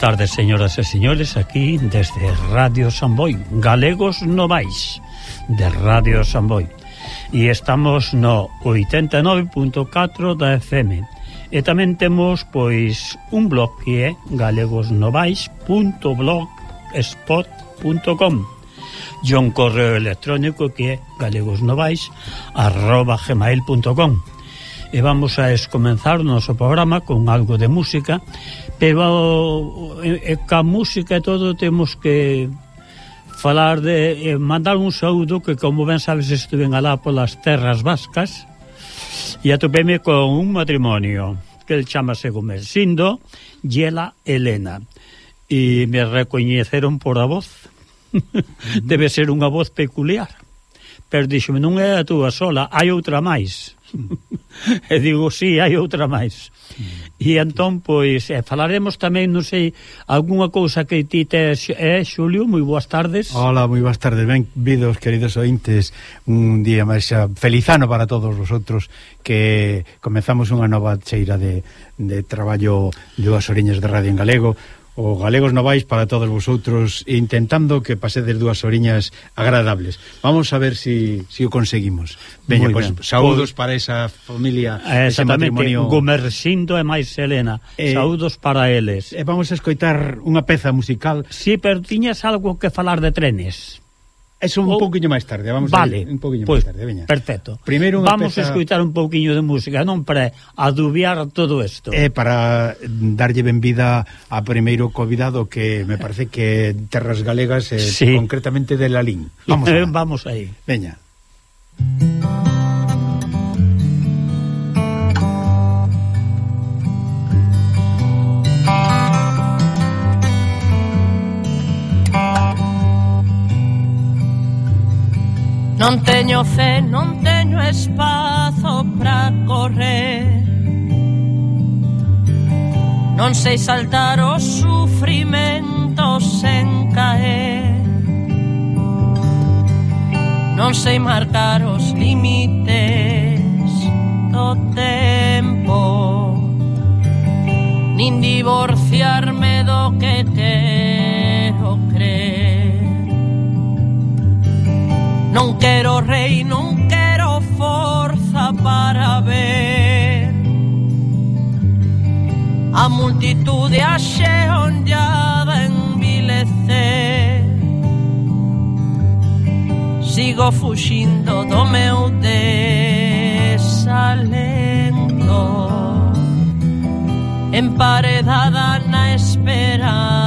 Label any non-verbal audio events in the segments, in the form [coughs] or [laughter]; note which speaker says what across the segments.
Speaker 1: tardes, señoras e señores, aquí desde Radio Samboy, Galegos Novais, de Radio Samboy. E estamos no 89.4 da FM. E tamén temos, pois, un blog que é galegosnovais.blogspot.com e un correo electrónico que é galegosnovais.gmail.com E vamos a escomenzar o noso programa con algo de música, pero e, e, eh, ca música e todo temos que falar de eh, mandar un saúdo que como ben sabes estuven alá polas terras vascas e atopeme con un matrimonio que el chamase Gomersindo e ela Elena. E me recoñeceron por a voz. [laughs] Debe ser unha voz peculiar. Pero dixome non é a túa sola hai outra máis e digo, sí, hai outra máis. Mm. e entón, pois eh, falaremos tamén, non sei algunha cousa que ti tes é eh, Xulio, moi boas tardes.
Speaker 2: Hola, moi boas tardes, ben vidos, queridos ointes. Un día máis xa feliz ano para todos vosotros que comezamos unha nova cheira de, de traballo de as oriñas de Radio en Galego o Galegos Novais para todos vosotros intentando que pasedes dúas oriñas agradables. Vamos a ver si, si o conseguimos. Veña, pois pues, saúdos pois- para esa familia,
Speaker 1: ah,
Speaker 2: ese matrimonio.
Speaker 1: Gomersindo e máis Helena. Eh, saúdos para eles.
Speaker 2: E eh, vamos a escoitar unha peza musical.
Speaker 1: Si, sí, pero tiñas algo que falar de trenes.
Speaker 2: Eso un ou... pouquiño máis tarde, vamos
Speaker 1: vale,
Speaker 2: a ir, un pouquiño
Speaker 1: pues,
Speaker 2: máis tarde, veña.
Speaker 1: Perfecto.
Speaker 2: Primeiro
Speaker 1: vamos
Speaker 2: peza...
Speaker 1: a escoitar un pouquiño de música, non para adubiar todo isto.
Speaker 2: É eh, para darlle benvida a primeiro convidado que me parece que Terras Galegas eh, sí. concretamente de Lalín.
Speaker 1: Vamos [laughs] a... vamos aí.
Speaker 2: Veña. Veña.
Speaker 3: Non teño fe, non teño espazo para correr. Non sei saltar os sufrimentos sen caer. Non sei marcar os límites do tempo Nin divorciarme do que quero creer. Non quero rei, non quero forza para ver A multitude a xeonllada envilecer. Sigo fuxindo do meu desalento Emparedada na esperanza.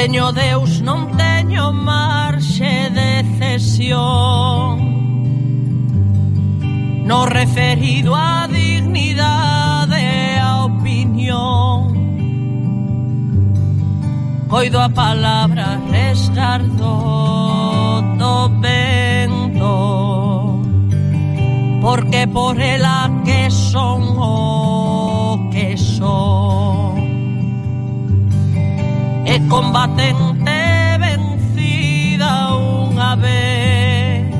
Speaker 3: teño Deus, non teño marxe de cesión. No referido a dignidade a opinión. Coido a palabra resgardo do vento Porque por ela que son hoy combatente vencida unha vez.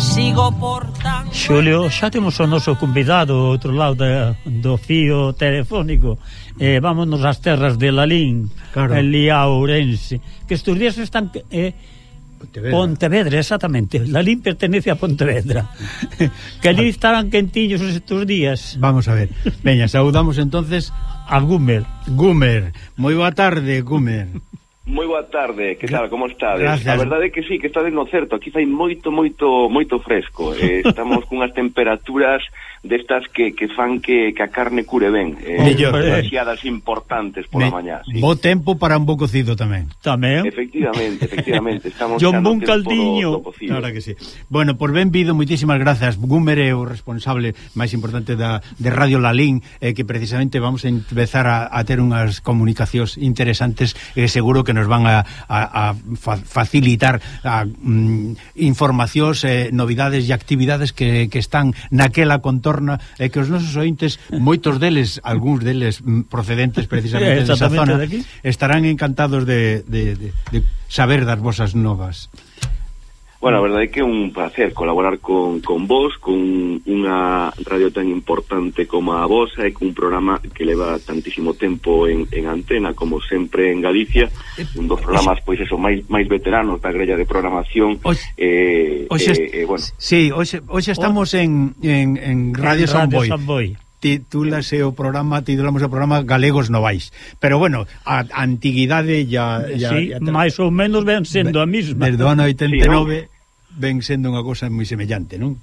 Speaker 3: Sigo por tan...
Speaker 1: Xulio, xa temos o noso convidado ao outro lado da, do fío telefónico. Eh, vámonos ás terras de Lalín,
Speaker 2: claro.
Speaker 1: eh, Lía Ourense, que estes días están... Eh,
Speaker 2: Pontevedra.
Speaker 1: Pontevedra, exactamente. Lalín pertenece a Pontevedra. [laughs] que ali estaban quentiños estos días.
Speaker 2: Vamos a ver. Veña, saudamos entonces
Speaker 1: a Gumer.
Speaker 2: Gumer. Moi boa tarde, Gumer.
Speaker 4: Moi boa tarde, que tal, como estades?
Speaker 2: Gracias.
Speaker 4: A verdade é que sí, que estades no certo, aquí fai moito, moito, moito fresco. [laughs] Eh, estamos cunhas temperaturas destas que, que fan que, que a carne cure ben. Eh, oh,
Speaker 2: Mellor, eh.
Speaker 4: demasiadas eh. importantes pola mañá. Sí.
Speaker 2: Bo tempo para un bo cocido tamén.
Speaker 1: Tamén.
Speaker 4: Efectivamente, efectivamente. Estamos
Speaker 1: John Bun Caldiño.
Speaker 2: Claro que sí. Bueno, por benvido, moitísimas grazas. Gumer é o responsable máis importante da, de Radio Lalín, eh, que precisamente vamos a empezar a, a ter unhas comunicacións interesantes, eh, seguro que nos van a, a, a facilitar a, mm, informacións, eh, novidades e actividades que, que están naquela contorna e eh, que os nosos ointes, moitos deles, algúns deles mm, procedentes precisamente sí, [laughs]
Speaker 1: desa
Speaker 2: zona,
Speaker 1: de aquí.
Speaker 2: estarán encantados de, de, de, de saber das vosas novas.
Speaker 4: Bueno, a verdade é que é un placer colaborar con, con vos, con unha radio tan importante como a vosa e cun programa que leva tantísimo tempo en, en antena como sempre en Galicia, un dos programas pois eso, máis máis veteranos da grella de programación
Speaker 2: oxe,
Speaker 4: eh,
Speaker 2: oxe,
Speaker 4: eh, eh, bueno.
Speaker 2: Sí, hoxe, hoxe estamos en, en, en Radio,
Speaker 1: en
Speaker 2: San,
Speaker 1: Radio San Boi
Speaker 2: titúlase o programa, titulamos o programa Galegos Novais. Pero bueno, a antiguidade ya, ya,
Speaker 1: sí,
Speaker 2: ya
Speaker 1: máis ou menos ven sendo a mesma.
Speaker 2: Desde o ano 89 sí, ven sendo unha cosa moi semellante, non?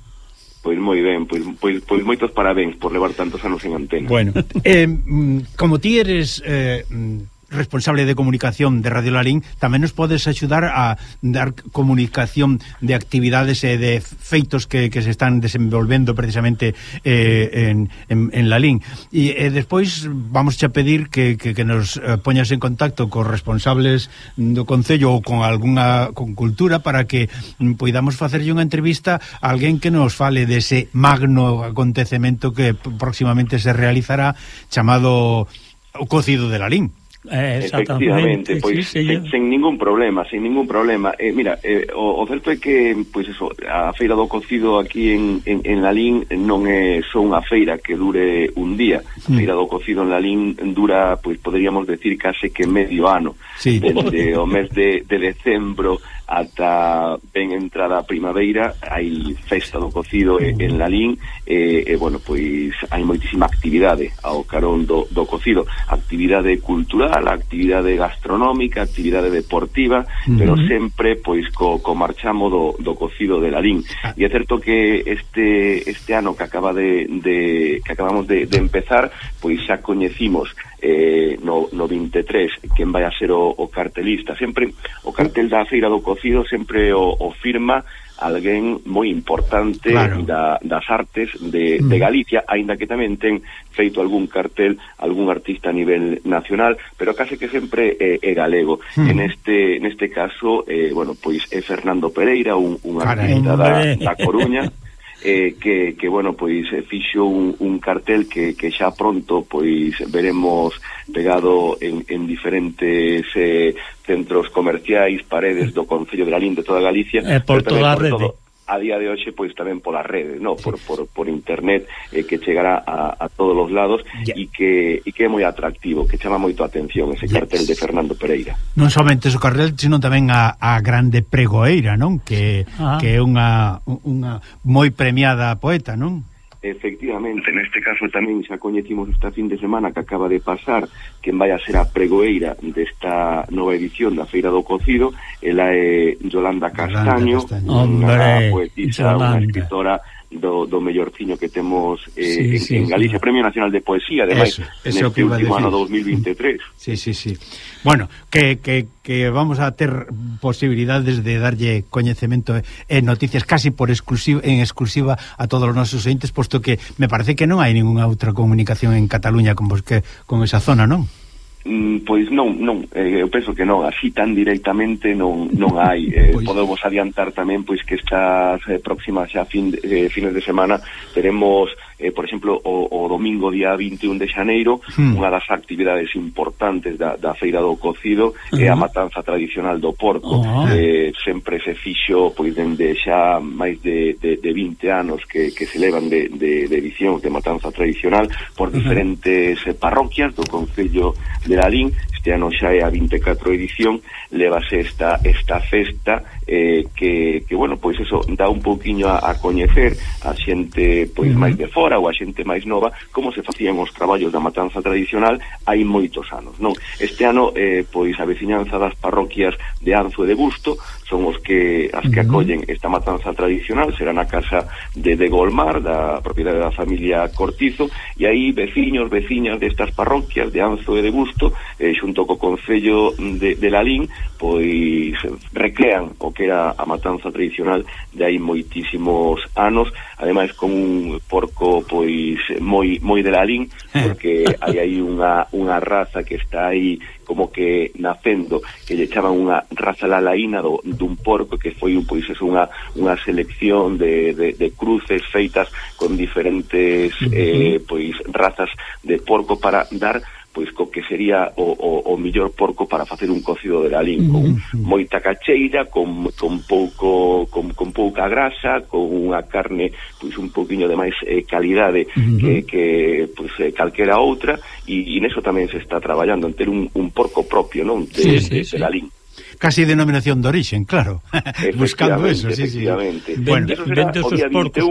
Speaker 4: Pois moi ben, pois, pois, pois moitos parabéns por levar tantos anos en antena.
Speaker 2: Bueno, eh, mm, como ti eres eh, mm, responsable de comunicación de Radio Lalín, tamén nos podes axudar a dar comunicación de actividades e de feitos que, que se están desenvolvendo precisamente eh, en, en, en Lalín. E, eh, despois vamos a pedir que, que, que nos eh, poñas en contacto cos responsables do Concello ou con alguna con cultura para que mm, poidamos facerlle unha entrevista a alguén que nos fale dese magno acontecemento que próximamente se realizará chamado o cocido de Lalín.
Speaker 1: Eh,
Speaker 4: Efectivamente, pois
Speaker 1: sí,
Speaker 4: sen, sen ningún problema, sen ningún problema. Eh, mira, eh, o, o certo é que pois eso, a feira do cocido aquí en, en, en Lalín non é só unha feira que dure un día. A
Speaker 2: mm.
Speaker 4: feira do cocido en Lalín dura, pois poderíamos decir case que medio ano.
Speaker 2: Sí.
Speaker 4: Desde o mes de, de decembro ata ben entrada a primavera hai festa do cocido en Lalín e, e bueno, pois hai moitísima actividade ao carón do, do cocido. Actividade cultural, actividade gastronómica, actividade deportiva
Speaker 2: uh -huh.
Speaker 4: pero sempre pois co, co marchamo do, do cocido de Lalín.
Speaker 2: Ah.
Speaker 4: E é certo que este este ano que acaba de, de que acabamos de, de empezar pois xa coñecimos eh, no, no 23 quen vai a ser o, o cartelista. Sempre o cartel da feira do cocido cocido sempre o, o firma alguén moi importante
Speaker 2: claro.
Speaker 4: da, das artes de, mm. de Galicia, aínda que tamén ten feito algún cartel, algún artista a nivel nacional, pero case que sempre é, é galego.
Speaker 2: Mm.
Speaker 4: En este neste caso, eh, bueno, pois é Fernando Pereira, un, un artista Caray.
Speaker 1: da,
Speaker 4: da Coruña, [laughs] eh, que, que bueno, pois eh, fixo un, un cartel que, que xa pronto pois veremos pegado en, en diferentes eh, centros comerciais, paredes do Concello de Lalín de toda Galicia,
Speaker 1: eh, por toda a rede.
Speaker 4: Todo, a día de hoxe pois tamén pola rede, no, por, por, por internet eh, que chegará a, a todos os lados e yeah. que e que é moi atractivo, que chama moito a atención ese
Speaker 2: yes.
Speaker 4: cartel de Fernando Pereira.
Speaker 2: Non somente o cartel, sino tamén a, a grande pregoeira, non? Que,
Speaker 1: ah.
Speaker 2: que é unha, unha moi premiada poeta, non?
Speaker 4: Efectivamente, neste caso tamén xa coñecimos esta fin de semana que acaba de pasar quen vai a ser a pregoeira desta nova edición da Feira do Cocido, ela é Yolanda Castaño,
Speaker 2: Yolanda
Speaker 1: Castaño.
Speaker 4: unha poetisa,
Speaker 1: Yolanda.
Speaker 4: unha escritora do, do mellor tiño que temos eh,
Speaker 1: sí,
Speaker 4: en, sí, en Galicia,
Speaker 1: sí.
Speaker 4: Premio Nacional de Poesía, ademais,
Speaker 2: eso, eso
Speaker 4: neste último ano 2023.
Speaker 2: Sí, sí, sí. Bueno, que, que, que vamos a ter posibilidades de darlle coñecemento e noticias casi por exclusiva, en exclusiva a todos os nosos entes, posto que me parece que non hai ningunha outra comunicación en Cataluña con, vos, que, con esa zona, non?
Speaker 4: Mm, pois non, non, eh, eu penso que non, así tan directamente non, non hai. [laughs] Eh,
Speaker 2: pois...
Speaker 4: Podemos adiantar tamén pois que estas eh, próximas xa fin, eh, fines de semana teremos eh, por exemplo, o, o domingo día 21 de xaneiro,
Speaker 2: hmm.
Speaker 4: unha das actividades importantes da, da feira do cocido uh -huh. é a matanza tradicional do porco.
Speaker 1: Uh
Speaker 4: eh, sempre se fixo, pois, dende xa máis de, de, de 20 anos que, que se levan de, de, de edicións de matanza tradicional por diferentes uh -huh. parroquias do Concello de Lalín este ano xa é a 24 edición, levase esta, esta festa eh, que, que, bueno, pois eso, dá un pouquiño a, a coñecer a xente pois
Speaker 1: uh -huh.
Speaker 4: máis de fora ou a xente máis nova como se facían os traballos da matanza tradicional hai moitos anos, non? Este ano, eh, pois a veciñanza das parroquias de Anzo e de Busto son os que as que acollen esta matanza tradicional, será na casa de de Golmar, da propiedade da familia Cortizo, e aí veciños, veciñas destas parroquias de Anzo e de Busto, eh, xunto co Concello de, de Lalín, pois recrean o que era a matanza tradicional de hai moitísimos anos, ademais con un porco pois moi moi de Lalín, eh. porque hai aí unha, unha raza que está aí como que nacendo, que lle chaman unha raza lalaína do, do dun porco que foi un pois unha, unha selección de, de, de cruces feitas con diferentes eh, pois razas de porco para dar pois co que sería o, o, o millor porco para facer un cocido de galín con moita cacheira con, con pouco con, con pouca grasa con unha carne pois un pouquiño de máis eh, calidade que, que pois, eh, calquera outra e, e neso tamén se está traballando en ter un, un porco propio non? De,
Speaker 1: sí, sí,
Speaker 4: de, de,
Speaker 1: sí.
Speaker 4: de galín
Speaker 2: casi denominación de orixen, claro. [laughs] buscando eso, sí, sí.
Speaker 1: Bueno, vende, esos
Speaker 4: os
Speaker 1: porcos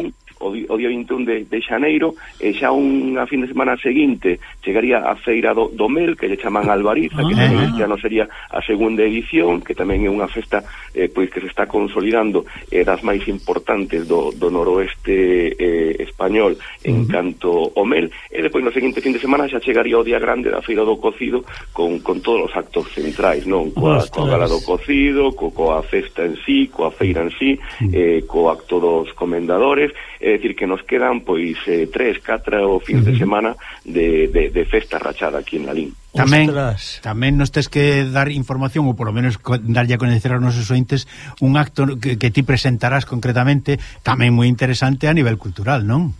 Speaker 4: o, di, o día 21 de, de xaneiro e xa unha fin de semana seguinte chegaría a Feira do, do Mel que lle chaman Albariza,
Speaker 1: ah.
Speaker 4: que tamén este ano sería a segunda edición, que tamén é unha festa eh, pois que se está consolidando eh, das máis importantes do, do noroeste eh, español en uh -huh. canto ao Mel e depois no seguinte fin de semana xa chegaría o día grande da Feira do Cocido con, con todos os actos centrais, non? Coa,
Speaker 1: Ostras.
Speaker 4: coa gala do cocido, co, coa festa en sí, coa feira en sí, uh -huh. eh, co acto dos comendadores, eh, É dicir que nos quedan pois eh, tres, catra o fin de semana de, de, de festa rachada aquí en Lalín.
Speaker 2: Tamén,
Speaker 1: Ostras.
Speaker 2: tamén nos tes que dar información ou polo menos darlle a coñecer aos nosos ointes un acto que, que ti presentarás concretamente tamén moi interesante a nivel cultural, non?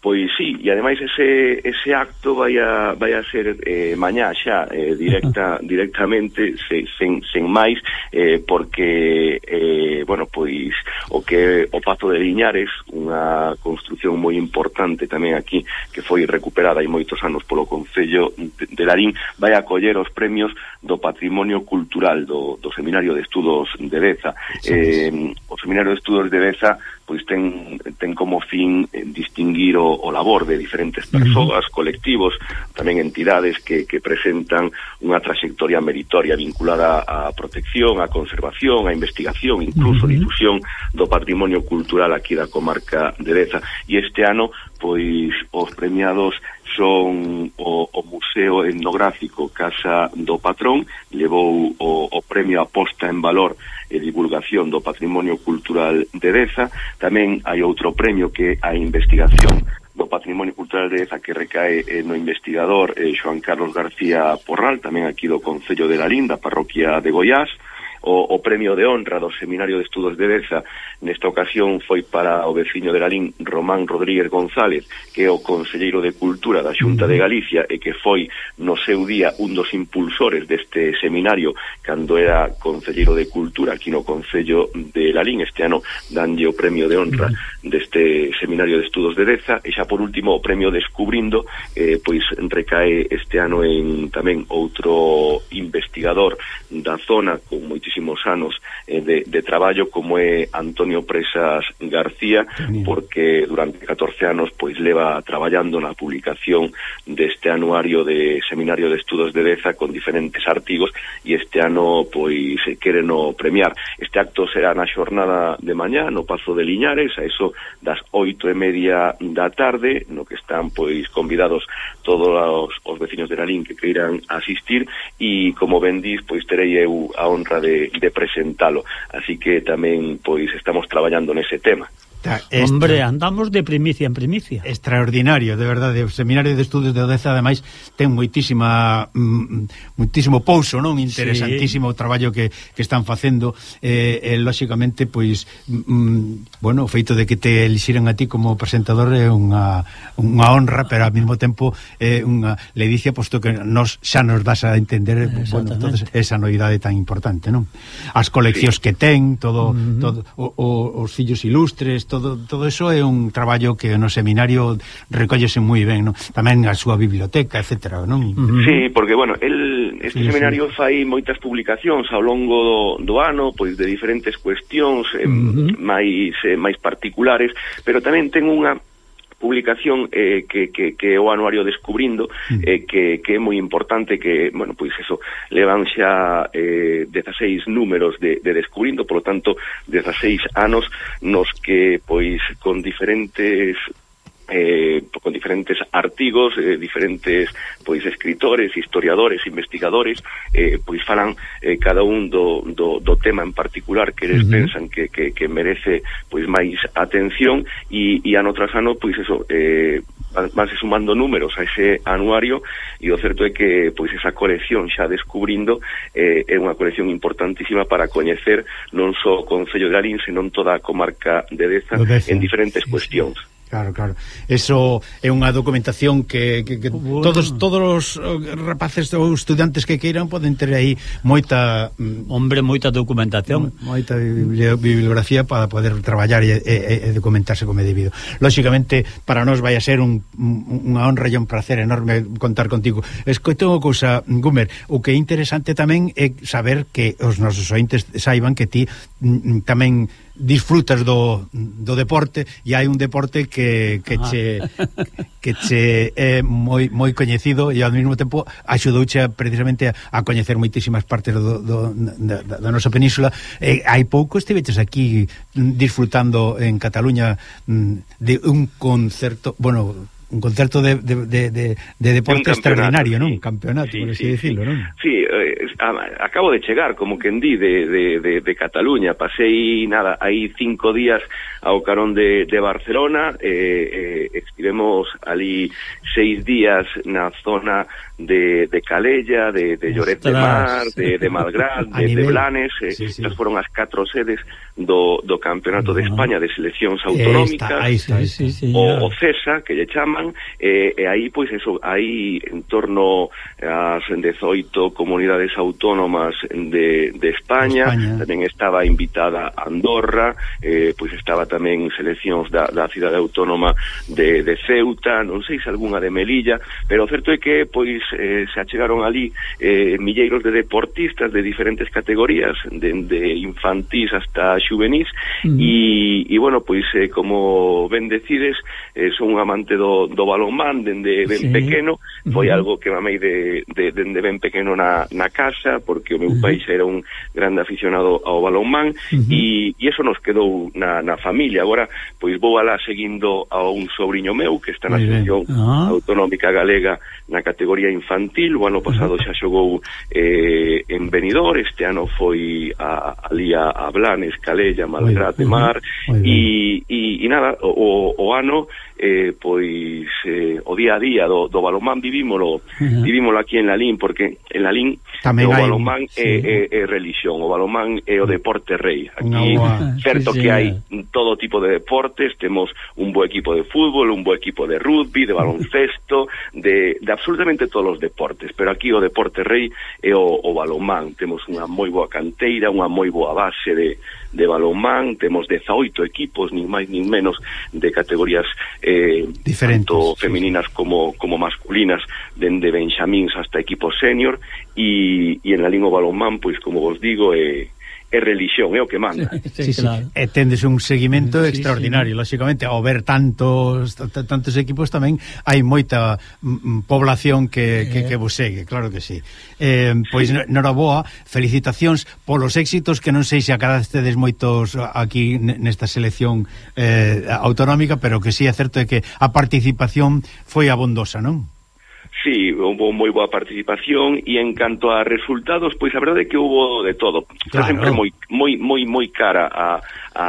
Speaker 4: Pois sí, e ademais ese, ese acto vai a, vai a ser eh, mañá xa eh, directa, directamente se, sen, sen máis eh, porque eh, bueno, pois o que o Pazo de Liñares unha construcción moi importante tamén aquí que foi recuperada hai moitos anos polo Concello de, de Larín vai a coller os premios do patrimonio cultural do, do Seminario de Estudos de Deza. Eh, o Seminario de Estudos de Deza, pois ten, ten como fin eh, distinguir o, o labor de diferentes persoas, colectivos, tamén entidades que, que presentan unha trayectoria meritoria vinculada á protección, á conservación, á investigación, incluso uh -huh. difusión do patrimonio cultural aquí da comarca de Deza. E este ano, pois, os premiados son o, o Museo Etnográfico Casa do Patrón levou o, o premio a posta en valor e divulgación do patrimonio cultural de Deza. Tamén hai outro premio que é a investigación do patrimonio cultural de Eza que recae eh, no investigador eh, Joan Carlos García Porral, tamén aquí do Concello de la Linda, parroquia de Goiás, o, o premio de honra do Seminario de Estudos de Deza nesta ocasión foi para o veciño de Lalín Román Rodríguez González que é o Conselleiro de Cultura da Xunta de Galicia e que foi no seu día un dos impulsores deste seminario cando era Conselleiro de Cultura aquí no Concello de Lalín este ano danlle o premio de honra deste Seminario de Estudos de Deza. E xa por último o premio Descubrindo eh, pois recae este ano en tamén outro investigador da zona con moitísimo moitísimos anos eh, de, de traballo como é Antonio Presas García porque durante 14 anos pois leva traballando na publicación deste anuario de Seminario de Estudos de Deza con diferentes artigos e este ano pois eh, se quereno premiar. Este acto será na xornada de mañá no Pazo de Liñares, a eso das oito e media da tarde, no que están pois convidados todos os, os veciños de Lalín que queiran asistir e como ben pois terei eu a honra de de así que tamén pois estamos traballando nese tema
Speaker 2: Está, extra.
Speaker 1: Hombre, andamos de primicia en primicia.
Speaker 2: Extraordinario, de verdade. O Seminario de Estudos de Odeza, ademais, ten moitísima mm, moitísimo pouso, non? Interesantísimo sí. o traballo que, que están facendo. Eh, eh, lóxicamente, pois, mm, mm, bueno, o feito de que te elixiren a ti como presentador é unha, unha honra, pero ao mesmo tempo é eh, unha ledicia, posto que nos xa nos das a entender bueno, entonces, esa novidade tan importante, non? As coleccións que ten, todo, uh -huh. todo o, o, os fillos ilustres, todo, todo eso é un traballo que no seminario recollese moi ben, non? Tamén a súa biblioteca, etcétera, non? Uh
Speaker 4: -huh. Sí, porque, bueno, el, este sí, seminario sí. fai moitas publicacións ao longo do, do ano, pois de diferentes cuestións eh, uh -huh. máis, eh, máis particulares, pero tamén ten unha publicación eh, que, que, que o anuario descubrindo mm. eh, que, que é moi importante que, bueno, pois eso levan xa eh, 16 números de, de descubrindo, polo tanto 16 anos nos que pois con diferentes eh, con diferentes artigos, eh, diferentes pois escritores, historiadores, investigadores, eh, pois falan eh, cada un do, do, do tema en particular que eles uh -huh. pensan que, que, que merece pois máis atención e, e ano tras ano pois eso eh, vanse sumando números a ese anuario e o certo é que pois esa colección xa descubrindo eh, é unha colección importantísima para coñecer non só o Concello de Alín, senón toda a comarca de Deza, Deza. en diferentes sí, cuestións. Sí.
Speaker 2: Claro, claro. Eso é unha documentación que, que, que bueno. todos todos os eh, rapaces ou estudantes que queiran poden ter aí moita
Speaker 1: mm, hombre, moita documentación,
Speaker 2: moita bibliografía para poder traballar e, e, e documentarse como é debido. Lóxicamente, para nós vai a ser un, unha honra e un placer enorme contar contigo. Escoito unha cousa, Gumer, o que é interesante tamén é saber que os nosos ointes saiban que ti mm, mm, tamén disfrutas do, do deporte e hai un deporte que, que ah. che que che é moi moi coñecido e ao mesmo tempo axudouche precisamente a, a coñecer moitísimas partes do, do, da, da nosa península. E hai pouco estiveches aquí disfrutando en Cataluña mm, de un concerto, bueno, un concerto de, de, de, de, de deporte extraordinario, non? Un Campeonato, sí, por así sí,
Speaker 4: sí.
Speaker 2: non?
Speaker 4: Sí, eh, acabo de chegar, como que en di, de, de, de, de Cataluña. Pasei, nada, aí cinco días ao carón de, de Barcelona. Eh, eh, estivemos ali seis días na zona de, de Calella, de, de Lloret de Mar, de, de [laughs] Malgrat, de, de Blanes, eh, sí, sí. foron as catro sedes do, do Campeonato de España de Seleccións Autonómicas,
Speaker 2: ahí está, ahí sí, sí,
Speaker 4: o, o CESA, que lle chaman, eh, eh e aí, pois, eso, aí, en torno ás 18 comunidades autónomas de, de España, España, tamén estaba invitada Andorra, eh, pois estaba tamén seleccións da, da cidade autónoma de, de Ceuta, non sei se algunha de Melilla, pero o certo é que, pois, eh, se achegaron ali eh, milleiros de deportistas de diferentes categorías, dende de infantís hasta xuvenís, mm. e, e bueno, pois eh, como ben decides, eh, son un amante do, do balonmán dende ben sí. pequeno, foi mm. algo que mamei de, de, dende ben pequeno na, na casa, porque o meu mm. país era un grande aficionado ao balonmán, mm. e, e eso nos quedou na, na familia. Agora, pois vou alá seguindo a un sobrinho meu, que está na Sección ah. Autonómica Galega na categoría infantil, o ano pasado xa xogou eh, en Benidorm, este ano foi a, ali a, a Blanes, Calella, Malgrat de Mar, e, e, e nada, o, o ano eh, pois eh, o día a día do, do balonmán vivímolo uh -huh. vivímolo aquí en Lalín porque en Lalín Tamén eh, o balonmán hai, é, sí. é, é religión, o balonmán é o deporte rei. Aquí no, certo sí, que hai todo tipo de deportes, temos un bo equipo de fútbol, un bo equipo de rugby, de baloncesto, de, de absolutamente todos os deportes, pero aquí o deporte rei é o, o balonmán. Temos unha moi boa canteira, unha moi boa base de de balonmán, temos 18 equipos, nin máis nin menos, de categorías eh,
Speaker 2: Diferentes,
Speaker 4: tanto femininas sí, sí. como, como masculinas, dende benxamíns hasta equipos senior, e, e en la lingua balonmán, pois como vos digo, eh, é religión, é o que manda.
Speaker 2: Sí, sí, sí, claro. E tendes un seguimento sí, extraordinario, sí. lógicamente, ao ver tantos tantos equipos tamén hai moita población que, que, que eh. vos segue, claro que sí. Eh, pois sí. noraboa, felicitacións polos éxitos que non sei se acadastedes moitos aquí nesta selección eh, autonómica, pero que sí é certo é que a participación foi abondosa, non?
Speaker 4: Sí, houve moi boa participación e en canto a resultados, pois a verdade é que houve de todo. Claro. Está sempre moi moi moi moi cara a a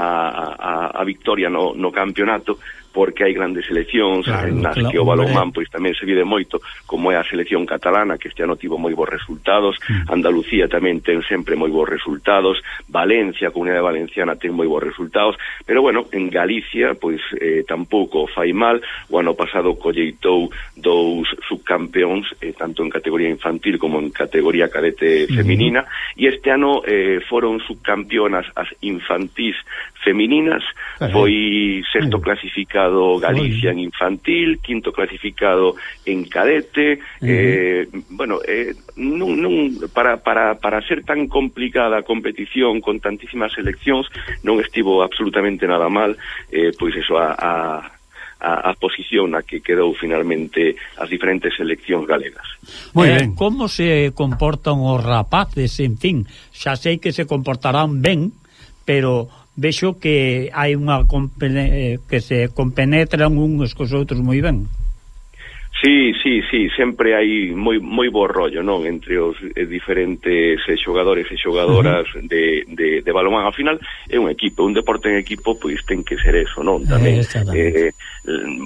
Speaker 4: a, a victoria no no campeonato, porque hai grandes seleccións claro, eh, nas claro, que o balonmán pois tamén se vive moito como é a selección catalana que este ano tivo moi bons resultados mm. Andalucía tamén ten sempre moi bons resultados Valencia, a Comunidade Valenciana ten moi bons resultados pero bueno, en Galicia pois eh, tampouco fai mal o ano pasado colleitou dous subcampeóns eh, tanto en categoría infantil como en categoría cadete mm-hmm. feminina mm. e este ano eh, foron subcampeonas as infantís femininas foi sexto clasificado clasificado Galicia en infantil, quinto clasificado en cadete, uh -huh. eh, bueno, eh, nun, nun, para, para, para ser tan complicada a competición con tantísimas seleccións, non estivo absolutamente nada mal, eh, pois eso, a, a a, a posición a que quedou finalmente as diferentes seleccións galegas.
Speaker 1: Moi ben. Eh, como se comportan os rapaces, en fin, xa sei que se comportarán ben, pero vexo que hai unha eh, que se compenetran uns cos outros moi ben.
Speaker 4: Sí, sí, sí, sempre hai moi moi bo rollo, non, entre os eh, diferentes eh, xogadores e xogadoras uh -huh. de, de, de balonmán. Ao final é un equipo, un deporte en equipo, pois ten que ser eso, non? Tamén eh, eh,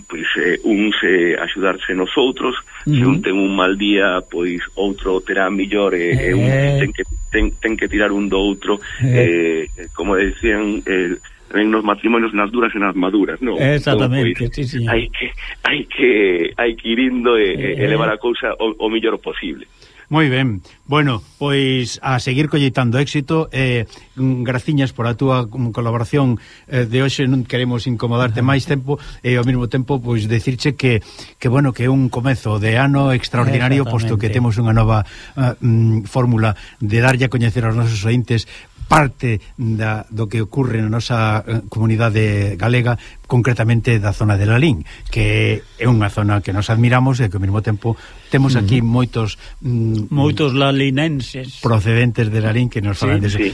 Speaker 4: pois eh, uns eh, axudarse nos outros, uh -huh. se un ten un mal día, pois outro terá mellor e eh, eh, eh, un ten que ten, ten que tirar un do outro, eh, eh como decían eh, en nos matrimonios nas duras e nas maduras, non?
Speaker 1: Exactamente, sí, sí.
Speaker 4: Hai que, hai que, hai que ir indo e, eh, elevar a cousa o, o mellor posible.
Speaker 2: Moi ben. Bueno, pois a seguir colleitando éxito eh, graciñas por a túa mm, colaboración eh, de hoxe. Non queremos incomodarte máis tempo e eh, ao mesmo tempo pois decirche que que bueno que é un comezo de ano extraordinario posto que temos unha nova uh, mm, fórmula de darlle a coñecer aos nosos ointes parte da, do que ocurre na nosa eh, comunidade galega, concretamente da zona de Lalín, que é unha zona que nos admiramos e que ao mesmo tempo temos aquí mm. moitos
Speaker 1: mm, moitos lalinenses
Speaker 2: procedentes de Lalín que nos falan sí, de, sí.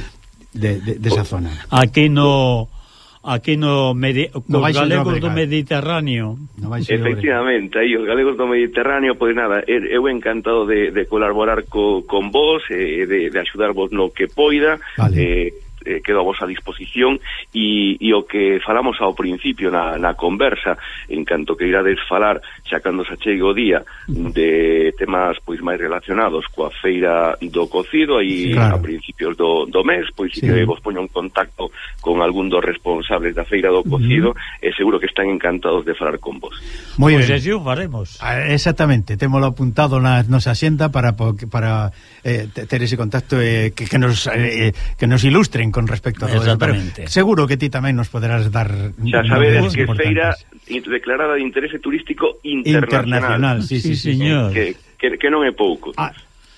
Speaker 2: de, de, de esa zona.
Speaker 1: Aquí no aquí no, medi no os galegos do Mediterráneo.
Speaker 4: No Efectivamente, aí os galegos do Mediterráneo, pois nada, eu encantado de, de colaborar co, con vos, eh, de, de axudarvos no que poida, vale. eh, eh, quedo a vosa disposición e, e o que falamos ao principio na, na conversa, en canto que irades falar, xa cando se chegue o día de temas pois máis relacionados coa feira do cocido aí claro. a principios do, do mes, pois sí. que vos poño en contacto con algún dos responsables da feira do cocido, uh -huh. e seguro que están encantados de falar con vos.
Speaker 1: Moi pues ben. Así faremos.
Speaker 2: Ah, exactamente, témolo apuntado na nosa xenda para para eh, ter ese contacto eh, que, que nos eh, eh que nos ilustren con respecto a todo pero seguro que ti tamén nos poderás dar
Speaker 4: Xa sabedes que Feira declarada de interese turístico internacional.
Speaker 2: Internacional, sí, sí, sí, señor.
Speaker 4: Que, que, que non é pouco.
Speaker 2: A,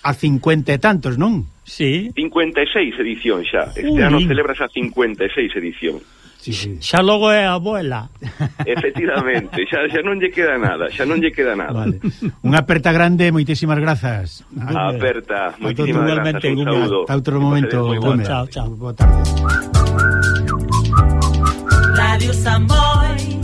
Speaker 2: a 50 e tantos, non?
Speaker 1: Sí.
Speaker 4: 56 edición xa. Este Uy. ano celebras a 56 edición
Speaker 1: sí, sí. Xa logo é a abuela. [laughs]
Speaker 4: Efectivamente, xa, xa non lle queda nada, xa non lle queda nada. Vale.
Speaker 2: Unha aperta grande, moitísimas grazas.
Speaker 4: A aperta, moitísimas grazas, un saúdo.
Speaker 2: Hasta outro momento, Gómez.
Speaker 1: Chao, chao.
Speaker 2: Boa tarde.
Speaker 3: Radio Samboy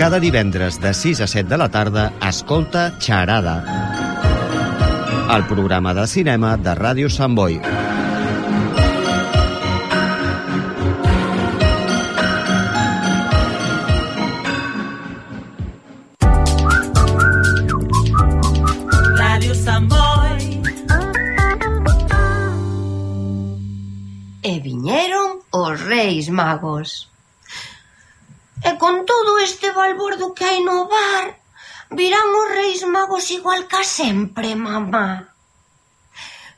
Speaker 5: Cada divendres de 6 a 7 de la tarda, escolta Xarada, el programa de cinema de Ràdio Sant Boi.
Speaker 6: E viñeron os Reis Magos. E con todo este balbordo que hai no bar, virán os reis magos igual ca sempre, mamá.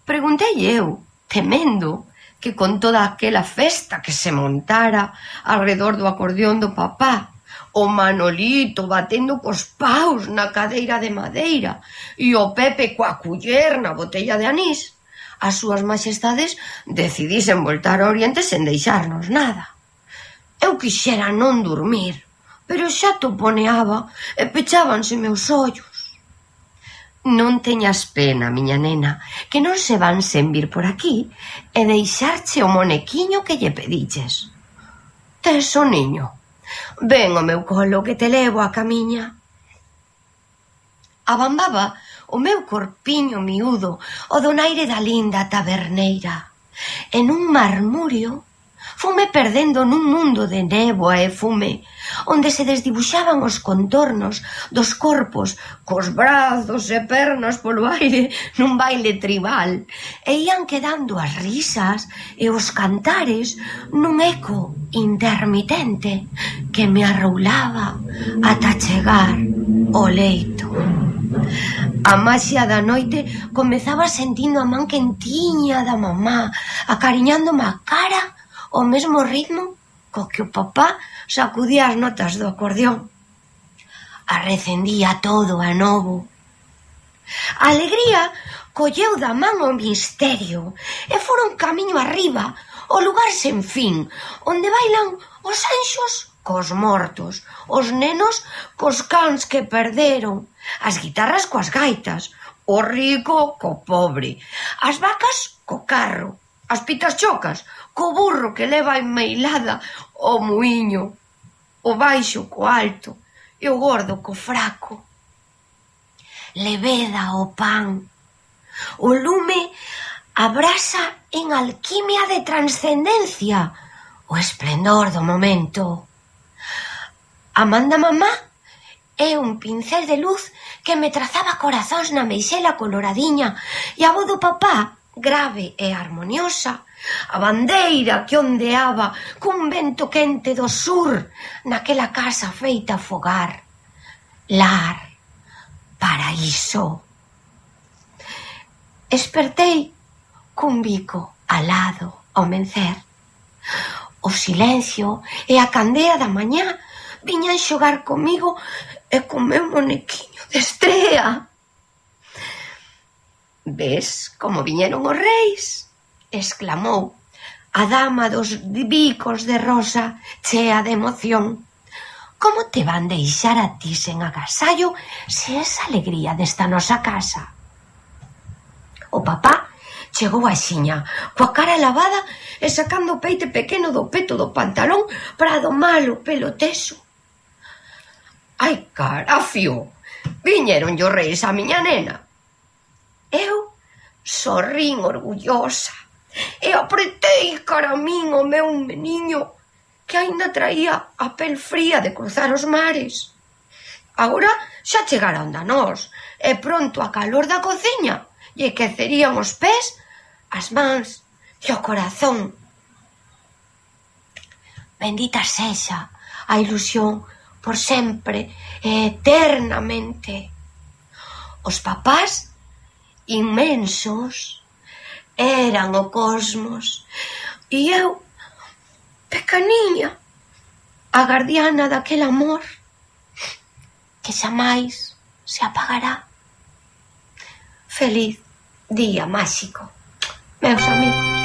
Speaker 6: Preguntei eu, temendo, que con toda aquela festa que se montara alrededor do acordeón do papá, o Manolito batendo cos paus na cadeira de madeira e o Pepe coa culler na botella de anís, as súas majestades decidisen voltar ao Oriente sen deixarnos nada. Eu quixera non dormir, pero xa toponeaba e pechábanse meus ollos. Non teñas pena, miña nena, que non se van sen vir por aquí e deixarche o monequiño que lle pediches. Tes o niño. Ven o meu colo que te levo a camiña. Abambaba o meu corpiño miúdo o donaire da linda taberneira en un marmurio fume perdendo nun mundo de néboa e fume, onde se desdibuxaban os contornos dos corpos, cos brazos e pernas polo aire [laughs] nun baile tribal, e ian quedando as risas e os cantares nun eco intermitente que me arroulaba ata chegar ao leito. A maxia da noite comezaba sentindo a man quentiña da mamá, acariñándome a cara ao mesmo ritmo co que o papá sacudía as notas do acordeón. Arrecendía todo a novo. A alegría colleu da man o misterio e foron camiño arriba, o lugar sen fin, onde bailan os anxos cos mortos, os nenos cos cans que perderon, as guitarras coas gaitas, o rico co pobre, as vacas co carro, as pitas chocas, co burro que leva enmeilada o muiño, o baixo co alto e o gordo co fraco. Leveda o pan. O lume abrasa en alquimia de transcendencia o esplendor do momento. Amanda mamá é un pincel de luz que me trazaba corazóns na meixela coloradiña e a voz do papá, grave e harmoniosa, A bandeira que ondeaba cun vento quente do sur naquela casa feita fogar. Lar, paraíso. Espertei cun bico alado ao mencer. O silencio e a candea da mañá viñan xogar comigo e co meu monequiño de estrea. Ves como viñeron os reis? exclamou, a dama dos bicos de rosa chea de emoción. Como te van deixar a ti sen agasallo se esa alegría desta nosa casa? O papá chegou a xiña, coa cara lavada e sacando o peite pequeno do peto do pantalón para domar o pelo teso. Ai, carafio, viñeron yo reis a miña nena. Eu sorrín orgullosa e apretei cara a min o meu meniño que aínda traía a pel fría de cruzar os mares. Agora xa chegarán da nós e pronto a calor da cociña lle quecerían os pés, as mans e o corazón. Bendita sexa a ilusión por sempre e eternamente. Os papás inmensos eran o cosmos. E eu, pecaniña, a guardiana daquel amor que xa máis se apagará. Feliz día máxico, meus amigos.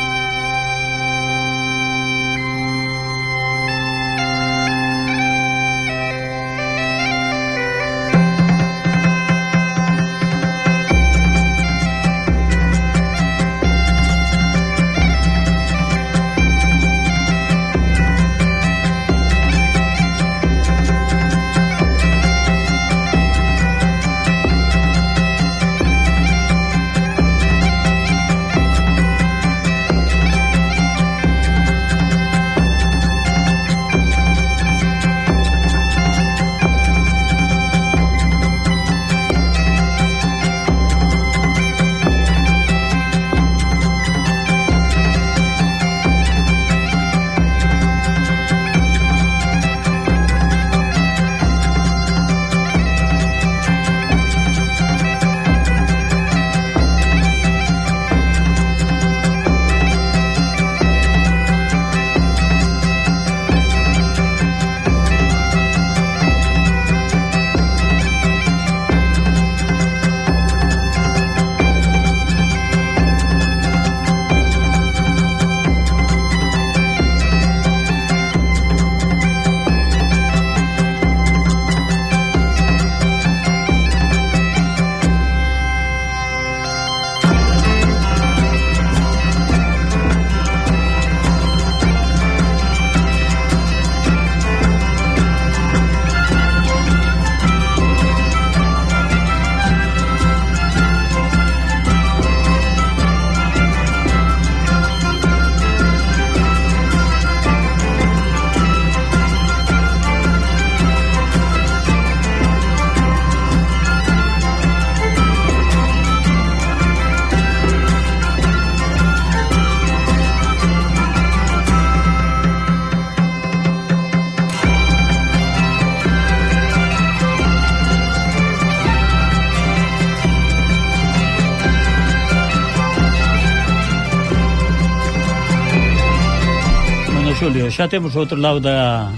Speaker 1: Radio. Xa temos outro lado da,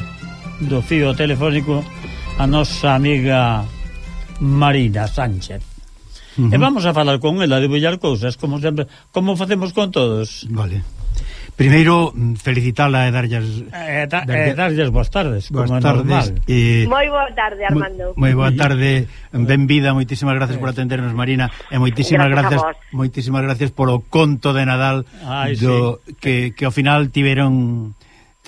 Speaker 1: do fío telefónico a nosa amiga Marina Sánchez. Uh -huh. E vamos a falar con ela de bullar cousas, como sempre, como facemos con todos.
Speaker 2: Vale. Primeiro, felicitala e darlles...
Speaker 1: E, da, e darlles boas tardes,
Speaker 2: boas
Speaker 1: como
Speaker 2: tardes,
Speaker 1: normal.
Speaker 2: E...
Speaker 7: Moi boa tarde, Armando.
Speaker 2: Moi, moi boa tarde, benvida, moitísimas gracias por atendernos, Marina, e moitísimas
Speaker 7: gracias,
Speaker 2: gracias moitísimas gracias polo conto de Nadal
Speaker 1: Ai,
Speaker 2: do sí. que, que ao final tiveron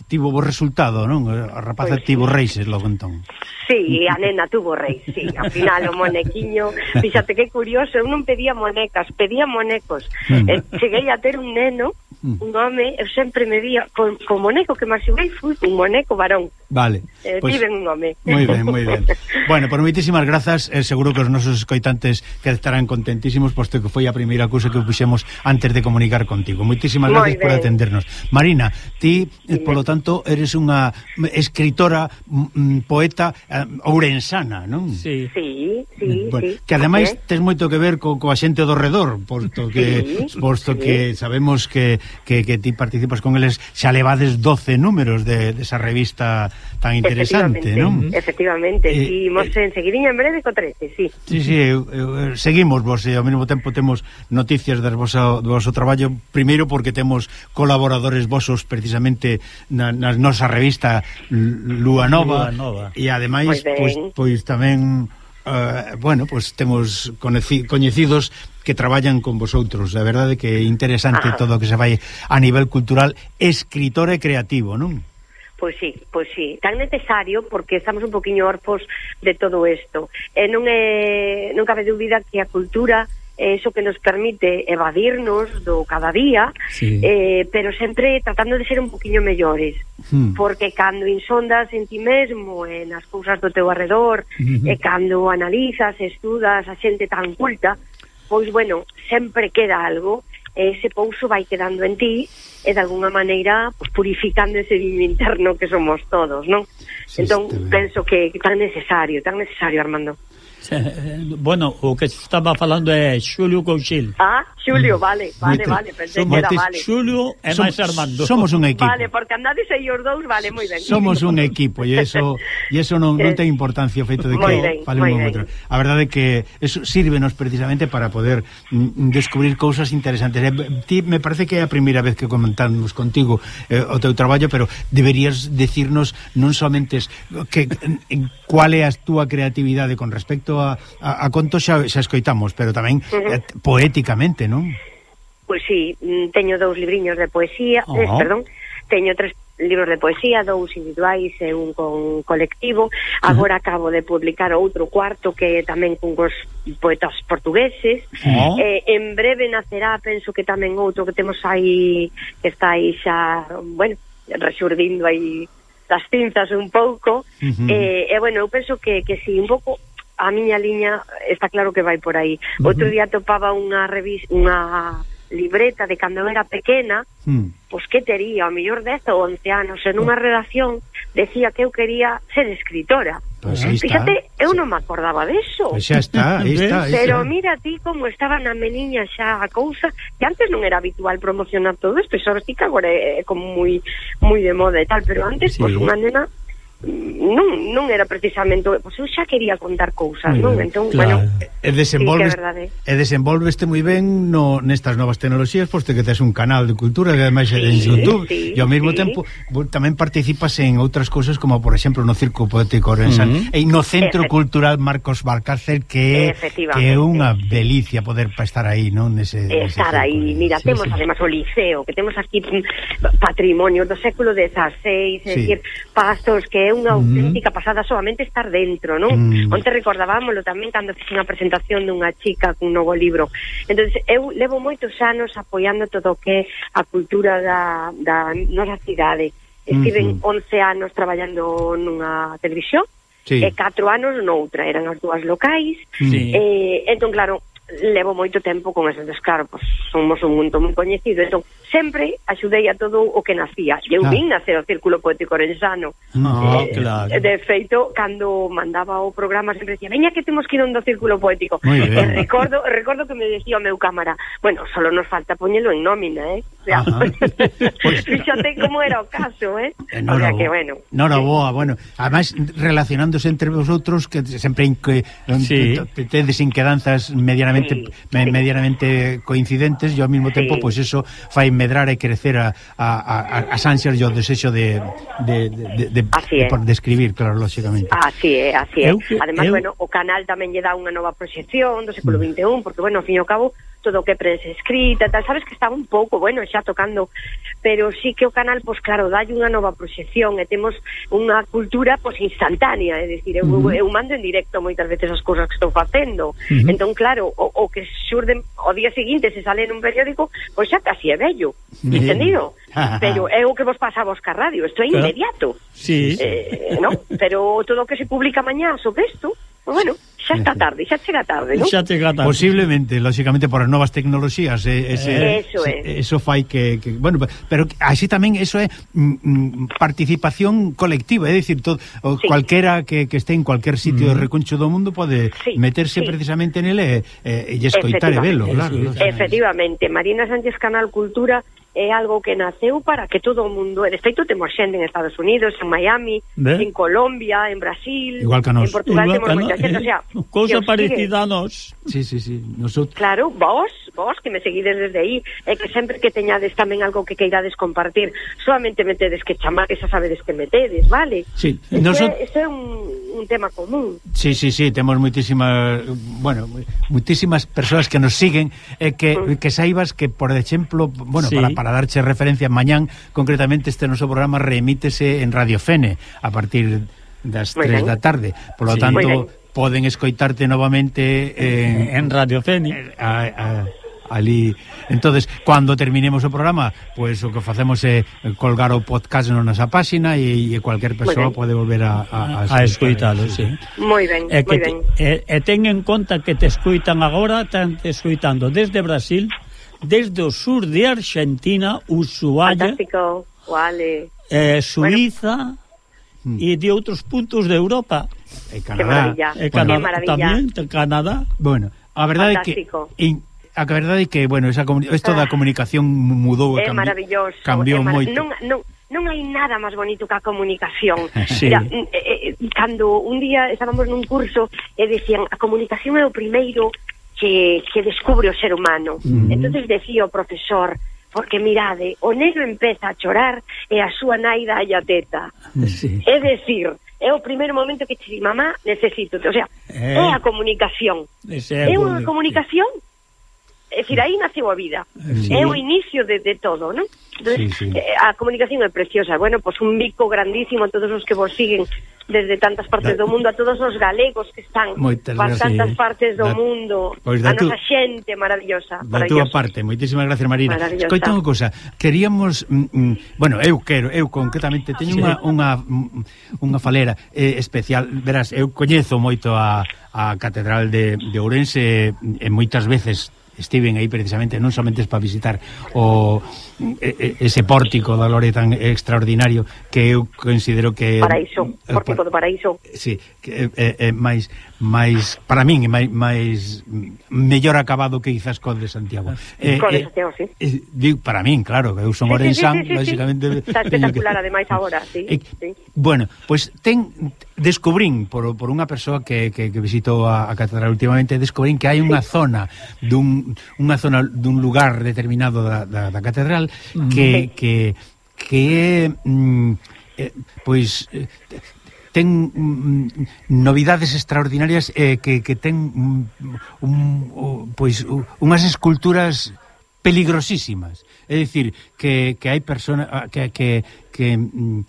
Speaker 2: tivo bo resultado, non? A rapaza
Speaker 7: pois,
Speaker 2: tivo reixes logo entón.
Speaker 7: Sí, a nena tuvo reis, sí. Al final o monequiño, fíxate que curioso, eu non pedía monecas, pedía monecos.
Speaker 2: Mm.
Speaker 7: Eh, cheguei a ter un neno
Speaker 2: mm.
Speaker 7: un home, eu sempre me vía con, con moneco que masivei fui un moneco varón.
Speaker 2: Vale.
Speaker 7: Eh,
Speaker 2: pois
Speaker 7: pues, viven un home.
Speaker 2: Moi ben, moi ben. bueno, por moitísimas grazas, eh, seguro que os nosos escoitantes que estarán contentísimos posto que foi a primeira cousa que puxemos antes de comunicar contigo. Moitísimas
Speaker 7: moi
Speaker 2: gracias
Speaker 7: ben.
Speaker 2: por atendernos. Marina, ti, eh,
Speaker 7: sí.
Speaker 2: polo tanto, eres unha mm, escritora, m, poeta eh, ourensana, non?
Speaker 1: Sí.
Speaker 7: Sí, sí,
Speaker 2: bueno,
Speaker 7: sí.
Speaker 2: Que ademais
Speaker 7: okay.
Speaker 2: tes moito que ver co, coa xente do redor, posto que
Speaker 7: sí,
Speaker 2: posto
Speaker 7: sí.
Speaker 2: que sabemos que que, que ti participas con eles, xa levades 12 números de, desa de revista tan interesante, non?
Speaker 7: Efectivamente,
Speaker 2: eh,
Speaker 7: sí, mos
Speaker 2: eh,
Speaker 7: enseguidinha en breve co 13, sí.
Speaker 2: Sí, sí, eu, eu, seguimos vos e ao mesmo tempo temos noticias do vosso, do vosso traballo, primeiro porque temos colaboradores vosos precisamente na, na nosa revista Lua Nova,
Speaker 1: Lua Nova.
Speaker 2: e ademais
Speaker 7: pois,
Speaker 2: pois, pois tamén Uh, bueno, pois pues, temos coñecidos que traballan con vosotros. A verdade que é interesante todo o que se vai a nivel cultural, escritor e creativo, non?
Speaker 7: Pois sí, pois sí, tan necesario porque estamos un poquinho orfos de todo isto. E non é non cabe dúbida que a cultura é iso que nos permite evadirnos do cada día,
Speaker 1: sí.
Speaker 7: eh, pero sempre tratando de ser un poquinho mellores,
Speaker 2: hmm.
Speaker 7: porque cando insondas en ti mesmo, e as nas cousas do teu arredor,
Speaker 1: uh -huh.
Speaker 7: e eh, cando analizas, estudas a xente tan culta, pois, bueno, sempre queda algo, e ese pouso vai quedando en ti e de alguna maneira pues, purificando ese viño interno que somos todos, non?
Speaker 2: Sí,
Speaker 7: entón, penso que tan necesario, tan necesario, Armando. [laughs]
Speaker 1: Bueno, o que estaba falando é Xulio Couchil.
Speaker 7: Ah, Xulio, mm. vale,
Speaker 2: vale,
Speaker 7: vale, pensei que era vale.
Speaker 1: Xulio e máis Armando.
Speaker 2: Somos un [laughs] equipo.
Speaker 7: Vale, porque andades aí os dous, vale, moi ben.
Speaker 2: Somos un equipo e eso e eso non, non ten [laughs] importancia o feito de que falemos un outro. A verdade é que eso sírvenos precisamente para poder mm, mm, descubrir cousas interesantes. Eh, ti me parece que é a primeira vez que comentamos contigo eh, o teu traballo, pero deberías decirnos non somente que eh, cual é a túa creatividade con respecto respecto a, a, a contos xa, xa escoitamos, pero tamén uh -huh. eh, poéticamente, non?
Speaker 7: Pois pues sí, mm, teño dous libriños de poesía, eh,
Speaker 1: oh.
Speaker 7: tres, perdón, teño tres libros de poesía, dous individuais e un con colectivo. Agora uh -huh. acabo de publicar outro cuarto que é tamén con os poetas portugueses.
Speaker 1: Uh -huh.
Speaker 7: eh, en breve nacerá, penso que tamén outro que temos aí que está aí xa, bueno, resurdindo aí das cinzas un pouco.
Speaker 2: Uh -huh.
Speaker 7: eh, e bueno, eu penso que que si un pouco a miña liña está claro que vai por aí. Uh -huh. Outro día topaba unha revista, unha libreta de cando era pequena,
Speaker 2: mm.
Speaker 7: pois que tería, ao mellor 10 ou 11 anos, en unha oh. redacción decía que eu quería ser escritora.
Speaker 2: Pues Fíjate, está.
Speaker 7: eu non me acordaba deso.
Speaker 2: Pues xa está, aí está. Ahí
Speaker 7: Pero
Speaker 2: está.
Speaker 7: mira ti como estaba na meniña xa a cousa, que antes non era habitual promocionar todo isto, e xa agora é como moi moi de moda e tal, pero antes,
Speaker 1: sí.
Speaker 7: pois, pues, unha nena non non era precisamente, pois eu xa quería contar cousas, non?
Speaker 2: Mm,
Speaker 7: entón,
Speaker 1: claro.
Speaker 7: bueno,
Speaker 2: e desenvolves
Speaker 7: sí, que
Speaker 2: e desenvolveste moi ben no nestas novas tecnoloxías, posto que tes un canal de cultura que ademais sí, en YouTube
Speaker 7: sí,
Speaker 2: e ao mesmo
Speaker 7: sí.
Speaker 2: tempo tamén participas en outras cousas como por exemplo no Circo Poético Orensan
Speaker 1: uh mm-hmm.
Speaker 2: e no Centro
Speaker 7: Efect
Speaker 2: Cultural Marcos Balcácer que que é unha delicia poder estar aí, non? Nese,
Speaker 7: estar aí,
Speaker 2: eh.
Speaker 7: mira,
Speaker 2: sí,
Speaker 7: temos
Speaker 2: sí.
Speaker 7: ademais o liceo, que temos aquí patrimonio do século 16,
Speaker 2: sí.
Speaker 7: é dicir, pastos que é unha auténtica pasada solamente estar dentro, non?
Speaker 2: Mm.
Speaker 7: Onte recordábamos tamén cando fixen a presentación dunha chica cun novo libro. Entonces eu levo moitos anos apoiando todo o que é a cultura da, da nosa cidade. Estiven
Speaker 2: uh -huh.
Speaker 7: 11 anos traballando nunha televisión,
Speaker 2: sí.
Speaker 7: e 4 anos noutra, eran as dúas locais.
Speaker 1: Sí.
Speaker 7: Eh, entón, claro, levo moito tempo con ese descaro, pois somos un mundo moi coñecido, entón sempre axudei a todo o que nacía. E eu
Speaker 2: claro.
Speaker 7: vin nacer o Círculo Poético Orensano.
Speaker 1: No,
Speaker 7: eh,
Speaker 1: claro.
Speaker 7: De feito, cando mandaba o programa sempre decía, "Veña que temos que ir do Círculo Poético". Eh, recordo, recordo que me decía o meu cámara, "Bueno, solo nos falta poñelo en nómina, eh". O sea, [laughs] fíxate como era o caso, eh. Enora o sea que bueno.
Speaker 2: Nora boa, bueno, además relacionándose entre vosotros que sempre que
Speaker 1: sí.
Speaker 2: tedes inquedanzas medianamente medianamente
Speaker 7: sí,
Speaker 2: me,
Speaker 7: sí.
Speaker 2: medianamente coincidentes e ao mesmo tempo
Speaker 7: sí.
Speaker 2: pois pues, eso fai medrar e crecer a, a, a, a Sánchez e o desexo de de, de, de, de, por describir, claro, lógicamente.
Speaker 7: Así é, así é.
Speaker 1: Eu,
Speaker 7: Además,
Speaker 1: eu...
Speaker 7: bueno, o canal tamén lle dá unha nova proxección do século mm. XXI, porque, bueno, ao fin e ao cabo, todo o que escrita, tal, sabes que estaba un pouco, bueno, xa tocando, pero sí que o canal, pois claro, dalle unha nova proxección e temos unha cultura pois instantánea, é dicir, eu,
Speaker 1: uh -huh.
Speaker 7: eu mando en directo moitas veces as cousas que estou facendo.
Speaker 1: Uh -huh.
Speaker 7: Entón, claro, o, o que xurden o día seguinte se sale nun periódico, pois xa casi é bello, entendido? Ah, ah, ah. Pero é o que vos pasa a vos ca radio, isto é inmediato. Claro.
Speaker 1: Sí.
Speaker 7: Eh, no? Pero todo o que se publica mañá sobre isto, pues bueno, xa está tarde, xa chega tarde, non?
Speaker 1: Xa chega tarde.
Speaker 2: Posiblemente, lógicamente por as novas tecnoloxías, eh, ese
Speaker 7: eh, eso,
Speaker 2: se, eh. eso fai que, que bueno, pero así tamén eso é mm, mm, participación colectiva, é dicir, todo
Speaker 7: sí.
Speaker 2: cualquera que, que este en cualquier sitio mm. recuncho do mundo pode
Speaker 7: sí,
Speaker 2: meterse
Speaker 7: sí.
Speaker 2: precisamente nele e, eh, e, eh, e escoitar e velo, claro.
Speaker 7: Efectivamente, Marina Sánchez Canal Cultura é algo que naceu para que todo o mundo, de feito temos xente en Estados Unidos, en Miami,
Speaker 1: ¿Ve?
Speaker 7: en Colombia, en Brasil,
Speaker 2: Igual que nos.
Speaker 7: en Portugal
Speaker 1: Igual
Speaker 7: temos moita xente, eh, o sea, [laughs]
Speaker 1: cousa parecida a nós.
Speaker 2: Sí, sí, sí, nosotros.
Speaker 7: Claro, vos, vos que me seguides desde aí, é que sempre que teñades tamén algo que queirades compartir, solamente me tedes que chamar, que xa sabedes que metedes, vale?
Speaker 2: Sí, nosotros
Speaker 7: é un, un tema común.
Speaker 2: Sí, sí, sí, temos moitísimas, bueno, moitísimas persoas que nos siguen e que, mm. que saibas que, por exemplo, bueno,
Speaker 1: sí.
Speaker 2: para para darche referencia mañán concretamente este noso programa reemítese en Radio Fene a partir das 3 da tarde. Por lo
Speaker 1: sí.
Speaker 2: tanto, poden escoitarte novamente en,
Speaker 1: en Radio Fene.
Speaker 2: A, a, ali. Entonces, cando terminemos o programa, pois pues, o que facemos é colgar o podcast na nosa páxina e, e cualquier persoa pode volver a, a,
Speaker 1: a, escoitalo, sí.
Speaker 7: Moi ben,
Speaker 1: e
Speaker 7: moi ben.
Speaker 1: Te, e, e ten en conta que te escoitan agora, están te escoitando desde Brasil, desde o sur de Argentina, Ushuaia,
Speaker 7: Fantástico. Vale.
Speaker 1: Eh, Suiza hmm. bueno. e de outros puntos de Europa.
Speaker 2: Eh,
Speaker 7: e
Speaker 2: Canadá.
Speaker 7: Maravilla.
Speaker 1: Eh,
Speaker 7: e
Speaker 1: Canadá, bueno,
Speaker 7: maravilla.
Speaker 1: tamén, de eh, Canadá.
Speaker 2: Bueno, a verdade é que... In, a verdade é que, bueno, esa esto da
Speaker 7: ah.
Speaker 2: comunicación mudou,
Speaker 7: é
Speaker 2: cambi,
Speaker 7: maravilloso,
Speaker 2: cambiou
Speaker 7: é mar
Speaker 2: moito.
Speaker 7: Non, non, non hai nada máis bonito que a comunicación. [laughs]
Speaker 1: Sí.
Speaker 7: Mira, eh, eh, cando un día estábamos nun curso e eh, decían a comunicación é o primeiro que, que descubre o ser humano. Uh -huh. Entonces decía o profesor, porque mirade, o neno empeza a chorar e a súa nai da a teta.
Speaker 1: Sí.
Speaker 7: É decir, é o primeiro momento que te di, mamá, necesito, o sea,
Speaker 1: é,
Speaker 7: é a comunicación. É,
Speaker 1: é
Speaker 7: unha comunicación É dicir, aí naceu a vida.
Speaker 1: Sí.
Speaker 7: É o inicio de, de todo, non? Entonces,
Speaker 2: sí, sí.
Speaker 7: Eh, a comunicación é preciosa. Bueno, pois pues un bico grandísimo a todos os que vos siguen desde tantas partes da, do mundo, a todos os galegos que están
Speaker 2: moitas,
Speaker 7: tantas sí. partes do
Speaker 2: da,
Speaker 7: mundo,
Speaker 2: pois
Speaker 7: a
Speaker 2: tu,
Speaker 7: nosa xente maravillosa.
Speaker 2: Da túa parte, moitísimas gracias, Marina. Escoita unha cosa, queríamos... Mm, mm, bueno, eu quero, eu concretamente teño sí. unha, unha, mm, unha falera eh, especial. Verás, eu coñezo moito a, a Catedral de, de Ourense e moitas veces estiven aí precisamente non somente para visitar o ese pórtico da Lore tan extraordinario que eu considero que
Speaker 7: paraíso, pórtico do paraíso.
Speaker 2: Sí, que é, é máis máis para min é máis, máis mellor acabado que quizás co de Santiago. Ah, eh,
Speaker 7: co de
Speaker 2: eh,
Speaker 7: Santiago, sí.
Speaker 2: Eh, digo para min, claro, que eu son
Speaker 7: sí,
Speaker 2: orensán,
Speaker 7: sí, sí, sí, lógicamente. Sí,
Speaker 2: sí.
Speaker 7: Está [laughs] espectacular que... ademais agora, sí,
Speaker 2: eh,
Speaker 7: sí.
Speaker 2: Bueno, pois pues ten descubrín por, por unha persoa que, que, que visitou a, a catedral últimamente, descubrín que hai unha sí. zona dun unha zona dun lugar determinado da, da, da catedral mm. que, que, que é... Mm, eh, pois eh, ten mm, novidades extraordinarias eh, que, que ten mm, un, o, pois u, unhas esculturas peligrosísimas. É dicir, que, que hai persona ah, que, que, que mm,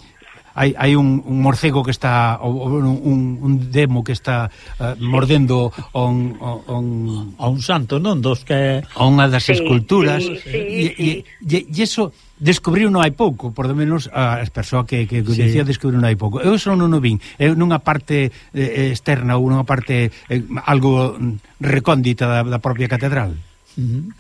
Speaker 2: hai, hai un, un morcego que está ou, un, un demo que está uh, mordendo on, on,
Speaker 1: a un santo, non? Dos que
Speaker 2: a unha das
Speaker 7: sí,
Speaker 2: esculturas
Speaker 7: sí, sí,
Speaker 2: e,
Speaker 7: sí.
Speaker 2: e, e iso descubriu non hai pouco, por lo menos as persoas que, que
Speaker 1: sí.
Speaker 2: decía descubriu non hai pouco eu só non o vin, eu nunha parte eh, externa ou nunha parte eh, algo recóndita da, da propia catedral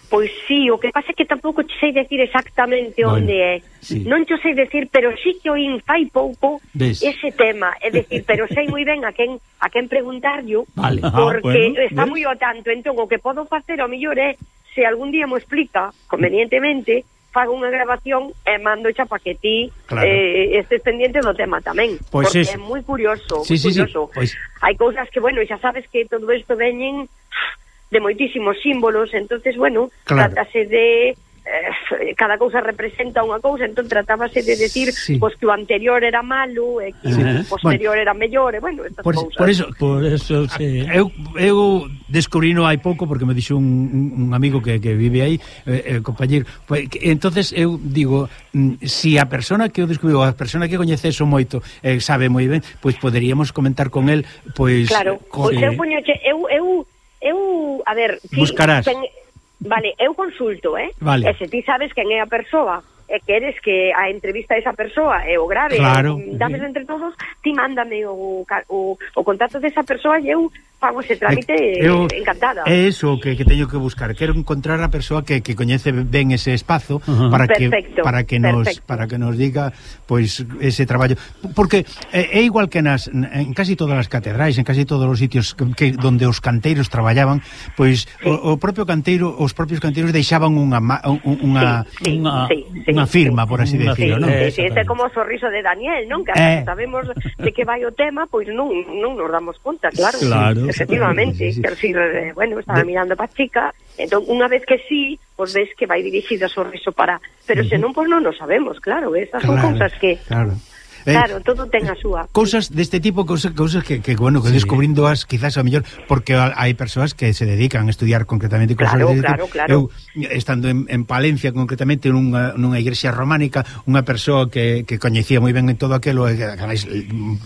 Speaker 7: Pois sí, o que pasa é que tampouco che sei decir exactamente
Speaker 2: bueno,
Speaker 7: onde é.
Speaker 2: Sí.
Speaker 7: Non che sei decir, pero sí que oín fai pouco
Speaker 2: ¿Ves?
Speaker 7: ese tema, é decir, [laughs] pero sei moi ben a quen a quen preguntarllo,
Speaker 1: vale.
Speaker 7: porque ah,
Speaker 1: bueno,
Speaker 7: está moi o tanto, entón o que podo facer ao mellor é se algún día mo explica convenientemente fago unha grabación e mando xa pa que ti
Speaker 2: claro.
Speaker 7: eh, estes pendiente do tema tamén
Speaker 2: pois
Speaker 7: porque
Speaker 2: es.
Speaker 7: é moi curioso,
Speaker 2: sí,
Speaker 7: moi
Speaker 2: sí, curioso. Sí,
Speaker 7: sí.
Speaker 2: Pois...
Speaker 7: hai cousas que, bueno, xa sabes que todo isto veñen de moitísimos símbolos, entonces bueno,
Speaker 2: claro.
Speaker 7: tratase de eh, cada cousa representa unha cousa, entón tratábase de decir
Speaker 2: sí.
Speaker 7: pois que o anterior era malo e que
Speaker 1: sí.
Speaker 7: o posterior bueno, era mellor, e bueno, estas
Speaker 2: por,
Speaker 7: cousas.
Speaker 2: Por eso,
Speaker 1: por eso sí.
Speaker 2: eu, eu descubrino hai pouco porque me dixo un, un amigo que, que vive aí, eh, eh compañeiro. Pues, entonces eu digo, mm, si a persona que eu descubriu, a persona que coñeces moito, eh, sabe moi ben, pois pues poderíamos comentar con el, pois pues,
Speaker 7: Claro,
Speaker 2: eh,
Speaker 7: pois pues eh, eu poñoche, eu eu eu, a ver, si
Speaker 2: buscarás.
Speaker 7: Ten, vale, eu consulto, eh?
Speaker 2: Vale.
Speaker 7: E se ti sabes quen é a persoa, e queres que a entrevista a esa persoa é o grave,
Speaker 2: claro.
Speaker 7: Eh, dámelo entre todos, ti mándame o, o, o contacto desa persoa e eu fago ese trámite eh,
Speaker 2: eu,
Speaker 7: encantada.
Speaker 2: É eso que, que teño que buscar. Quero encontrar a persoa que, que coñece ben ese espazo
Speaker 1: uh
Speaker 2: -huh. para
Speaker 7: perfecto, que
Speaker 2: para que nos
Speaker 7: perfecto.
Speaker 2: para que nos diga pois ese traballo, porque é, é igual que nas en casi todas as catedrais, en casi todos os sitios que, que donde os canteiros traballaban, pois sí. o, o propio canteiro, os propios canteiros deixaban unha unha
Speaker 7: sí,
Speaker 1: unha,
Speaker 7: sí, sí,
Speaker 2: unha firma, sí, por así decirlo, non?
Speaker 7: Sí, sí, ese como o sorriso de Daniel, non? Que
Speaker 2: eh.
Speaker 7: sabemos de que vai o tema, pois non non nos damos conta, claro.
Speaker 1: Claro.
Speaker 7: Sí efectivamente.
Speaker 2: Sí, sí, sí.
Speaker 7: Quero decir, eh, bueno, estaba
Speaker 2: de...
Speaker 7: mirando pa chica, entón unha vez que sí, pois ves que vai dirixida sorriso para... Pero uh -huh. senón, pois non o sabemos, claro, esas claro, son cousas que...
Speaker 2: Claro Eh,
Speaker 7: claro, todo ten a súa.
Speaker 2: Cousas deste tipo, cousas, cousas que, que, bueno, que
Speaker 1: sí.
Speaker 2: descubrindo as quizás a mellor, porque hai persoas que se dedican a estudiar concretamente cousas
Speaker 7: claro,
Speaker 2: deste
Speaker 7: claro,
Speaker 2: tipo.
Speaker 7: Claro.
Speaker 2: Eu, estando en, en Palencia, concretamente, nunha, nunha igrexa románica, unha persoa que, que coñecía moi ben en todo aquilo, que ademais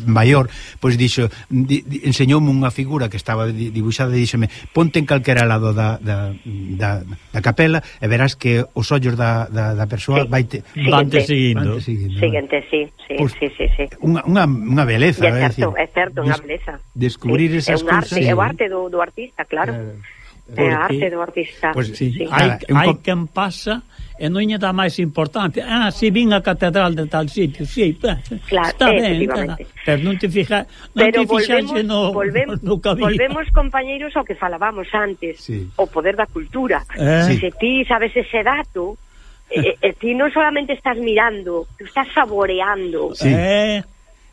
Speaker 2: maior, pois dixo, di, di, enseñoume unha figura que estaba dibuixada e díxome, ponte en calquera lado da, da, da, da capela e verás que os ollos da, da, da persoa
Speaker 7: sí.
Speaker 2: vai te,
Speaker 1: sí,
Speaker 7: vante
Speaker 1: seguindo.
Speaker 2: Vante seguindo,
Speaker 7: Siguiente, sí, sí,
Speaker 2: pues,
Speaker 7: sí sí, sí, sí.
Speaker 2: Unha, unha, unha beleza,
Speaker 7: é
Speaker 2: eh,
Speaker 7: certo,
Speaker 2: é,
Speaker 7: é certo, unha beleza.
Speaker 2: Descubrir
Speaker 7: sí.
Speaker 2: esas cousas.
Speaker 7: É o arte do, do artista, claro. Eh, é a arte do artista.
Speaker 2: Pues,
Speaker 1: sí,
Speaker 7: sí.
Speaker 1: Hai, hai quen pasa e non lle dá máis importante. Ah, si vin a catedral de tal sitio, si. Sí,
Speaker 7: claro,
Speaker 1: está ben, claro. pero non te fija, non
Speaker 7: pero
Speaker 1: te fixaxe no,
Speaker 7: volvemos,
Speaker 1: no cabía.
Speaker 7: Volvemos, compañeiros, ao que falábamos antes,
Speaker 2: sí.
Speaker 7: o poder da cultura.
Speaker 1: Eh?
Speaker 7: Se ti sabes ese dato, Eh, eh, eh, e, e ti non solamente estás mirando, tú estás saboreando.
Speaker 2: Sí.
Speaker 1: Eh.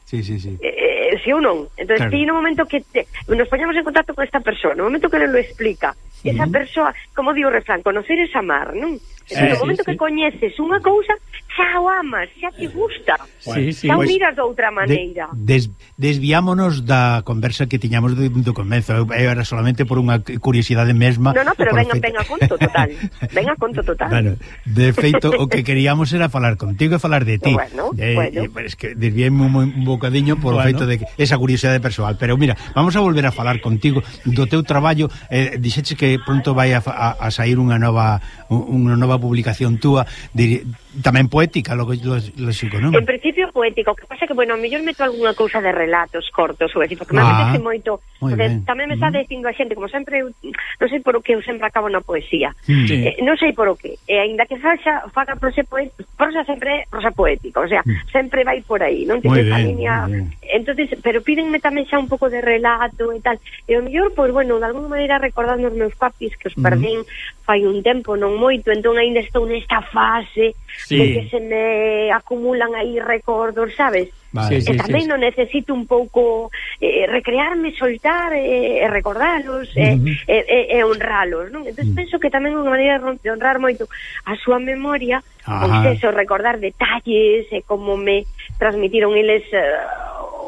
Speaker 2: Sí, sí, sí.
Speaker 7: Eh, sí si ou non. Entón,
Speaker 2: claro.
Speaker 7: ti no momento que te, nos poñamos en contacto con esta persona, no momento que le lo explica, esa persoa, como digo refrán, conocer es amar, non? Sí, no momento
Speaker 1: sí,
Speaker 7: que coñeces unha cousa, xa o amas, xa te gusta.
Speaker 1: Sí, sí,
Speaker 7: xa o
Speaker 2: pois
Speaker 7: miras de outra maneira.
Speaker 2: De, des, desviámonos da conversa que tiñamos do, do comezo. Era solamente por unha curiosidade mesma.
Speaker 7: No, no, pero venga,
Speaker 2: feito...
Speaker 7: ven a conto total. [laughs] venga, a conto total.
Speaker 2: Bueno, de feito, o que queríamos era falar contigo e falar de ti.
Speaker 7: Bueno,
Speaker 2: eh, eh
Speaker 7: bueno.
Speaker 2: Eh, es que desviéme un, un bocadiño por
Speaker 1: bueno.
Speaker 2: o feito de que esa curiosidade persoal. Pero mira, vamos a volver a falar contigo do teu traballo. Eh, dixeche que pronto vai a, a, a sair unha nova unha nova publicación túa. Dir, Tamén poética, lo que lógico, non?
Speaker 7: En principio poético o que pasa que, bueno, a mellor meto algunha cousa de relatos cortos, ou así, porque
Speaker 2: ah.
Speaker 7: me apetece moito
Speaker 2: Moi
Speaker 7: porque
Speaker 2: ben.
Speaker 7: tamén me está dicindo a xente, como sempre, eu, non sei por o que eu sempre acabo na poesía.
Speaker 1: Sí.
Speaker 7: Eh, non sei por o eh, que. E aínda que faxa, faga prosa, prosa sempre prosa poética, o sea, sempre vai por aí, non tiene esa línea. Entonces, pero pídenme tamén xa un pouco de relato e tal. E o mellor, pois, pues, bueno, de alguma maneira recordando os meus papis que os perdín fai un tempo, non moito, entón aínda estou nesta fase
Speaker 1: sí.
Speaker 7: de que se me acumulan aí recordos, sabes?
Speaker 2: Vale.
Speaker 1: Sí,
Speaker 7: e sí, eh, tamén sí, no necesito un pouco eh, recrearme, soltar e eh, eh recordalos e,
Speaker 1: eh,
Speaker 7: uh -huh. eh, eh, eh, honralos, non? Entón uh -huh. penso que tamén é unha maneira de honrar moito a súa memoria, pois eso, recordar detalles e como me transmitiron eles eh,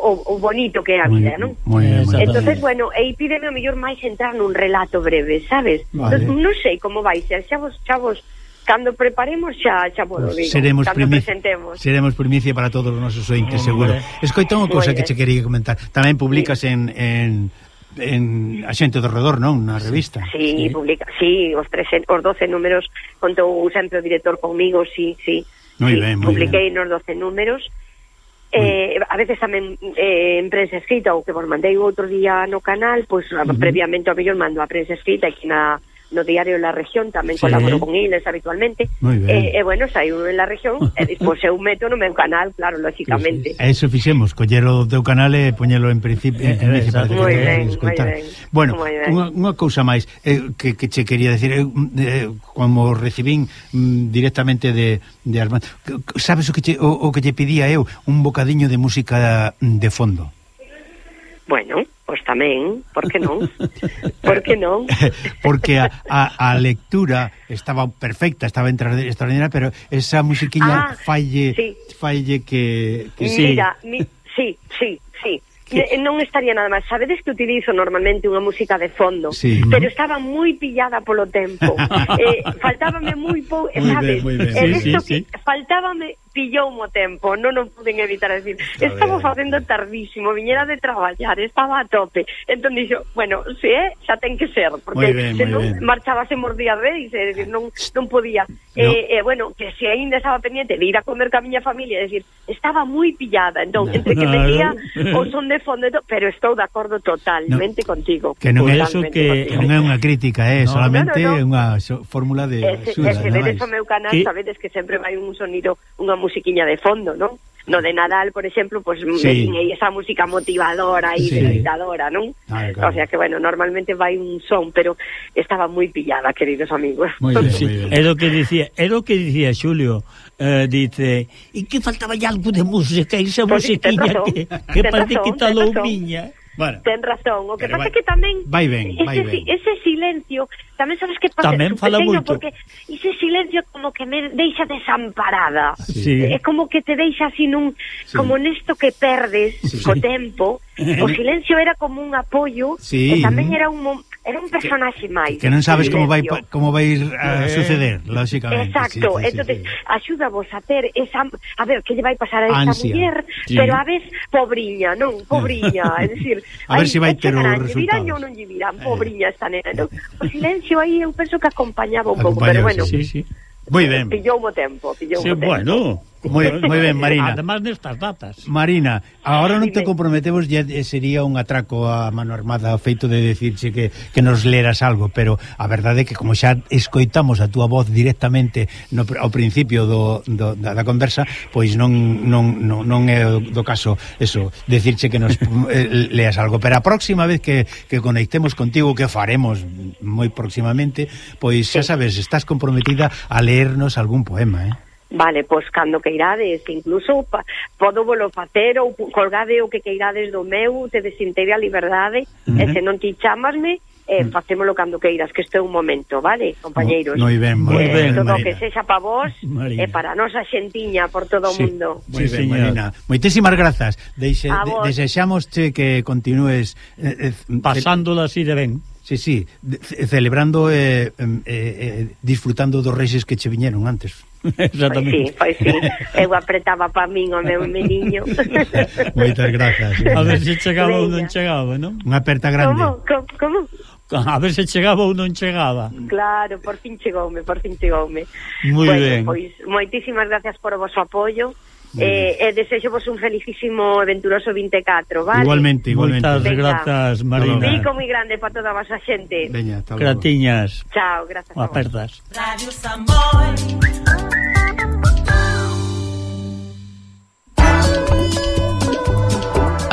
Speaker 7: o, o bonito que é a vida, non? Entonces, bueno, e pídeme o mellor máis entrar nun relato breve, sabes?
Speaker 2: Vale.
Speaker 7: Entonces, non sei como vai ser, xa vos, xa vos cando preparemos xa xa vos pues digo,
Speaker 2: seremos
Speaker 7: cando
Speaker 2: primicia,
Speaker 7: presentemos.
Speaker 2: Seremos primicia para todos os nosos ointes, seguro. Escoita unha cousa que che quería comentar. Tamén publicas sí. en, en en a xente do redor, non? Na revista.
Speaker 7: Sí, sí. publica, sí, os 13, os 12 números contou sempre o director comigo, sí, sí.
Speaker 2: Moi
Speaker 7: sí,
Speaker 2: ben, muy
Speaker 7: publiquei nos 12 números. Eh, a veces tamén eh, en prensa escrita ou que vos mandei outro día no canal, pois pues, uh -huh. previamente ao mellor mando a prensa escrita aquí na no diario La Región, tamén
Speaker 1: sí.
Speaker 7: colaboro con eles habitualmente,
Speaker 2: e, e
Speaker 7: eh, eh, bueno, sai uno en La Región, e despois eu meto no meu canal, claro, lógicamente.
Speaker 2: E Eso fixemos, collelo do teu canal e poñelo en
Speaker 1: eh,
Speaker 2: principio,
Speaker 1: en
Speaker 2: principio
Speaker 7: moi ben, moi ben.
Speaker 2: Bueno, unha, unha cousa máis eh, que, que che quería decir, eu, eh, como recibín mm, directamente de, de Armando, sabes o que, che, o, o que lle pedía eu? Un bocadiño de música de fondo.
Speaker 7: Bueno, Pois tamén, por que non? [laughs] Por que non? [laughs]
Speaker 2: Porque a, a, a lectura estaba perfecta, estaba extraordinaria, pero esa musiquiña
Speaker 7: ah,
Speaker 2: falle
Speaker 7: sí.
Speaker 2: falle que, que
Speaker 7: Mira. Mi, sí, sí, sí. Que... Non estaría nada máis. Sabedes que utilizo normalmente unha música de fondo,
Speaker 2: sí.
Speaker 7: pero estaba moi pillada polo tempo. [laughs] eh, faltábame moi pouco, sabes?
Speaker 2: Bien, ben.
Speaker 7: Eh,
Speaker 1: sí, sí,
Speaker 7: que sí. Faltábame pillou mo tempo, non non puden evitar a decir, estamos facendo tardísimo, viñera de traballar, estaba a tope. Entón dixo, bueno, se eh, é, xa ten que ser, porque
Speaker 2: ben,
Speaker 7: se non marchabase mordía reis, é dicir, non, non podía.
Speaker 2: No.
Speaker 7: Eh, eh, bueno, que se aínda estaba pendiente de ir a comer ca miña familia, é dicir, estaba moi pillada, entón, entre que metía o son de fondo, pero estou de acordo totalmente no. contigo.
Speaker 2: Que non é
Speaker 1: eso que
Speaker 7: contigo.
Speaker 2: non é unha crítica, é eh,
Speaker 1: no,
Speaker 2: solamente
Speaker 7: no, no, no.
Speaker 2: unha fórmula de axuda.
Speaker 7: E se,
Speaker 2: se
Speaker 7: vedes o meu canal,
Speaker 1: que...
Speaker 7: sabedes que sempre vai un sonido, unha musiquiña de fondo, non? No de Nadal, por exemplo, pois pues,
Speaker 2: sí.
Speaker 7: aí esa música motivadora e
Speaker 2: sí.
Speaker 7: gritadora, non?
Speaker 2: Ah, claro.
Speaker 7: O sea que, bueno, normalmente vai un son, pero estaba moi pillada, queridos amigos.
Speaker 2: Moi ben, [laughs]
Speaker 1: sí. É o que dicía, é o que dicía Xulio, eh, dice, e que faltaba algo de música, esa
Speaker 7: pues,
Speaker 1: musiquiña
Speaker 7: razón,
Speaker 1: que, que parece
Speaker 7: razón,
Speaker 1: que
Speaker 7: talou Razón.
Speaker 2: Bueno,
Speaker 7: ten razón, o que pasa
Speaker 2: vai,
Speaker 7: que tamén
Speaker 2: vai ben, vai
Speaker 7: ese,
Speaker 2: ben.
Speaker 7: ese silencio tamén sabes que pasa
Speaker 1: tamén fala moito.
Speaker 7: porque ese silencio como que me deixa desamparada
Speaker 1: sí.
Speaker 7: é como que te deixa así nun
Speaker 2: sí.
Speaker 7: como nesto que perdes
Speaker 2: sí.
Speaker 7: co tempo o silencio era como un apoio
Speaker 2: sí.
Speaker 7: e tamén era un Era un personaxe máis.
Speaker 2: Que non sabes como vai como vai ir a suceder, lógicamente.
Speaker 7: Exacto.
Speaker 2: Sí, sí,
Speaker 7: Entonces,
Speaker 2: sí, sí.
Speaker 7: axúdavos a ter esa a ver que lle vai pasar a esta
Speaker 2: Ansia.
Speaker 7: muller,
Speaker 1: sí.
Speaker 7: pero a vez pobriña, non, pobriña, [laughs] é dicir,
Speaker 2: a ver se si
Speaker 7: vai
Speaker 2: ter
Speaker 7: o
Speaker 2: resultado.
Speaker 7: Dirán ou non lle dirán,
Speaker 2: eh.
Speaker 7: pobriña esta nena, non? [laughs] O silencio aí eu penso que acompañaba un pouco, pero bueno.
Speaker 1: Sí, sí.
Speaker 2: Moi ben.
Speaker 7: Pillou o tempo, pillou o tempo.
Speaker 1: Bueno,
Speaker 2: Moi, moi ben, Marina.
Speaker 1: Además nestas datas.
Speaker 2: Marina, agora ah, non te comprometemos ya eh, sería un atraco a mano armada feito de decirche que, que nos leras algo, pero a verdade é que como xa escoitamos a túa voz directamente no, ao principio do, do, da, da conversa, pois non, non, non, non é do caso eso, decirche que nos [laughs] eh, leas algo, pero a próxima vez que, que conectemos contigo, que faremos moi próximamente, pois xa sabes, estás comprometida a leernos algún poema, eh?
Speaker 7: Vale, pois cando queirades, incluso pa, podo volo facer ou colgade o que queirades do meu, te tedes a liberdade,
Speaker 2: uh -huh.
Speaker 7: e se non ti chamasme, eh, mm. facémolo cando queiras, que este é un momento, vale, compañeiros?
Speaker 2: Moi ben, moi
Speaker 1: eh,
Speaker 2: ben,
Speaker 7: Todo
Speaker 2: Marina.
Speaker 7: que sexa pa vos [laughs]
Speaker 1: Marina.
Speaker 7: e eh, para nosa xentiña por todo o
Speaker 2: sí,
Speaker 7: mundo.
Speaker 2: Moi
Speaker 1: sí,
Speaker 2: ben, Marina. Moitísimas grazas. Deixe, de, desexamos que continúes eh, eh,
Speaker 1: pasándola así de ben.
Speaker 2: Sí, sí, celebrando e eh, eh, eh, disfrutando dos reixes que che viñeron antes. [laughs] Exactamente.
Speaker 7: Pois sí, pois sí. Eu apretaba pa min o meu meniño. [laughs]
Speaker 2: Moitas grazas. [laughs]
Speaker 1: A ver se chegaba ou non chegaba, non?
Speaker 2: Unha aperta grande.
Speaker 7: Como? Como? como?
Speaker 1: A ver se chegaba ou non chegaba.
Speaker 7: Claro, por fin chegoume, por fin chegoume.
Speaker 1: Moi
Speaker 7: bueno,
Speaker 1: ben.
Speaker 7: Pois, moitísimas gracias por o vosso apoio. Eh, e eh, desexo vos un felicísimo e venturoso 24, vale?
Speaker 2: Igualmente, igualmente.
Speaker 1: Moitas grazas, Marina.
Speaker 7: Un bico moi grande para toda a vosa xente.
Speaker 2: Veña, hasta logo.
Speaker 1: Gratiñas.
Speaker 7: Chao, grazas.
Speaker 1: Apertas.
Speaker 3: Radio Samboy.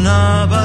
Speaker 8: another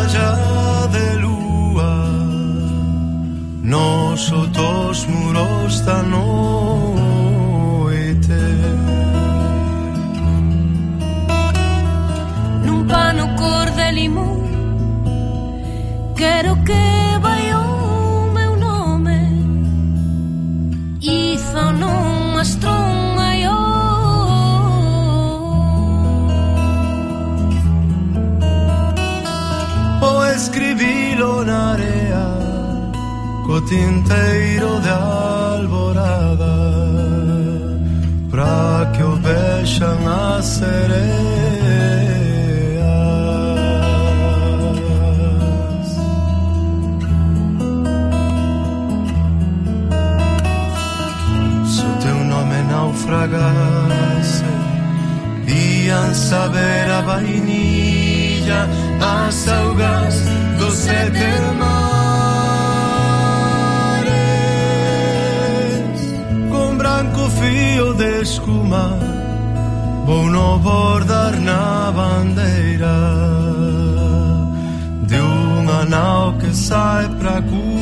Speaker 8: tinteiro de alvorada para que o vejam a sereias. Se o teu nome naufragasse, iam saber a vainilha, a saudade do sete de escuma Vou no bordar na bandeira De unha nao que sai pra cura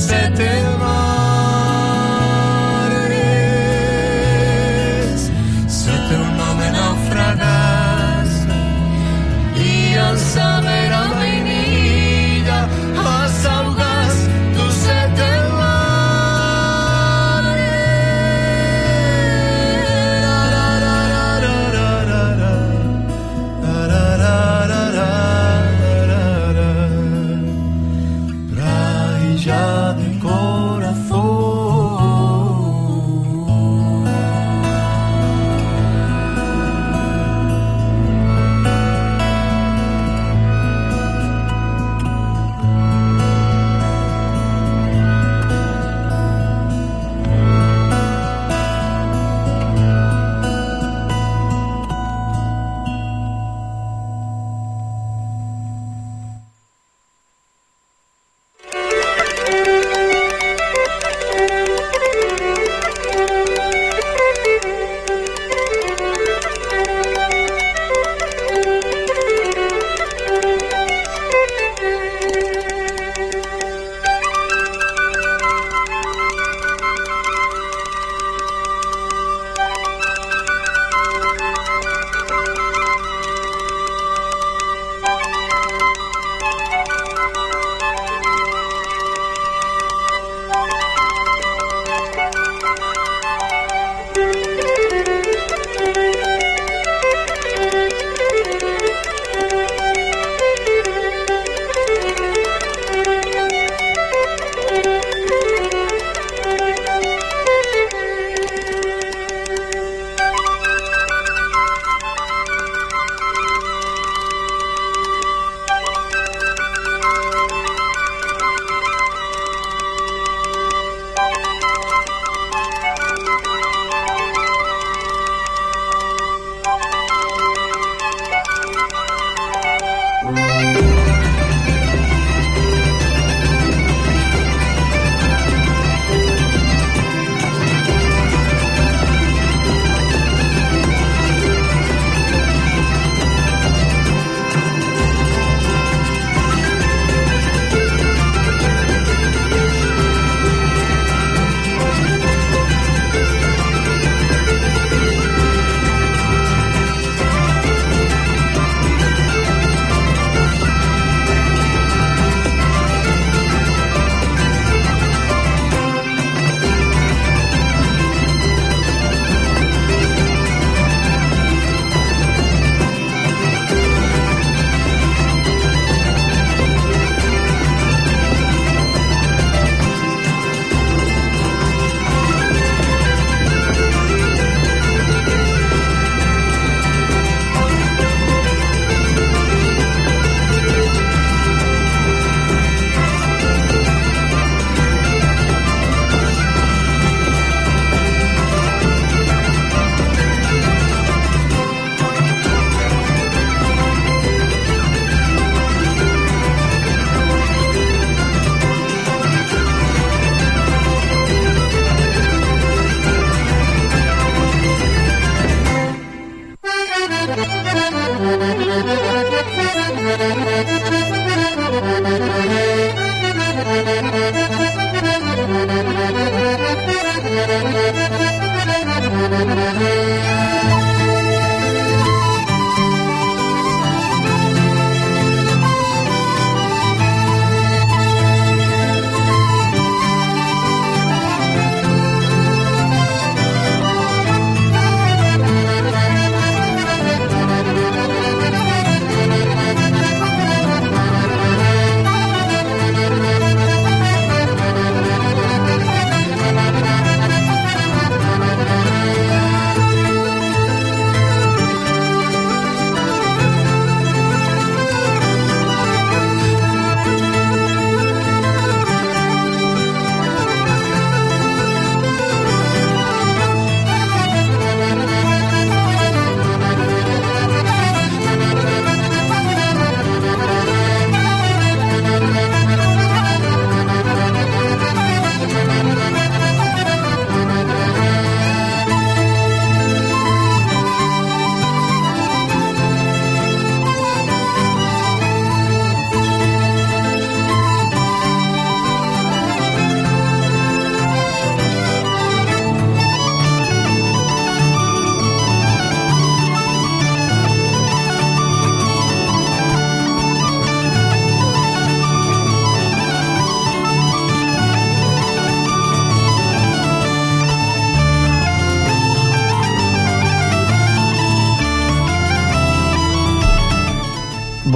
Speaker 8: sete mãos.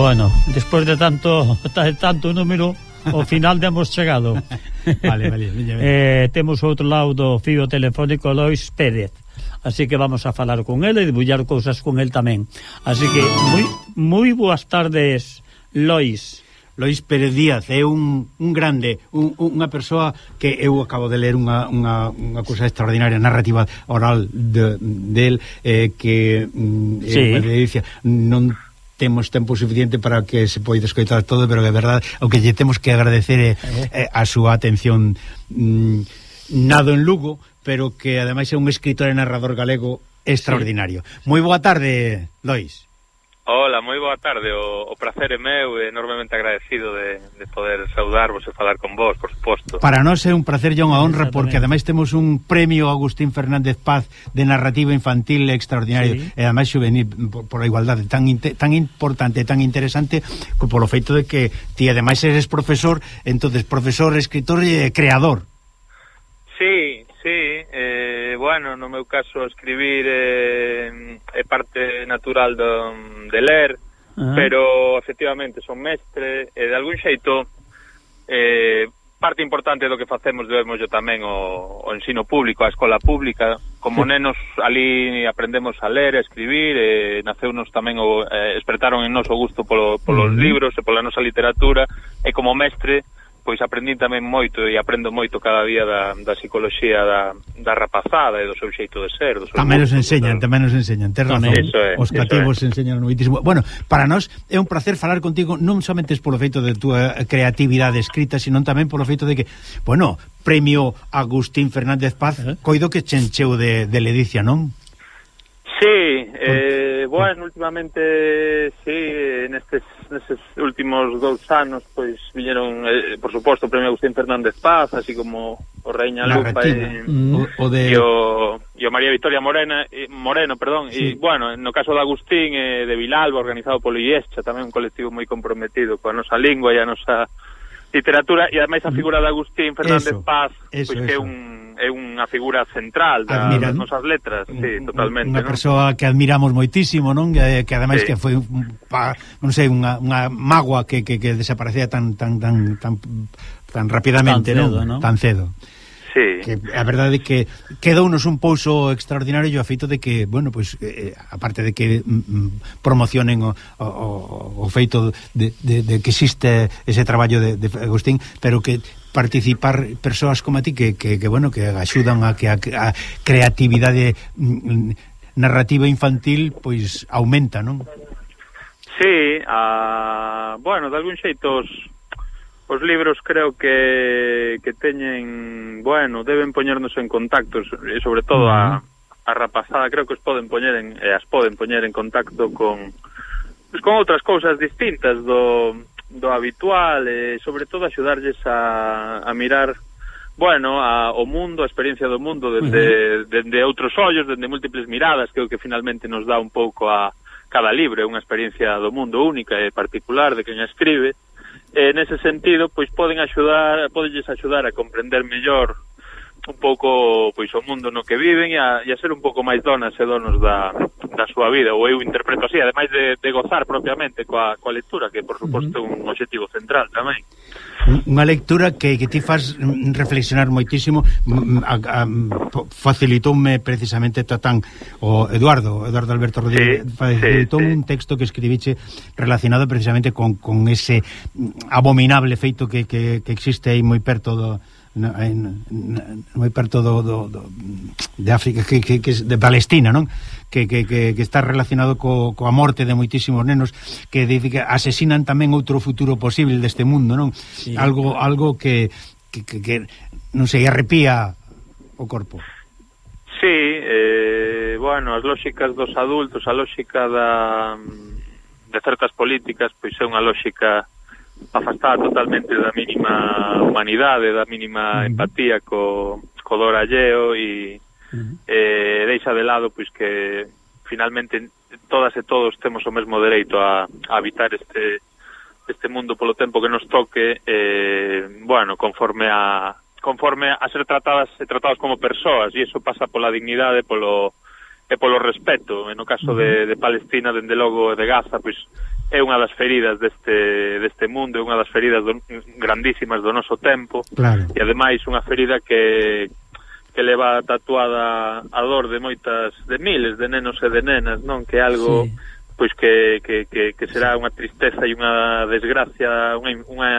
Speaker 1: Bueno, despois de tanto [laughs] de tanto número, ao final demos chegado. [laughs]
Speaker 2: vale, vale, vale.
Speaker 1: Eh, temos outro lado do fío telefónico Lois Pérez. Así que vamos a falar con ele e debullar cousas con el tamén. Así que moi moi boas tardes, Lois.
Speaker 2: Lois Pérez Díaz é un, un grande, un, unha persoa que eu acabo de ler unha, unha, unha cousa extraordinaria narrativa oral de, del eh, que mm,
Speaker 1: sí.
Speaker 2: eh, Pérez non temos tempo suficiente para que se poida escoitar todo, pero que é verdade, o que lle temos que agradecer é, é a súa atención mm, nado en Lugo, pero que ademais é un escritor e narrador galego extraordinario. Sí. Moi boa tarde, Lois.
Speaker 9: Hola, moi boa tarde. O, o prazer é meu e enormemente agradecido de, de poder saudarvos e falar con vos, por suposto.
Speaker 2: Para nós é un placer e unha honra porque ademais temos un premio Agustín Fernández Paz de narrativa infantil extraordinario
Speaker 1: sí.
Speaker 2: e ademais juvenil por, por a igualdade tan tan importante, tan interesante co polo feito de que ti ademais eres profesor, entonces profesor, escritor e creador.
Speaker 9: Sí, Sí, eh, bueno, no meu caso escribir eh, é parte natural do, de ler,
Speaker 1: uh -huh.
Speaker 9: pero efectivamente son mestre e de algún xeito eh, parte importante do que facemos debemos yo tamén o, o ensino público, a escola pública. Como sí. nenos ali aprendemos a ler, a escribir, e naceunos tamén o eh, espertaron en noso gusto polo, polos
Speaker 2: uh -huh.
Speaker 9: libros e pola nosa literatura, e como mestre pois aprendín tamén moito e aprendo moito cada día da, da psicoloxía da, da rapazada e do seu xeito de ser do seu
Speaker 2: tamén nos enseñan,
Speaker 9: da...
Speaker 2: tamén nos enseñan ten razón,
Speaker 9: eso é,
Speaker 2: os cativos é. enseñan moitísimo. noitismo bueno, para nós é un placer falar contigo non somente polo feito de túa creatividade escrita, sino tamén polo feito de que bueno, premio Agustín Fernández Paz
Speaker 1: eh?
Speaker 2: coido que chencheu de, de ledicia, non?
Speaker 9: Sí, eh, bueno, últimamente sí, nestes, nestes últimos dous anos pois viñeron, eh, por suposto, o premio Agustín Fernández Paz, así como o Reina Lupa e,
Speaker 2: o, o de...
Speaker 9: e, o, e o María Victoria Morena, eh, Moreno, perdón,
Speaker 2: sí.
Speaker 9: e bueno, no caso de Agustín e eh, de Vilalba, organizado polo IESCHA, tamén un colectivo moi comprometido coa nosa lingua e a nosa literatura e ademais a figura de Agustín Fernández
Speaker 2: eso,
Speaker 9: Paz, pois
Speaker 2: eso,
Speaker 9: pois que é un é unha figura central da,
Speaker 2: Admira,
Speaker 9: das nosas letras, sí, totalmente.
Speaker 2: Unha persoa que admiramos moitísimo, non? Que, que ademais
Speaker 9: sí.
Speaker 2: que foi pa, non sei, unha, unha magua que, que, que desaparecía tan tan tan tan tan rapidamente,
Speaker 1: tan cedo,
Speaker 2: non?
Speaker 1: non?
Speaker 2: Tan cedo.
Speaker 9: Sí.
Speaker 2: Que a verdade é que quedounos un pouso extraordinario o feito de que, bueno, pois eh, aparte de que mm, mm promocionen o, o, o feito de, de, de que existe ese traballo de, de Agustín, pero que participar persoas como a ti que, que, que bueno, que axudan a que a, a creatividade mm, mm, narrativa infantil pois aumenta, non?
Speaker 9: Sí, a, bueno, de algún xeito os, os libros creo que, que teñen, bueno, deben poñernos en contacto, e sobre todo a, a rapazada creo que os poden poñer en, eh, as poden poñer en contacto con, pues, con outras cousas distintas do do habitual e sobre todo axudarlles a, a mirar bueno, a, o mundo, a experiencia do mundo dende, dende outros ollos, dende múltiples miradas, que é o que finalmente nos dá un pouco a cada libro, é unha experiencia do mundo única e particular de quen escribe. E nese sentido, pois poden axudar, podelles axudar a comprender mellor un pouco pois o mundo no que viven e a, e a ser un pouco máis donas e donos da, da súa vida, ou eu interpreto así, ademais de, de gozar propiamente coa, coa lectura, que por suposto é un obxectivo central tamén.
Speaker 2: Unha lectura que, que ti faz reflexionar moitísimo, a, a, facilitoume precisamente Tatán, o Eduardo, Eduardo Alberto Rodríguez,
Speaker 9: sí,
Speaker 2: facilitou
Speaker 9: sí, sí.
Speaker 2: un texto que escribiche relacionado precisamente con, con ese abominable feito que, que, que existe aí moi perto do en, en, moi perto do, do, do de África que, que, que de Palestina, non? Que, que, que, que está relacionado co, coa morte de moitísimos nenos que dice que asesinan tamén outro futuro posible deste mundo, non?
Speaker 1: Sí.
Speaker 2: Algo algo que, que, que, que non sei, arrepía o corpo.
Speaker 9: Sí, eh, bueno, as lóxicas dos adultos, a lóxica da de certas políticas pois é unha lóxica afastada totalmente da mínima humanidade, da mínima empatía co, co dor alleo e, eh, deixa de lado pois que finalmente todas e todos temos o mesmo dereito a, a habitar este este mundo polo tempo que nos toque eh, bueno, conforme a conforme a ser tratadas e tratados como persoas e iso pasa pola dignidade polo e polo respeto. En no caso de, de Palestina dende logo de Gaza pois é unha das feridas deste, deste mundo, é unha das feridas do, grandísimas do noso tempo
Speaker 2: claro.
Speaker 9: e ademais unha ferida que, que leva tatuada a dor de moitas, de miles de nenos e de nenas, non? Que algo...
Speaker 1: Sí
Speaker 9: pois que, que, que, que será unha tristeza e unha desgracia, unha, unha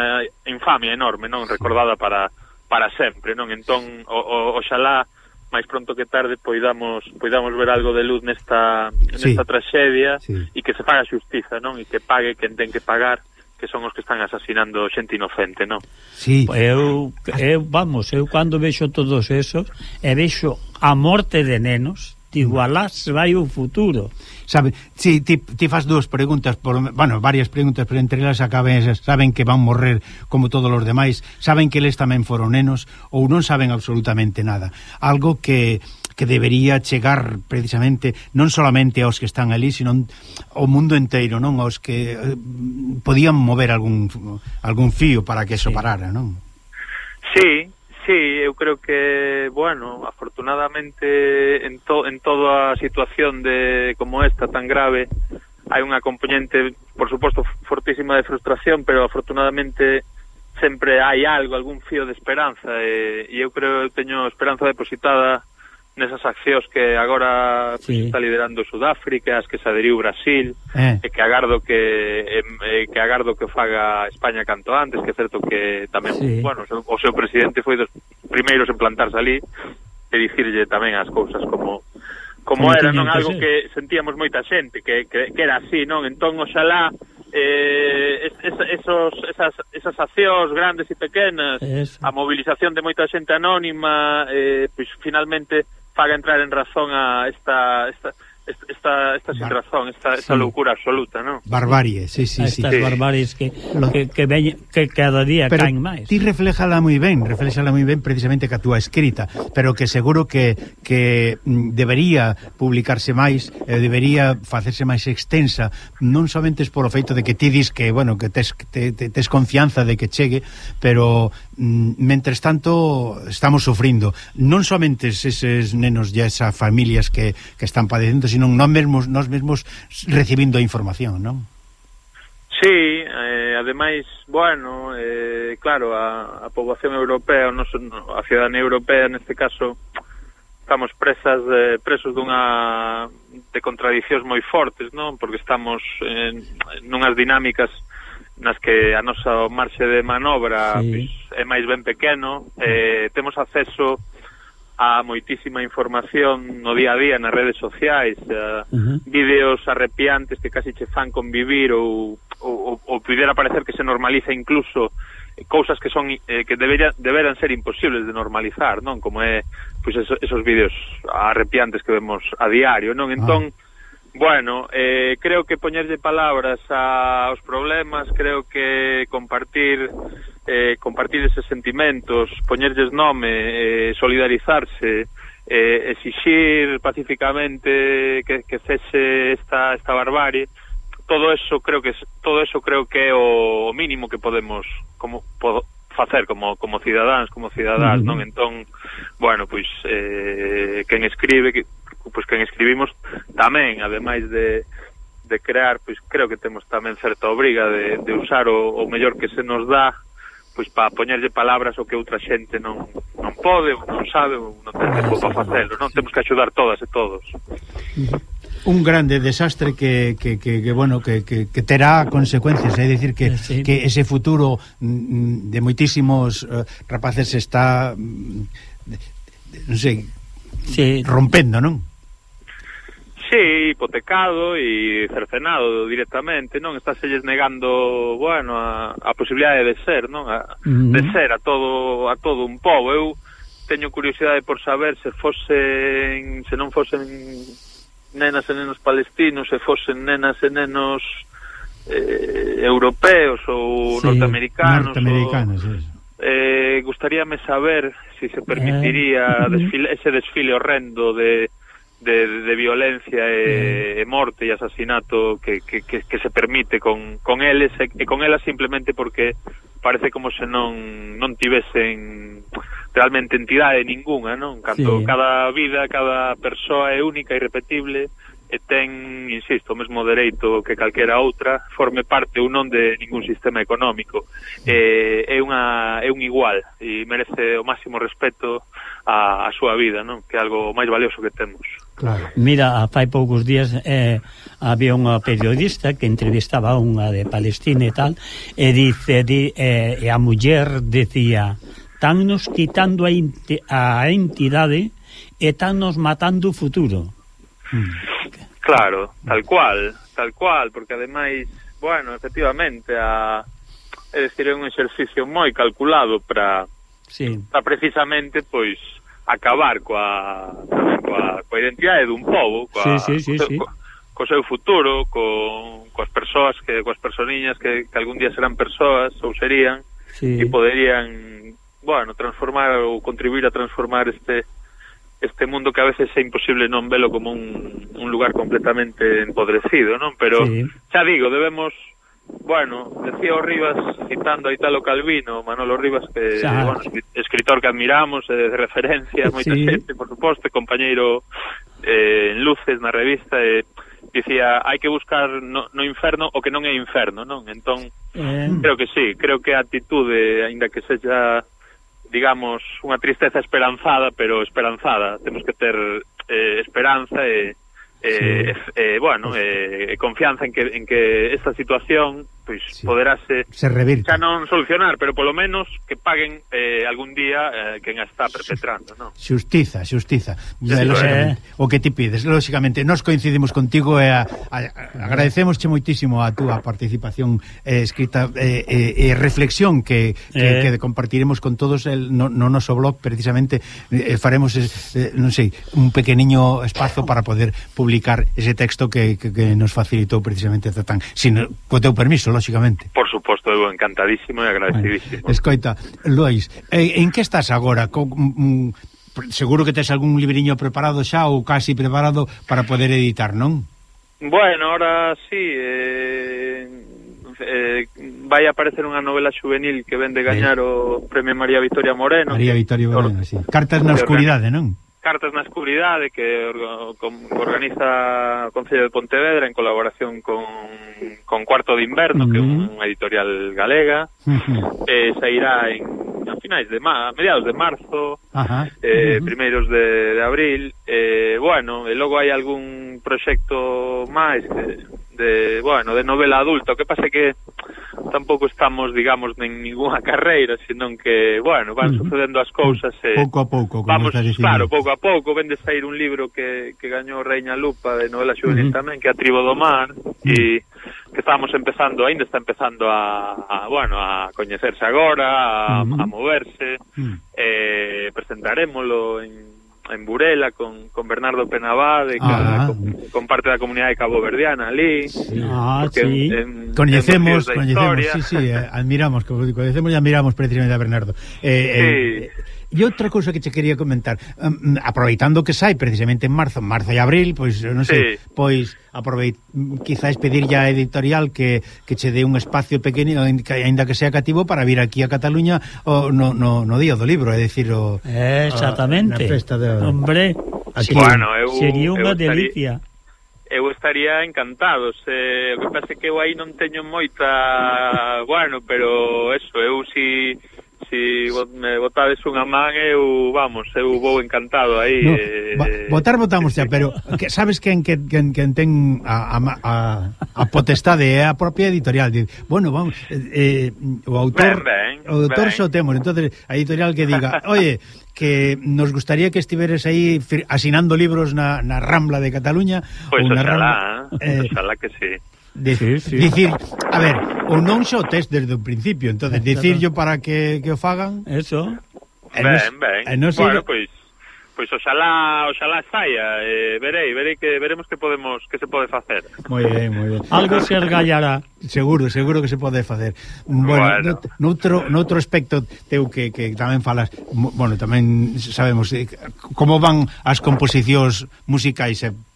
Speaker 9: infamia enorme, non? Recordada para, para sempre, non? Entón, o, o, oxalá máis pronto que tarde poidamos poidamos ver algo de luz nesta
Speaker 2: sí.
Speaker 9: nesta traxedia
Speaker 2: sí.
Speaker 9: e que se faga xustiza, non? E que pague quen ten que pagar que son os que están asasinando xente inocente, non?
Speaker 2: Sí.
Speaker 1: Eu, eu vamos, eu cando vexo todos esos e vexo a morte de nenos igualás vai o futuro.
Speaker 2: Sabe, si ti, ti faz dúas preguntas, por, bueno, varias preguntas, pero entre elas acaben, saben que van morrer como todos os demais, saben que eles tamén foron nenos ou non saben absolutamente nada. Algo que que debería chegar precisamente non solamente aos que están ali, sino ao mundo inteiro, non aos que eh, podían mover algún algún fío para que eso
Speaker 1: sí.
Speaker 2: parara, non?
Speaker 9: Sí, Sí, eu creo que, bueno, afortunadamente en, to, en toda a situación de como esta tan grave hai unha componente, por suposto, fortísima de frustración, pero afortunadamente sempre hai algo, algún fío de esperanza e, e eu creo que teño esperanza depositada nesas accións que agora
Speaker 1: sí.
Speaker 9: Pues, está liderando Sudáfrica, as que se aderiu Brasil,
Speaker 2: eh.
Speaker 9: e que agardo que eh, eh que agardo que faga España canto antes, que é certo que tamén,
Speaker 1: sí.
Speaker 9: bueno, o seu presidente foi dos primeiros en plantarse ali e dicirlle tamén as cousas como como era, non algo que sentíamos moita xente, que, que, que era así, non? Entón, oxalá, eh, es, esos, esas, esas accións grandes e pequenas,
Speaker 1: Eso.
Speaker 9: a movilización de moita xente anónima, eh, pois finalmente faga entrar en razón a esta, esta esta, esta sin razón, esta, esta
Speaker 2: sí.
Speaker 9: loucura absoluta, non?
Speaker 2: Barbarie, sí, sí,
Speaker 1: ah,
Speaker 2: sí.
Speaker 1: Estas
Speaker 9: sí.
Speaker 1: barbaries que, Lo... que, que, veñe, que cada día
Speaker 2: pero
Speaker 1: caen máis.
Speaker 2: Ti reflejala moi ben, reflejala moi ben precisamente que a túa escrita, pero que seguro que, que mm, debería publicarse máis, eh, debería facerse máis extensa, non somente polo feito de que ti dis que, bueno, que tes, te, te, tes confianza de que chegue, pero mm, mentres tanto estamos sufrindo, non somente eses nenos e esas familias que, que están padecendo, senón nós mesmos, nós mesmos recibindo a información, non?
Speaker 9: Sí, eh, ademais, bueno, eh, claro, a, a poboación europea, non son, a ciudadanía europea neste caso estamos presas de, presos dunha de contradicións moi fortes, non? Porque estamos en, nunhas dinámicas nas que a nosa marxe de manobra
Speaker 1: sí.
Speaker 9: pois, é máis ben pequeno, eh, temos acceso a moitísima información no día a día nas redes sociais, a,
Speaker 1: uh -huh.
Speaker 9: vídeos arrepiantes que casi che fan convivir ou ou, ou pudera parecer que se normaliza incluso cousas que son eh, que debería, deberan ser imposibles de normalizar, non? Como é pois eso, esos vídeos arrepiantes que vemos a diario, non? Ah. Entón ah. Bueno, eh, creo que poñerlle palabras a, aos problemas, creo que compartir eh, compartir eses sentimentos, poñerlles nome, eh, solidarizarse, eh, exixir pacíficamente que, que cese esta, esta barbarie, todo eso creo que todo eso creo que é o mínimo que podemos como pod, facer como como cidadáns, como cidadás,
Speaker 1: uh
Speaker 9: non? Entón, bueno, pois eh quen escribe, que, pois quen escribimos tamén, ademais de de crear, pois creo que temos tamén certa obriga de, de usar o, o mellor que se nos dá pois para poñerlle palabras o que outra xente non, non pode, ou non sabe, ou non ten tempo para facelo, non? Temos que axudar todas e todos.
Speaker 2: Un grande desastre que, que, que, que bueno, que, que, que terá consecuencias, eh? é dicir que,
Speaker 1: sí.
Speaker 2: que ese futuro mm, mm, de moitísimos eh, rapaces está mm, non sei,
Speaker 1: sí.
Speaker 2: rompendo, non?
Speaker 9: Sí, hipotecado e cercenado directamente, non? Estás selles negando, bueno, a, a posibilidade de ser, non? A,
Speaker 1: uh -huh.
Speaker 9: De ser a todo a todo un pobo. Eu teño curiosidade por saber se fosen, se non fosen nenas e nenos palestinos, se fosen nenas e nenos eh, europeos ou
Speaker 1: sí,
Speaker 9: norteamericanos.
Speaker 2: Norteamericanos,
Speaker 9: ou, eh, gustaríame saber se si se permitiría
Speaker 1: eh.
Speaker 9: desfile, ese desfile horrendo de de, de violencia e, mm. e morte e asasinato que, que, que, que se permite con, con eles e, e con elas simplemente porque parece como se non non tivesen realmente entidade ninguna, non? Canto
Speaker 1: sí.
Speaker 9: cada vida, cada persoa é única e irrepetible e ten, insisto, o mesmo dereito que calquera outra, forme parte ou non de ningún sistema económico. Eh, é unha é un igual e merece o máximo respeto a, a súa vida, non? Que é algo máis valioso que temos.
Speaker 2: Claro.
Speaker 1: Mira, fai poucos días eh, había unha periodista que entrevistaba unha de Palestina e tal, e dice di, eh, e a muller decía, "Tannos quitando a, a entidade e tan nos matando o futuro." Mm.
Speaker 9: Claro, tal cual, tal cual, porque ademais, bueno, efectivamente, a, é dicir, é un exercicio moi calculado para
Speaker 1: sí.
Speaker 9: para precisamente, pois, acabar coa, coa, coa identidade dun povo, coa,
Speaker 1: sí, sí, sí,
Speaker 9: co,
Speaker 1: sí.
Speaker 9: Co, co seu futuro, co, coas persoas, que coas personiñas que, que algún día serán persoas ou serían,
Speaker 1: sí.
Speaker 9: e poderían, bueno, transformar ou contribuir a transformar este este mundo que a veces é imposible non velo como un, un lugar completamente empodrecido, non? Pero
Speaker 1: sí.
Speaker 9: xa digo, debemos Bueno, decía o Rivas, citando a Italo Calvino, Manolo Rivas, que
Speaker 1: xa.
Speaker 9: bueno, escritor que admiramos, eh, de referencia, moita
Speaker 1: sí.
Speaker 9: xente, por suposto, compañeiro eh, en Luces, na revista, e dicía, hai que buscar no, no inferno o que non é inferno, non? Entón,
Speaker 1: eh.
Speaker 9: creo que sí, creo que a atitude, aínda que sexa digamos, unha tristeza esperanzada, pero esperanzada. Temos que ter eh, esperanza e, eh, sí. eh, bueno, eh, confianza en que, en que esta situación pois
Speaker 2: sí.
Speaker 9: poderase
Speaker 2: se revirte.
Speaker 9: xa non solucionar, pero polo menos que paguen eh, algún día eh, quen a está perpetrando, non?
Speaker 2: Xustiza, xustiza.
Speaker 9: Sí,
Speaker 2: eh, o que ti pides, lóxicamente, nos coincidimos contigo e eh, agradecemosche moitísimo a túa participación eh, escrita e eh, eh, reflexión que, que,
Speaker 1: eh.
Speaker 2: que compartiremos con todos el, no, no noso blog precisamente eh, faremos eh, non sei, un pequeniño espazo para poder publicar ese texto que, que, que nos facilitou precisamente Tatán. sin, co teu permiso, lóxicamente.
Speaker 9: Por suposto, eu encantadísimo e agradecidísimo.
Speaker 2: Bueno, escoita, Lois, en que estás agora? Con, mm, mm seguro que tes algún libriño preparado xa ou casi preparado para poder editar, non?
Speaker 9: Bueno, ahora sí, eh, eh, vai aparecer unha novela juvenil que vende gañar eh. o Premio María Victoria Moreno.
Speaker 2: María Victoria Moreno, que... sí. Cartas na oscuridade, non?
Speaker 9: Cartas na Escuridade que organiza o Concello de Pontevedra en colaboración con, con Cuarto de Inverno, uh -huh. que é unha editorial galega.
Speaker 2: Uh -huh.
Speaker 9: eh, sairá en a finais de ma, mediados de marzo,
Speaker 2: Ajá.
Speaker 9: eh,
Speaker 2: uh -huh.
Speaker 9: primeiros de, de abril. Eh, bueno, e logo hai algún proxecto máis que de, bueno, de novela adulta. O que pasa é que tampouco estamos, digamos, en ninguna [laughs] carreira, senón que, bueno, van sucedendo as cousas e
Speaker 2: pouco a pouco, como
Speaker 9: vamos,
Speaker 2: estás dicindo.
Speaker 9: Claro, pouco a pouco vende sair un libro que, que gañou Reina Lupa de novela juvenil
Speaker 2: uh -huh.
Speaker 9: tamén, que é a Tribo do Mar, uh -huh. e que estamos empezando, ainda está empezando a, a bueno, a coñecerse agora, a,
Speaker 2: uh -huh.
Speaker 9: a moverse.
Speaker 2: Uh -huh.
Speaker 9: Eh, presentarémolo en en Burela con, con Bernardo Penabade
Speaker 2: ah.
Speaker 9: con, con parte da comunidade caboverdiana ali
Speaker 1: sí.
Speaker 9: ah,
Speaker 1: sí.
Speaker 9: en,
Speaker 2: coñecemos,
Speaker 9: en
Speaker 2: coñecemos sí, sí, eh, admiramos coñecemos e admiramos precisamente a Bernardo eh, eh sí. eh, E outra cousa que che quería comentar, um, aproveitando que sai precisamente en marzo, marzo e abril, pois non sei,
Speaker 9: sí.
Speaker 2: pois aproveit, quizáis pedirlle a editorial que, que che dé un espacio pequeno, aínda que sea cativo, para vir aquí a Cataluña o no, no, no día do libro, é dicir, o,
Speaker 1: Exactamente.
Speaker 2: A, na festa de...
Speaker 1: Hombre,
Speaker 2: aquí,
Speaker 9: bueno, eu,
Speaker 1: sería unha
Speaker 9: delicia. Estaría eu estaría encantado se o que pasa que eu aí non teño moita bueno, pero eso, eu si si me botades unha man eu, vamos, eu vou encantado aí.
Speaker 2: No,
Speaker 9: eh,
Speaker 2: votar eh. votamos xa, pero [laughs] que sabes quen que quen, quen ten a, a, a, a potestade é a propia editorial. Di, bueno, vamos, eh, eh o autor
Speaker 9: ben, ben,
Speaker 2: o autor
Speaker 9: ben.
Speaker 2: xo temos, entonces a editorial que diga, "Oye, que nos gustaría que estiveres aí asinando libros na, na Rambla de Cataluña
Speaker 9: pois pues
Speaker 2: ou na
Speaker 9: oxalá, Rambla,
Speaker 2: eh, eh
Speaker 9: oxalá que sí.
Speaker 2: De,
Speaker 1: sí, sí.
Speaker 2: Dicir, a ver, ou non xa o test desde o principio, entonces dicirlo para que, que o fagan.
Speaker 1: Eso.
Speaker 2: E ben, nos,
Speaker 9: ben.
Speaker 2: E nos
Speaker 9: bueno, pois pues, pois pues, oxalá, oxalá saia, eh, verei, verei que veremos que podemos que se pode facer.
Speaker 2: Moi ben, moi ben.
Speaker 1: Algo se argallará.
Speaker 2: Seguro, seguro que se pode facer. Bueno,
Speaker 9: bueno.
Speaker 2: noutro noutro aspecto teu que, que tamén falas, bueno, tamén sabemos eh, como van as composicións musicais e eh,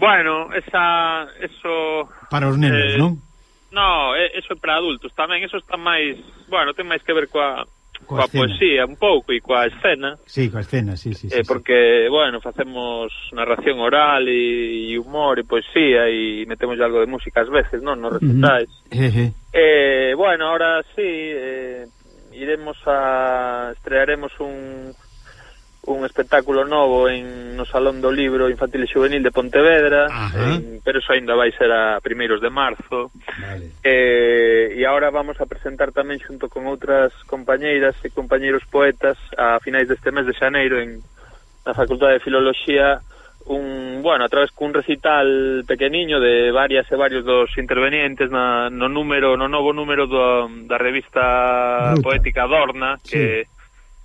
Speaker 9: Bueno, esa eso
Speaker 2: para os nenos,
Speaker 9: eh,
Speaker 2: non?
Speaker 9: No, eso é para adultos tamén, eso está máis, bueno, ten máis que ver coa coa,
Speaker 2: coa
Speaker 9: poesía un pouco e coa escena.
Speaker 2: Sí, coa escena, sí, sí,
Speaker 9: eh,
Speaker 2: sí
Speaker 9: porque, sí. bueno, facemos narración oral e, e humor e poesía e metemos algo de música ás veces, non, nos recitais.
Speaker 2: Uh -huh.
Speaker 9: eh, bueno, ahora sí, eh, iremos a estrearemos un un espectáculo novo en no Salón do Libro Infantil e Juvenil de Pontevedra,
Speaker 2: Ajá.
Speaker 9: en, pero iso ainda vai ser a primeiros de marzo.
Speaker 2: Vale.
Speaker 9: Eh, e agora vamos a presentar tamén xunto con outras compañeiras e compañeiros poetas a finais deste mes de xaneiro en na Facultade de Filoloxía un, bueno, a través cun recital pequeniño de varias e varios dos intervenientes na, no número, no novo número do, da revista
Speaker 2: Ruta.
Speaker 9: poética Dorna, que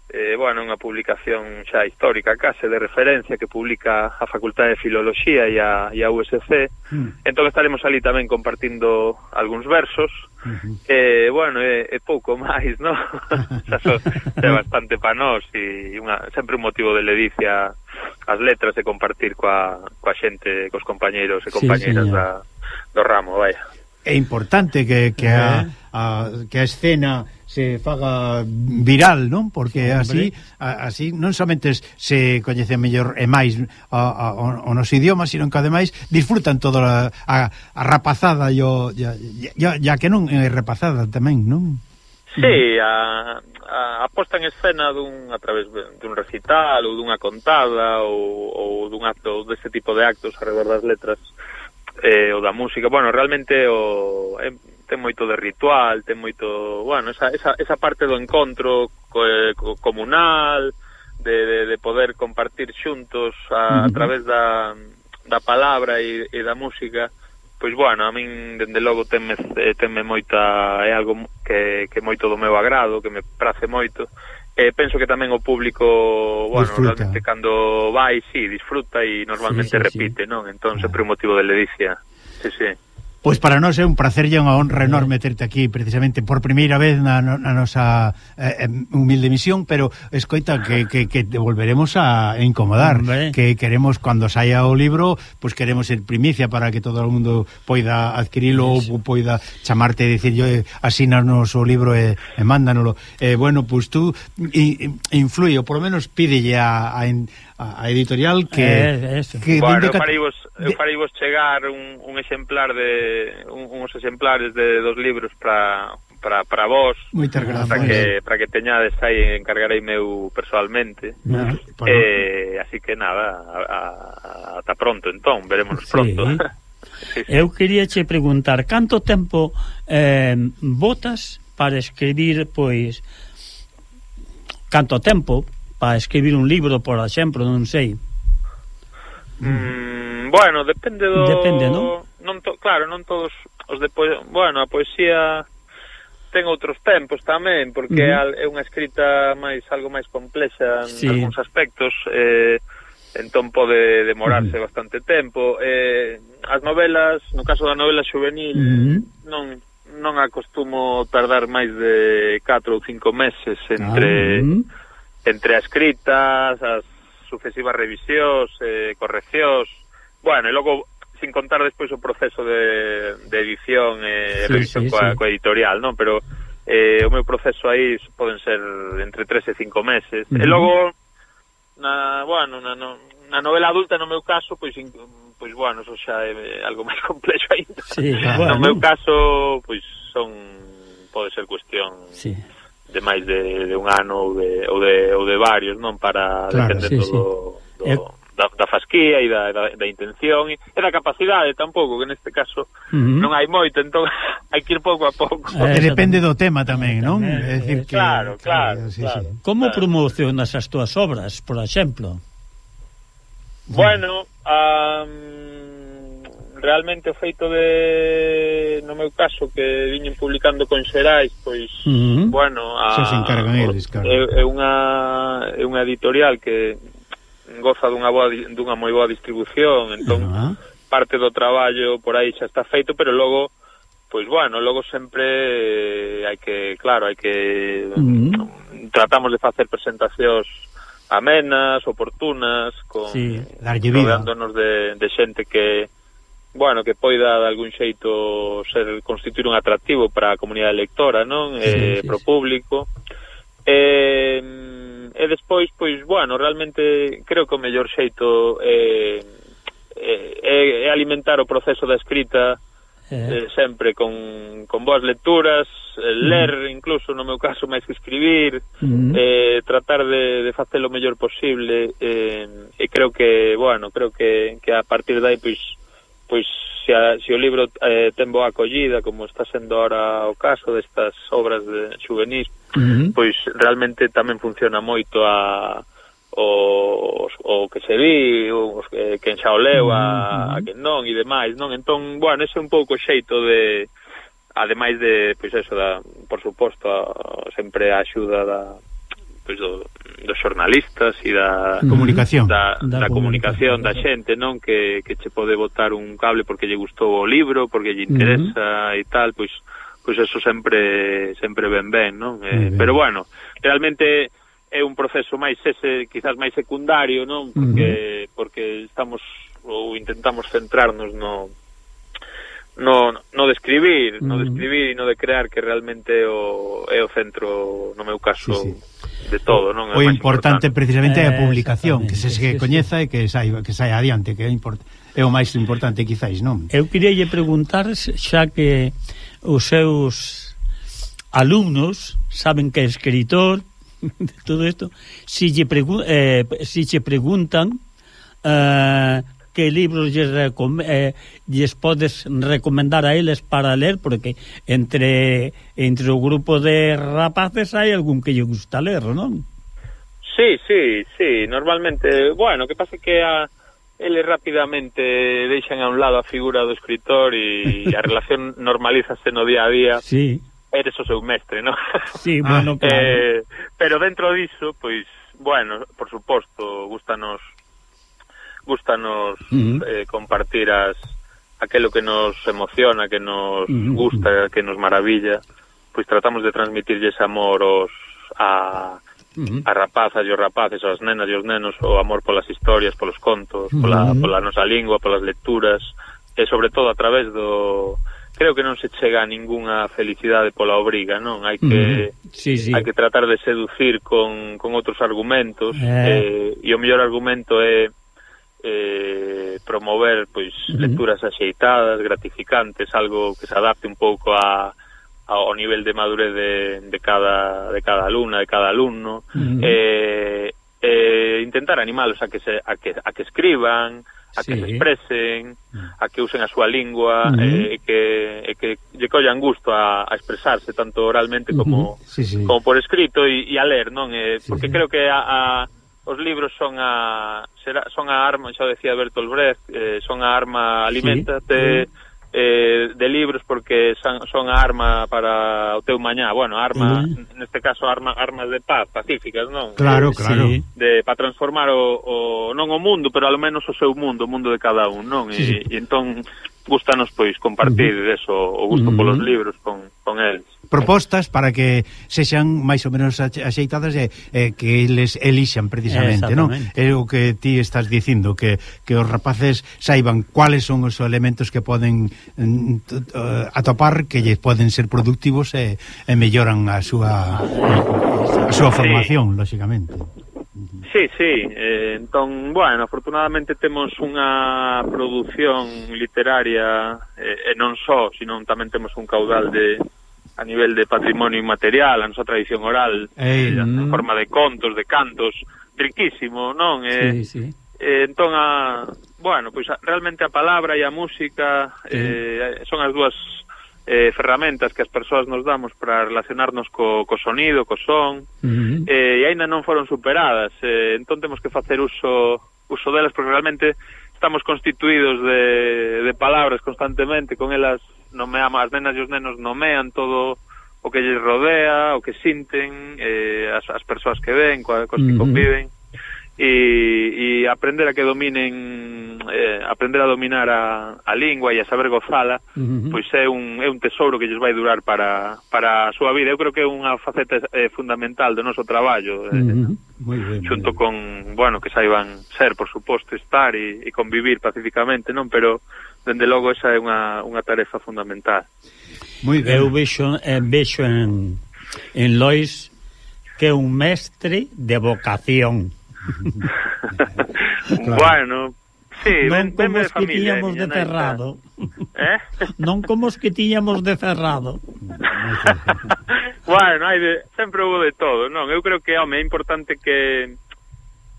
Speaker 9: eh, bueno, unha publicación xa histórica case de referencia que publica a Facultade de Filoloxía e a, e a USC
Speaker 2: mm.
Speaker 9: entón estaremos ali tamén compartindo algúns versos
Speaker 2: uh e
Speaker 9: eh, bueno, é, é pouco máis no? [laughs] xa so, é bastante pa nós e unha, sempre un motivo de ledicia as letras e compartir coa, coa xente, cos compañeiros e compañeiras
Speaker 1: sí,
Speaker 9: da, do ramo, vai
Speaker 2: é importante que, que, a, eh. a, que a escena se faga viral, non? Porque sí, así a, así non somente se coñece mellor e máis a, a, o nos idiomas, sino que ademais disfrutan toda a, a, a rapazada e o, ya, ya, ya que non é rapazada tamén, non?
Speaker 9: Sí, a, a, a posta en escena dun a través dun recital ou dunha contada ou, ou dun acto deste tipo de actos alrededor das letras eh, ou da música. Bueno, realmente o eh, ten moito de ritual, ten moito, bueno, esa, esa, esa parte do encontro co, co, comunal, de, de, de poder compartir xuntos a, a través da, da palabra e, e da música, pois bueno, a min dende logo tenme, eh, tenme moita, é algo que, que moito do meu agrado, que me prace moito, e penso que tamén o público, bueno,
Speaker 2: disfruta.
Speaker 9: realmente cando vai, sí, disfruta e normalmente
Speaker 1: sí, sí,
Speaker 9: repite, sí. non? Entón, ah. sempre un motivo de ledicia. Sí, sí.
Speaker 2: Pois para nós é un placer e unha honra enorme terte aquí precisamente por primeira vez na, na nosa eh, humilde misión, pero escoita que, que, que te volveremos a incomodar,
Speaker 1: Hombre.
Speaker 2: que queremos cando saia o libro, pois pues queremos ser primicia para que todo o mundo poida adquirilo ou poida chamarte e dicir, asínanos o libro e, e mándanolo. Eh, bueno, pois pues tú influí influi, ou por lo menos pídelle a, a, a editorial que...
Speaker 1: Eh,
Speaker 2: que
Speaker 9: bueno, para vos eu
Speaker 2: de...
Speaker 9: farei vos chegar un, un exemplar de un, uns exemplares de dos libros para para para vos.
Speaker 2: Moitas grazas.
Speaker 9: Para que para que teñades aí encargarei meu persoalmente.
Speaker 1: Nah,
Speaker 2: para...
Speaker 9: eh, así que nada, a, a, ata pronto entón, veremos
Speaker 1: sí,
Speaker 9: pronto. [laughs] Sí, sí.
Speaker 1: Eu quería che preguntar canto tempo eh, botas para escribir pois canto tempo para escribir un libro, por exemplo, non sei.
Speaker 9: Mm Bueno, depende do...
Speaker 1: Depende, non?
Speaker 9: non to... Claro, non todos os de poesía... Bueno, a poesía ten outros tempos tamén, porque uh -huh. é unha escrita máis algo máis complexa en
Speaker 1: sí.
Speaker 9: algúns aspectos, eh, entón pode demorarse
Speaker 1: uh -huh.
Speaker 9: bastante tempo. Eh, as novelas, no caso da novela juvenil,
Speaker 1: uh -huh.
Speaker 9: non non acostumo tardar máis de 4 ou 5 meses entre
Speaker 1: ah, uh -huh.
Speaker 9: entre a escrita, as sucesivas revisións, eh, correccións, Bueno, e logo sin contar despois o proceso de, de edición e eh,
Speaker 1: sí,
Speaker 9: revisión
Speaker 1: sí,
Speaker 9: coa,
Speaker 1: sí.
Speaker 9: coa editorial, non? Pero eh, o meu proceso aí poden ser entre 3 e 5 meses. Uh
Speaker 1: -huh.
Speaker 9: E logo na, bueno, na, na novela adulta no meu caso, pois in, pois bueno, eso xa é algo [laughs] máis complexo aí.
Speaker 1: Sí,
Speaker 9: claro.
Speaker 1: No
Speaker 9: meu caso, pois son pode ser cuestión
Speaker 1: sí.
Speaker 9: de máis de, de un ano ou de, ou de, ou de varios, non para
Speaker 2: claro,
Speaker 9: depender
Speaker 1: sí,
Speaker 9: todo sí. do,
Speaker 1: do
Speaker 9: da, da fasquía e da, da, da intención e, e da capacidade tampouco, que neste caso
Speaker 1: uh -huh.
Speaker 9: non hai moito, entón [laughs] hai que ir pouco a pouco.
Speaker 1: Eh,
Speaker 2: depende do tema tamén, non? É dicir que
Speaker 9: Claro, claro.
Speaker 2: claro, sí,
Speaker 9: claro.
Speaker 2: Sí.
Speaker 1: Como
Speaker 9: claro.
Speaker 1: promocionas as túas obras, por exemplo?
Speaker 9: Bueno, um, realmente o feito de no meu caso que viñen publicando con Xerais, pois
Speaker 1: uh -huh.
Speaker 9: bueno, a,
Speaker 2: se encargan eles, claro.
Speaker 9: É, é unha é unha editorial que goza dunha boa dunha moi boa distribución, entón
Speaker 2: ah.
Speaker 9: parte do traballo por aí xa está feito, pero logo pois bueno, logo sempre eh, hai que, claro, hai que
Speaker 1: uh -huh.
Speaker 9: tratamos de facer presentacións amenas, oportunas, con
Speaker 1: sí,
Speaker 9: rodeándonos de, de xente que bueno, que poida de algún xeito ser constituir un atractivo para a comunidade lectora, non?
Speaker 1: Sí,
Speaker 9: eh,
Speaker 1: sí,
Speaker 9: pro público.
Speaker 1: Sí.
Speaker 9: Eh e despois, pois, bueno, realmente creo que o mellor xeito é, é, é alimentar o proceso da escrita eh. eh sempre con, con boas lecturas, mm. ler mm. incluso no meu caso máis que escribir,
Speaker 1: mm.
Speaker 9: eh, tratar de, de facer o mellor posible eh, e creo que, bueno, creo que, que a partir dai pois pois se, a, se o libro eh, ten boa acollida como está sendo ahora o caso destas obras de
Speaker 1: juvenil,
Speaker 9: pois realmente tamén funciona moito a o, o que se vi, o, eh, quen xa o leu, a, a quen non e demais, non? Entón, bueno, ese é un pouco xeito de ademais de, pois eso, da, por suposto, a, sempre a axuda da pois do, dos xornalistas e da
Speaker 2: comunicación,
Speaker 9: da,
Speaker 1: da,
Speaker 9: da comunicación da xente, non? Que, que che pode botar un cable porque lle gustou o libro, porque lle interesa uh -huh. e tal, pois pois eso sempre sempre ben ben, non? Eh,
Speaker 2: ben.
Speaker 9: pero bueno, realmente é un proceso máis ese, quizás máis secundario, non? Porque uh -huh. porque estamos ou intentamos centrarnos no no no de escribir, uh -huh. no de escribir e no de crear que realmente o é o centro no meu caso
Speaker 2: sí, sí.
Speaker 9: de todo, non? É
Speaker 2: o
Speaker 9: importante,
Speaker 2: importante precisamente é a publicación, que se, se coñeza e que saia que saia adiante, que é importante é o máis importante quizáis, non?
Speaker 1: Eu queria lle preguntar xa que os seus alumnos saben que é escritor [laughs] de todo isto si lle, pregu eh, si lle preguntan eh, que libros lles, recom eh, lles podes recomendar a eles para ler, porque entre entre o grupo de rapaces hai algún que lle gusta ler, non?
Speaker 9: Sí, sí, sí, normalmente, bueno, que pasa que a eles rapidamente deixan a un lado a figura do escritor e [laughs] a relación normalízase no día a día.
Speaker 1: Sí.
Speaker 9: Eres o seu mestre, non? [laughs]
Speaker 1: Sí, bueno, ah. claro.
Speaker 9: eh, pero dentro diso, pois, bueno, por suposto, gustanos gustanos
Speaker 1: uh -huh.
Speaker 9: eh, compartir as aquelo que nos emociona, que nos
Speaker 1: uh -huh.
Speaker 9: gusta, que nos maravilla, pois tratamos de transmitirlles amor os a
Speaker 1: uh
Speaker 9: -huh. as rapazas e os rapaces, as nenas e os nenos, o amor polas historias, polos contos, pola,
Speaker 1: uh -huh.
Speaker 9: pola nosa lingua, polas lecturas, e sobre todo a través do creo que non se chega a ningunha felicidade pola obriga, non? Hai que
Speaker 1: sí, sí.
Speaker 9: hai que tratar de seducir con, con outros argumentos
Speaker 1: eh.
Speaker 9: Eh, e o mellor argumento é eh, promover pois
Speaker 1: mm.
Speaker 9: lecturas axeitadas, gratificantes, algo que se adapte un pouco a ao nivel de madurez de, de cada de cada alumna, de cada alumno,
Speaker 1: uh
Speaker 9: eh, eh intentar animalos a que se a que a que escriban, a
Speaker 1: sí.
Speaker 9: que se expresen, a que usen a súa lingua,
Speaker 1: uh
Speaker 9: -huh. eh, que, e que lle collan gusto a, a expresarse tanto oralmente como,
Speaker 2: sí, sí.
Speaker 9: como por escrito e, e a ler, non? Eh,
Speaker 2: sí,
Speaker 9: porque
Speaker 2: sí.
Speaker 9: creo que a, a, os libros son a será, son a arma, xa decía Bertolt Brecht, eh, son a arma alimentate sí eh, de libros porque son, son arma para o teu mañá, bueno, arma,
Speaker 1: uh -huh.
Speaker 9: neste caso arma, armas de paz, pacíficas, non?
Speaker 2: Claro,
Speaker 9: eh,
Speaker 2: claro.
Speaker 1: Sí.
Speaker 9: De para transformar o, o non o mundo, pero ao menos o seu mundo, o mundo de cada un, non?
Speaker 2: Sí, e, sí.
Speaker 9: e entón gustanos pois compartir uh -huh. eso, o gusto
Speaker 1: uh -huh.
Speaker 9: polos libros con, con eles.
Speaker 2: Propostas para que sexan máis ou menos axeitadas e e que eles elixan precisamente, non? É o que ti estás dicindo que, que os rapaces saiban cuáles son os elementos que poden uh, atopar que lles poden ser productivos e, e melloran a súa a súa formación, sí. lóxicamente.
Speaker 9: Sí, sí, eh, entón, bueno, afortunadamente temos unha produción literaria eh, e non só, sino tamén temos un caudal de a nivel de patrimonio inmaterial, a nosa tradición oral,
Speaker 2: Ei,
Speaker 9: eh, en
Speaker 1: mm.
Speaker 9: forma de contos, de cantos, riquísimo, non? Eh,
Speaker 1: sí, sí.
Speaker 9: Eh, entón, a, bueno, pois a, realmente a palabra e a música sí. eh, son as dúas eh, ferramentas que as persoas nos damos para relacionarnos co, co sonido, co son,
Speaker 1: uh -huh.
Speaker 9: eh, e aínda non foron superadas. Eh, entón temos que facer uso uso delas porque realmente estamos constituídos de, de palabras constantemente, con elas nomeamos, as nenas e os nenos nomean todo o que lles rodea, o que sinten, eh, as, as persoas que ven, coas, coas que
Speaker 1: uh -huh.
Speaker 9: conviven e, e aprender a que dominen eh, aprender a dominar a, a lingua e a saber gozala
Speaker 1: uh -huh.
Speaker 9: pois é un, é un tesouro que lles vai durar para, para a súa vida eu creo que é unha faceta eh, fundamental do noso traballo eh,
Speaker 1: uh
Speaker 2: -huh. Muy bien,
Speaker 9: xunto muy bien. con, bueno, que saiban ser, por suposto, estar e, e convivir pacíficamente, non? Pero, dende logo, esa é unha, unha tarefa fundamental.
Speaker 2: Muy ben.
Speaker 1: Eu vexo, eh, vexo en, en Lois que é un mestre de vocación. [laughs] claro.
Speaker 9: Bueno, Sí,
Speaker 1: non
Speaker 9: ben,
Speaker 1: como os que
Speaker 9: familia,
Speaker 1: tiñamos de cerrado.
Speaker 9: Eh? [laughs]
Speaker 1: Non como os que tiñamos de cerrado. [laughs]
Speaker 9: bueno, hai de, sempre houve de todo, non? Eu creo que, home, é importante que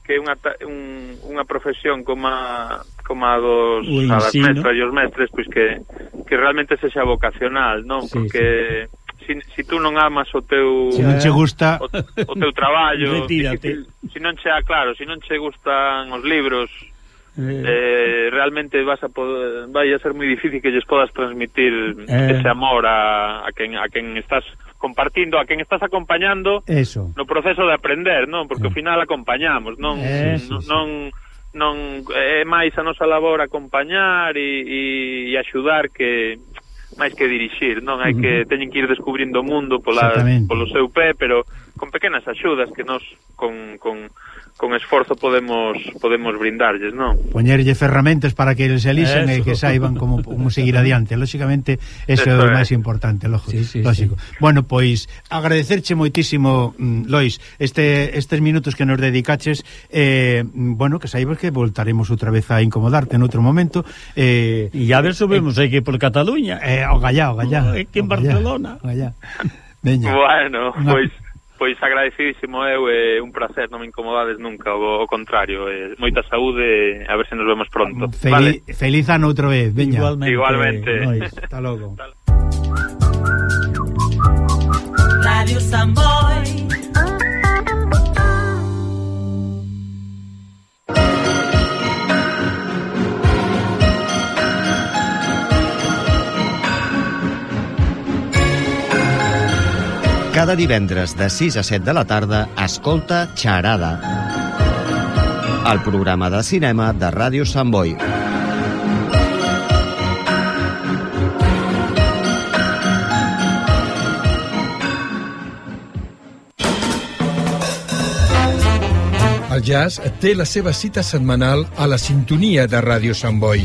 Speaker 9: que unha, un, unha profesión como a, como a dos a das mestras e os mestres pois que, que realmente sexa vocacional, non?
Speaker 2: Sí,
Speaker 9: Porque sí si, si tú non amas o teu
Speaker 2: se non che gusta
Speaker 9: o, o teu traballo
Speaker 1: retírate
Speaker 9: si, si non che ah, claro se si non che gustan os libros
Speaker 1: eh,
Speaker 9: eh, realmente vas a poder, vai a ser moi difícil que lles podas transmitir
Speaker 1: eh,
Speaker 9: ese amor a, a quen a quen estás compartindo, a quen estás acompañando
Speaker 2: Eso.
Speaker 9: no proceso de aprender, non? Porque eh. ao final acompañamos, non
Speaker 1: eh,
Speaker 2: sí,
Speaker 9: non,
Speaker 2: sí.
Speaker 9: non non é máis a nosa labor acompañar e, e, e axudar que máis que dirixir, non? Hai que teñen que ir descubrindo o mundo pola, polo seu pé, pero con pequenas axudas que nos con, con con esforzo podemos podemos brindarlles, non?
Speaker 2: Poñerlle ferramentas para que eles elixen e que saiban como, [laughs] como seguir adiante. Lóxicamente, ese é o máis importante, lógico.
Speaker 1: Sí, sí,
Speaker 2: lógico. Sí. Bueno, pois agradecerche moitísimo, mm, Lois, este estes minutos que nos dedicaches eh, bueno, que saibas que voltaremos outra vez a incomodarte en outro momento. Eh,
Speaker 1: e a ver subimos eh, aquí por Cataluña.
Speaker 2: Eh, o gallá, o gallá.
Speaker 1: Que en Barcelona.
Speaker 2: Gallá. Veña.
Speaker 9: Bueno, pois pues... Pois agradecidísimo eu, é un placer, non me incomodades nunca, o, o contrario, Eh, moita saúde, a ver se nos vemos pronto.
Speaker 2: Feliz, vale. feliz ano outra vez, veña.
Speaker 1: Igualmente.
Speaker 9: Igualmente.
Speaker 1: Está
Speaker 2: hasta logo.
Speaker 10: Radio Samboy
Speaker 5: Cada divendres de 6 a 7 de la tarda, escolta Xarada. El programa de cinema de Ràdio Sant Boi.
Speaker 11: El jazz té la seva cita setmanal a la sintonia de Ràdio Sant Boi.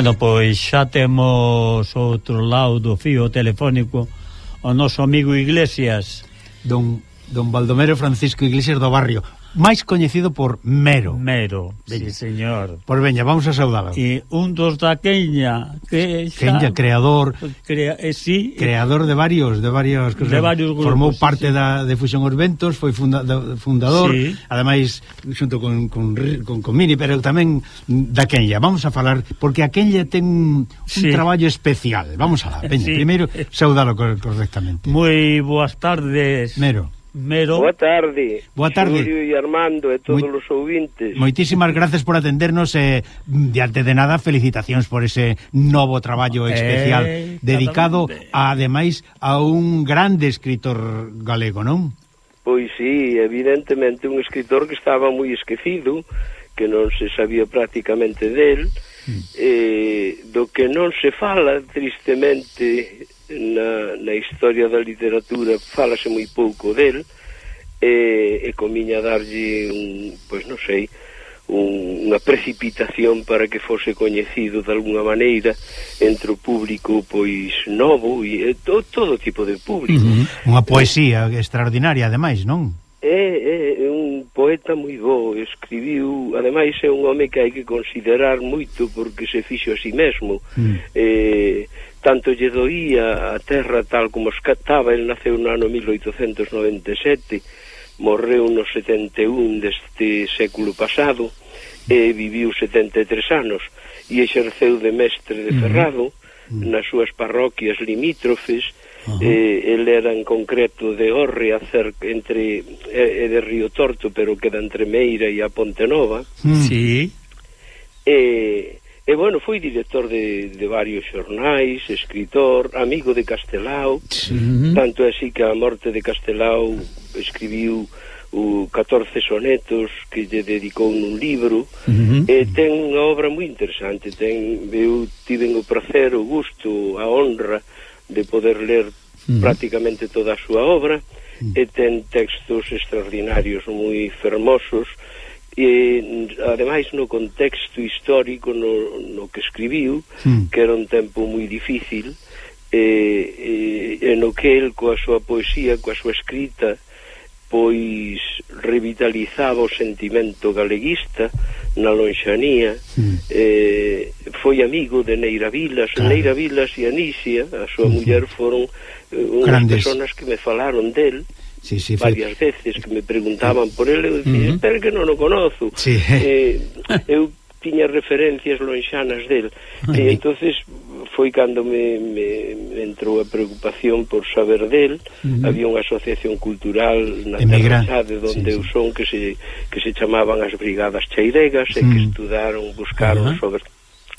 Speaker 1: Bueno, pois xa temos outro lado do fío telefónico o noso amigo Iglesias.
Speaker 2: Don, don Baldomero Francisco Iglesias do Barrio máis coñecido por Mero.
Speaker 1: Mero,
Speaker 2: veña.
Speaker 1: sí, señor.
Speaker 2: Pois veña, vamos a saudalo.
Speaker 1: E un dos da Queña. que xa,
Speaker 2: Kenya creador,
Speaker 1: crea, eh, sí,
Speaker 2: creador de varios, de varios,
Speaker 1: de varios grupos,
Speaker 2: formou parte
Speaker 1: sí,
Speaker 2: da de Fusión Os Ventos, foi funda, da, fundador,
Speaker 1: sí.
Speaker 2: ademais xunto con, con, con, con Mini, pero tamén da Kenya. Vamos a falar porque a Kenya ten un,
Speaker 1: sí.
Speaker 2: traballo especial. Vamos a la, veña,
Speaker 1: sí.
Speaker 2: primeiro saudalo correctamente.
Speaker 1: Moi boas tardes.
Speaker 2: Mero.
Speaker 1: Mero.
Speaker 12: Boa tarde.
Speaker 2: Boa tarde.
Speaker 12: Xulio e Armando e todos
Speaker 2: Moi...
Speaker 12: os ouvintes.
Speaker 2: Moitísimas gracias por atendernos e mm, eh, diante de nada felicitacións por ese novo traballo eh, especial
Speaker 1: eh,
Speaker 2: dedicado
Speaker 1: a,
Speaker 2: ademais a un grande escritor galego, non?
Speaker 12: Pois sí, evidentemente un escritor que estaba moi esquecido, que non se sabía prácticamente del,
Speaker 2: mm.
Speaker 12: eh, do que non se fala tristemente na, na historia da literatura falase moi pouco del e, e comiña darlle un, pois non sei un, unha precipitación para que fose coñecido de alguna maneira entre o público pois novo e to, todo tipo de público. Uh -huh.
Speaker 2: Unha eh, poesía extraordinaria ademais, non?
Speaker 12: É, é, é un poeta moi bo, escribiu, ademais é un home que hai que considerar moito porque se fixo a si mesmo.
Speaker 2: Mm.
Speaker 12: Eh, tanto lle doía a terra tal como escataba, el naceu no ano 1897, morreu no 71 deste século pasado, e viviu 73 anos, e exerceu de mestre de
Speaker 2: mm-hmm.
Speaker 12: Ferrado, mm. nas súas parroquias limítrofes, -huh. eh, el era en concreto de a cerca, entre eh, eh, de Río Torto pero queda entre Meira e a Ponte Nova
Speaker 2: mm.
Speaker 1: sí.
Speaker 12: e, e bueno, foi director de, de varios xornais escritor, amigo de Castelao
Speaker 1: sí.
Speaker 12: tanto así que a morte de Castelao escribiu o 14 sonetos que lle dedicou nun libro
Speaker 1: uh -huh.
Speaker 12: e ten unha obra moi interesante ten, eu tiven o prazer, o gusto a honra de poder ler
Speaker 1: mm.
Speaker 12: prácticamente toda a súa obra e ten textos extraordinarios moi fermosos e ademais no contexto histórico no, no que escribiu
Speaker 2: mm.
Speaker 12: que era un tempo moi difícil e, e, e no que el coa súa poesía coa súa escrita pois revitalizaba o sentimento galeguista na lonxanía
Speaker 2: mm.
Speaker 12: eh, foi amigo de Neira Vilas
Speaker 2: claro.
Speaker 12: Neira Vilas e Anisia a súa mm. muller foron eh, unhas
Speaker 2: Grandes.
Speaker 12: personas que me falaron del
Speaker 2: Sí, sí,
Speaker 12: varias veces que me preguntaban por ele eu dicía,
Speaker 1: mm
Speaker 12: -hmm. espera que non o conozo
Speaker 2: sí.
Speaker 12: eh, eu tiña referencias lonxanas del. E entonces foi cando me, me, me entrou a preocupación por saber del.
Speaker 2: Uh
Speaker 12: había unha asociación cultural na Terrazade donde
Speaker 2: sí,
Speaker 12: eu son que se, que se chamaban as Brigadas Cheiregas e que estudaron, buscaron
Speaker 1: uh -huh.
Speaker 12: sobre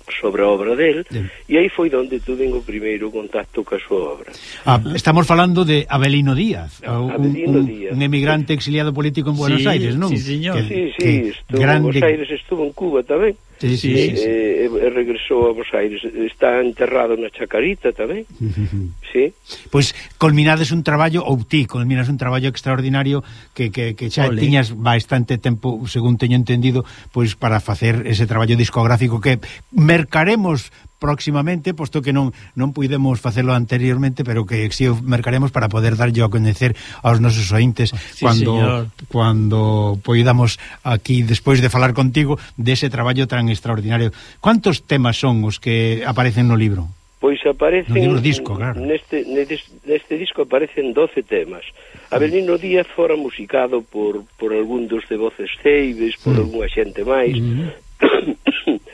Speaker 12: sobre a obra del
Speaker 2: Bien.
Speaker 12: e aí foi onde tuve o primeiro contacto coa súa obra.
Speaker 2: Ah, estamos falando de Abelino Díaz, ah, un,
Speaker 12: Abelino
Speaker 2: un,
Speaker 12: Díaz.
Speaker 2: un emigrante exiliado político en Buenos
Speaker 1: sí,
Speaker 2: Aires, non?
Speaker 1: Sí, señor.
Speaker 2: Que,
Speaker 12: sí, sí,
Speaker 2: que
Speaker 12: estuvo
Speaker 2: grande...
Speaker 12: en Buenos Aires, estuvo en Cuba tamén
Speaker 2: sí, sí,
Speaker 1: sí,
Speaker 2: sí.
Speaker 12: E, e eh, eh, regresou a Buenos Aires está enterrado na Chacarita tamén [laughs] sí.
Speaker 2: Pois culminades un traballo ou ti culminas un traballo extraordinario que, que, que xa
Speaker 1: Ole.
Speaker 2: tiñas bastante tempo según teño entendido pois para facer ese traballo discográfico que mercaremos próximamente, posto que non non puidemos facelo anteriormente, pero que si o mercaremos para poder darlle a coñecer aos nosos ointes ah,
Speaker 1: sí,
Speaker 2: cando
Speaker 1: señor.
Speaker 2: cuando poidamos aquí despois de falar contigo dese de traballo tan extraordinario. Cuántos temas son os que aparecen no libro?
Speaker 12: Pois aparecen
Speaker 2: no disco, claro.
Speaker 12: neste, neste, neste disco aparecen 12 temas. Avelino Díaz fora musicado por, por algún dos de voces ceibes, por
Speaker 2: mm.
Speaker 12: algunha xente máis. Mm. [coughs]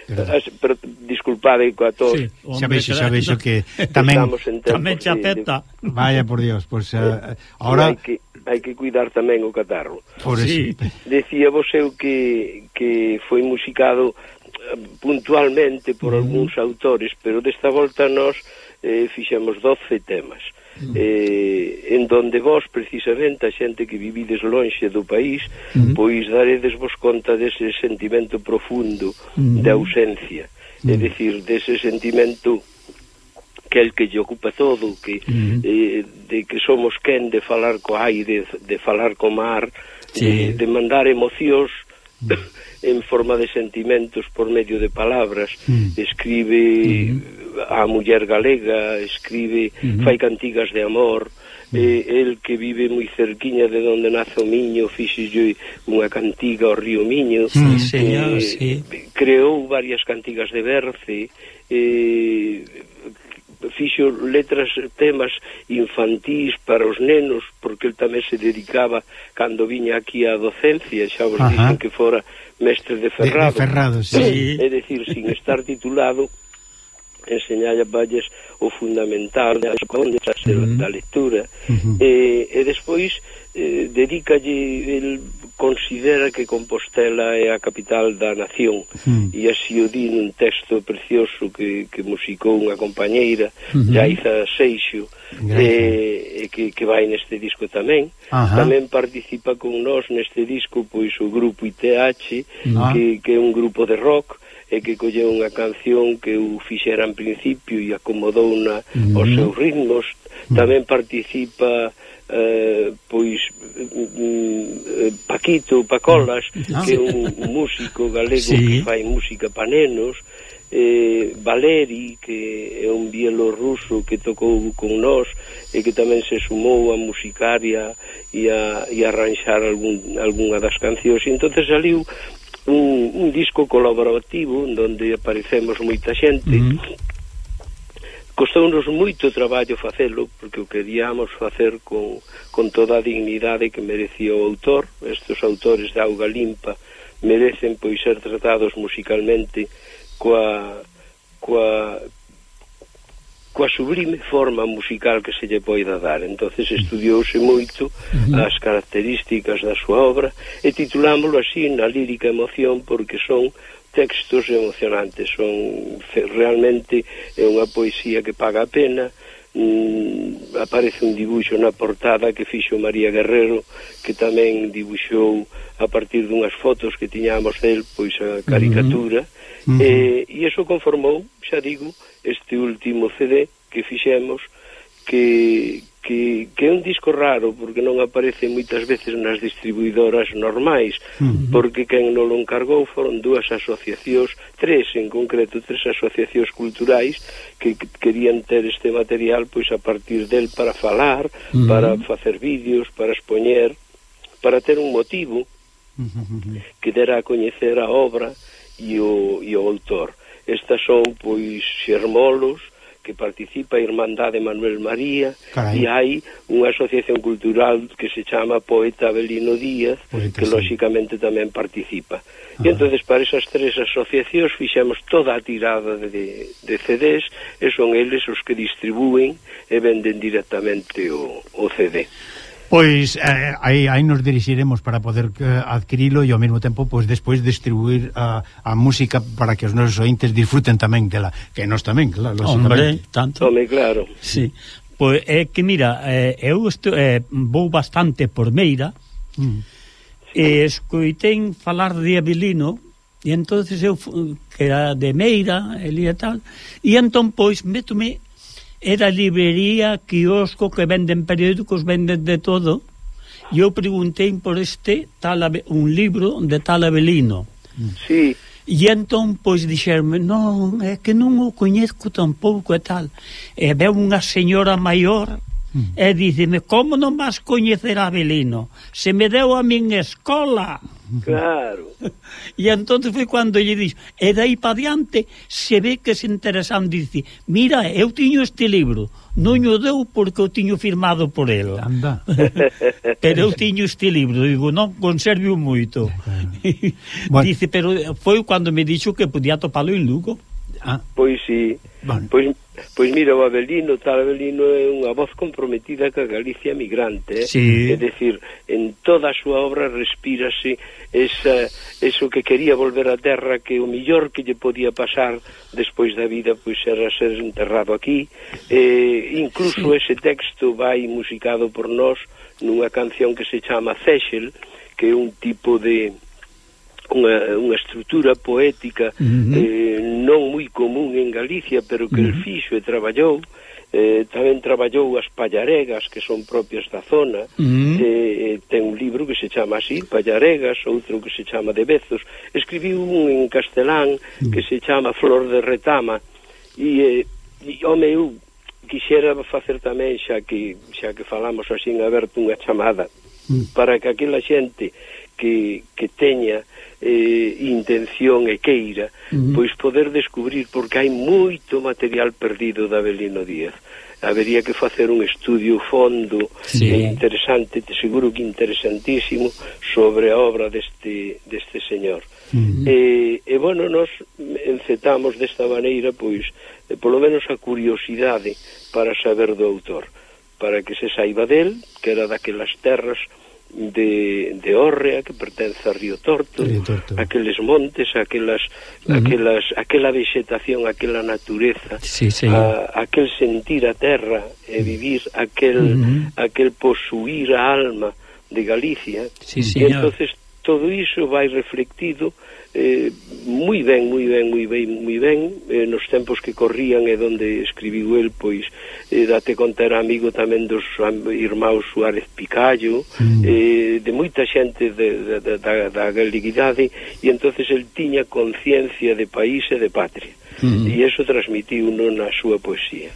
Speaker 12: Pero, disculpade coa tos.
Speaker 1: Sí, hombre,
Speaker 2: xa
Speaker 1: vexo,
Speaker 2: xa vexo que tamén
Speaker 12: tamén xa
Speaker 1: afecta.
Speaker 12: De...
Speaker 2: Vaya por Dios, pois pues, eh,
Speaker 12: uh,
Speaker 2: agora
Speaker 12: hai que hai que cuidar tamén o catarro.
Speaker 2: Por
Speaker 1: sí.
Speaker 12: Decía vos eu que que foi musicado eh, puntualmente por mm. algúns autores, pero desta volta nós eh, fixemos 12 temas eh, en donde vos precisamente a xente que vivides lonxe do país pois daredes vos conta dese sentimento profundo mm. de ausencia. É dicir, dese sentimento que el que lle ocupa todo que, eh, de que somos quen de falar co aire de falar co mar
Speaker 1: sí.
Speaker 12: eh, de mandar emocións [coughs] en forma de sentimentos por medio de palabras.
Speaker 2: Mm.
Speaker 12: escribe a muller galega, escribe,
Speaker 2: uh -huh.
Speaker 12: fai cantigas de amor, eh, el que vive moi cerquiña de donde nace o Miño fixille unha cantiga ao río Miño
Speaker 1: sí,
Speaker 12: eh, señor,
Speaker 1: sí.
Speaker 12: creou varias cantigas de Berce eh, fixo letras, temas infantís para os nenos, porque el tamén se dedicaba cando viña aquí á docencia, xa vos
Speaker 2: Ajá.
Speaker 12: dixen que fora mestre de Ferrado.
Speaker 2: De, de
Speaker 12: Ferrado,
Speaker 2: sí.
Speaker 12: É, é decir, sin estar titulado, enseñalles o fundamental das contas
Speaker 2: uh -huh.
Speaker 12: da lectura
Speaker 2: uh -huh.
Speaker 12: e, e despois eh, dedícalle el considera que Compostela é a capital da nación
Speaker 2: mm.
Speaker 12: e así o di nun texto precioso que, que musicou unha compañeira
Speaker 2: mm.
Speaker 12: Jaiza Seixo eh, que, que vai neste disco tamén
Speaker 2: Ajá.
Speaker 12: tamén participa con nós neste disco pois o grupo ITH
Speaker 2: no.
Speaker 12: que, que é un grupo de rock e que colleu unha canción que eu fixera en principio e acomodou na
Speaker 2: mm.
Speaker 12: -hmm. os seus ritmos mm. tamén participa eh, pois mm, eh, Paquito Pacolas mm.
Speaker 2: ah.
Speaker 12: que é un, músico galego
Speaker 1: sí.
Speaker 12: que fai música pa nenos eh, Valeri que é un bielorruso que tocou con nós e que tamén se sumou a musicaria e a, e a arranxar algún, algunha das cancións e entonces saliu un, un disco colaborativo onde aparecemos moita xente
Speaker 1: uh.
Speaker 12: Costounos moito traballo facelo porque o queríamos facer con, con toda a dignidade que merecía o autor estes autores de Auga Limpa merecen pois ser tratados musicalmente coa, coa, coa sublime forma musical que se lle poida dar. entonces estudiouse moito as características da súa obra e titulámolo así na lírica emoción porque son textos emocionantes, son realmente é unha poesía que paga a pena, mm, aparece un dibuixo na portada que fixo María Guerrero que tamén dibuixou a partir dunhas fotos que tiñamos del pois a caricatura.
Speaker 2: uh -huh Uh
Speaker 12: E eh, e iso conformou, xa digo, este último CD que fixemos que, que, que é un disco raro porque non aparece moitas veces nas distribuidoras normais
Speaker 2: uh -huh.
Speaker 12: porque quen non lo encargou foron dúas asociacións tres en concreto, tres asociacións culturais que, que querían ter este material pois a partir del para falar,
Speaker 1: uh -huh.
Speaker 12: para facer vídeos para expoñer para ter un motivo
Speaker 2: uh -huh.
Speaker 12: que dera a coñecer a obra e o, e o autor. Estas son, pois, xermolos que participa a Irmandade Manuel María
Speaker 2: Carai.
Speaker 12: e hai unha asociación cultural que se chama Poeta Abelino Díaz
Speaker 2: Poeta,
Speaker 12: que
Speaker 2: sí.
Speaker 12: lóxicamente tamén participa. Ah. E entonces para esas tres asociacións fixemos toda a tirada de, de CDs e son eles os que distribúen e venden directamente o, o CD.
Speaker 2: Pois eh, aí, aí nos dirixiremos para poder eh, adquirilo e ao mesmo tempo pois despois distribuir a, a música para que os nosos ointes disfruten tamén dela, que nós tamén, claro,
Speaker 1: Hombre, tanto.
Speaker 12: Home, claro.
Speaker 1: Sí. Pois é que mira, eh, eu estu, eh, vou bastante por Meira.
Speaker 2: Mm.
Speaker 1: E escoitei falar de Avilino e entonces eu que era de Meira, e tal, e entón pois métome era librería, quiosco, que venden periódicos, venden de todo. E eu preguntei por este tal, un libro de tal Avelino. Mm.
Speaker 12: Sí.
Speaker 1: E entón, pois, dixerme, non, é que non o coñezco tampouco e tal. E veu unha señora maior mm. e díceme, como non vas coñecer a Avelino? Se me deu a min escola. [laughs]
Speaker 12: Claro.
Speaker 1: e entón foi cando lle dixo, e dai pa diante se ve que se interesan, dice, mira, eu tiño este libro, non o deu porque o tiño firmado por el.
Speaker 2: Anda. [laughs] [laughs]
Speaker 1: pero eu tiño este libro, digo, non, conservio moito.
Speaker 2: bueno.
Speaker 1: Dice, pero foi cando me dixo que podía topalo en Lugo.
Speaker 2: Ah.
Speaker 12: Pois si,
Speaker 2: bueno.
Speaker 12: pois pois mira o Abelino, tal Abelino é unha voz comprometida ca Galicia migrante, eh?
Speaker 1: sí.
Speaker 12: é dicir, en toda a súa obra respírase esa eso que quería volver á terra, que o millor que lle podía pasar despois da vida pois era ser enterrado aquí. Eh, incluso sí. ese texto vai musicado por nós nunha canción que se chama Céxel, que é un tipo de unha, unha estrutura poética
Speaker 1: uh -huh.
Speaker 12: eh, non moi común en Galicia, pero que uh -huh. el fixo e traballou, eh, tamén traballou as pallaregas que son propias da zona
Speaker 1: uh -huh.
Speaker 12: eh, ten un libro que se chama así pallaregas, outro que se chama de bezos escribiu un en castelán uh -huh. que se chama flor de retama e, eh, e home eu quixera facer tamén xa que, xa que falamos así en aberto unha chamada uh -huh. para que aquela xente que, que teña eh, intención e queira,
Speaker 1: uh -huh.
Speaker 12: pois poder descubrir, porque hai moito material perdido da Belino Díaz. Habería que facer un estudio fondo
Speaker 1: sí.
Speaker 12: e interesante, te seguro que interesantísimo, sobre a obra deste, deste señor. Uh eh, -huh. e, e, bueno, nos encetamos desta maneira, pois, eh, polo menos a curiosidade para saber do autor, para que se saiba del, que era daquelas terras de, de Orrea que pertence a Río Torto,
Speaker 2: Río Torto.
Speaker 12: aqueles montes, aquelas, uh -huh. aquelas aquela vegetación, aquela natureza,
Speaker 1: sí, sí.
Speaker 12: A, aquel sentir a terra e vivir aquel
Speaker 1: uh -huh.
Speaker 12: aquel posuir a alma de Galicia.
Speaker 1: Sí,
Speaker 12: sí,
Speaker 1: e
Speaker 12: entonces todo iso vai reflectido eh, moi ben, moi ben, moi ben, moi ben, eh, nos tempos que corrían e donde escribiu el, pois, eh, date conta era amigo tamén dos irmãos Suárez Picallo, mm. eh, de moita xente de, de, de, da, da galeguidade, e entonces el tiña conciencia de país e de patria
Speaker 2: mm.
Speaker 12: e iso transmitiu no na súa poesía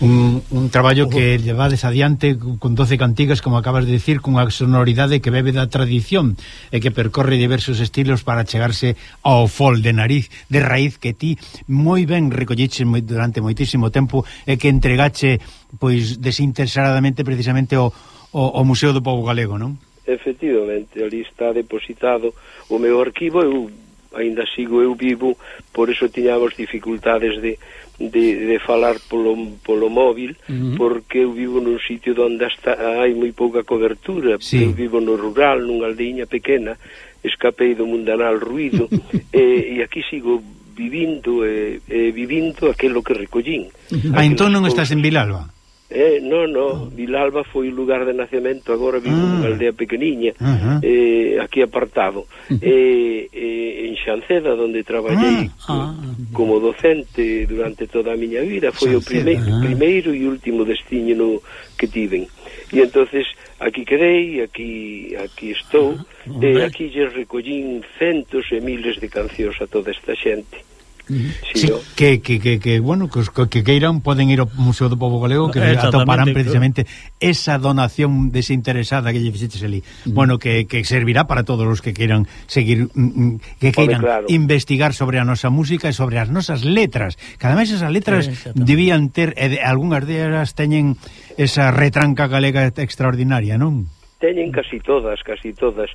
Speaker 2: un, un traballo uh -huh. que llevades adiante con 12 cantigas, como acabas de decir, cunha sonoridade que bebe da tradición e que percorre diversos estilos para chegarse ao fol de nariz, de raíz que ti moi ben recolliches moi, durante moitísimo tempo e que entregache pois desinteresadamente precisamente ao, ao, ao Museo do Pobo Galego, non?
Speaker 12: Efectivamente, ali está depositado o meu arquivo, eu aínda sigo eu vivo, por eso tiñamos dificultades de, de, de falar polo, polo móvil,
Speaker 1: uh -huh.
Speaker 12: porque eu vivo nun sitio onde hasta hai moi pouca cobertura,
Speaker 2: sí.
Speaker 12: eu vivo no rural, nunha aldeiña pequena, escapei do mundanal ruido, [laughs] e, e aquí sigo vivindo e, e vivindo aquilo que recollín. Uh -huh.
Speaker 2: Ah, entón non
Speaker 12: cousas.
Speaker 2: estás en Vilalba?
Speaker 12: Eh, no, no, Vilalba foi o lugar de nacemento, agora vivo
Speaker 2: ah.
Speaker 12: nunha aldea pequeniña,
Speaker 2: uh -huh.
Speaker 12: eh, aquí apartado. Eh, eh, en Xanceda, onde traballei
Speaker 1: ah. Ah.
Speaker 12: como docente durante toda a miña vida, foi
Speaker 2: Xanceda, o
Speaker 12: prime
Speaker 2: ah.
Speaker 12: primeiro e último destiño no que tiven. E entonces aquí quedei, aquí aquí estou,
Speaker 1: ah,
Speaker 12: e
Speaker 1: eh,
Speaker 12: aquí lle recollín centos e miles de cancións a toda esta xente.
Speaker 2: Sí,
Speaker 12: sí,
Speaker 2: que, que, que, que, bueno, que os que queiran poden ir ao Museo do Povo Galego que atoparán precisamente esa donación desinteresada que lle fixetes ali. Mm. Bueno, que, que servirá para todos os que queiran seguir mm, mm, que queiran
Speaker 12: claro.
Speaker 2: investigar sobre a nosa música e sobre as nosas letras, cada vez esas letras
Speaker 1: sí,
Speaker 2: debían ter e de, algunhas delas teñen esa retranca galega extraordinaria, non?
Speaker 12: Teñen casi todas, casi todas.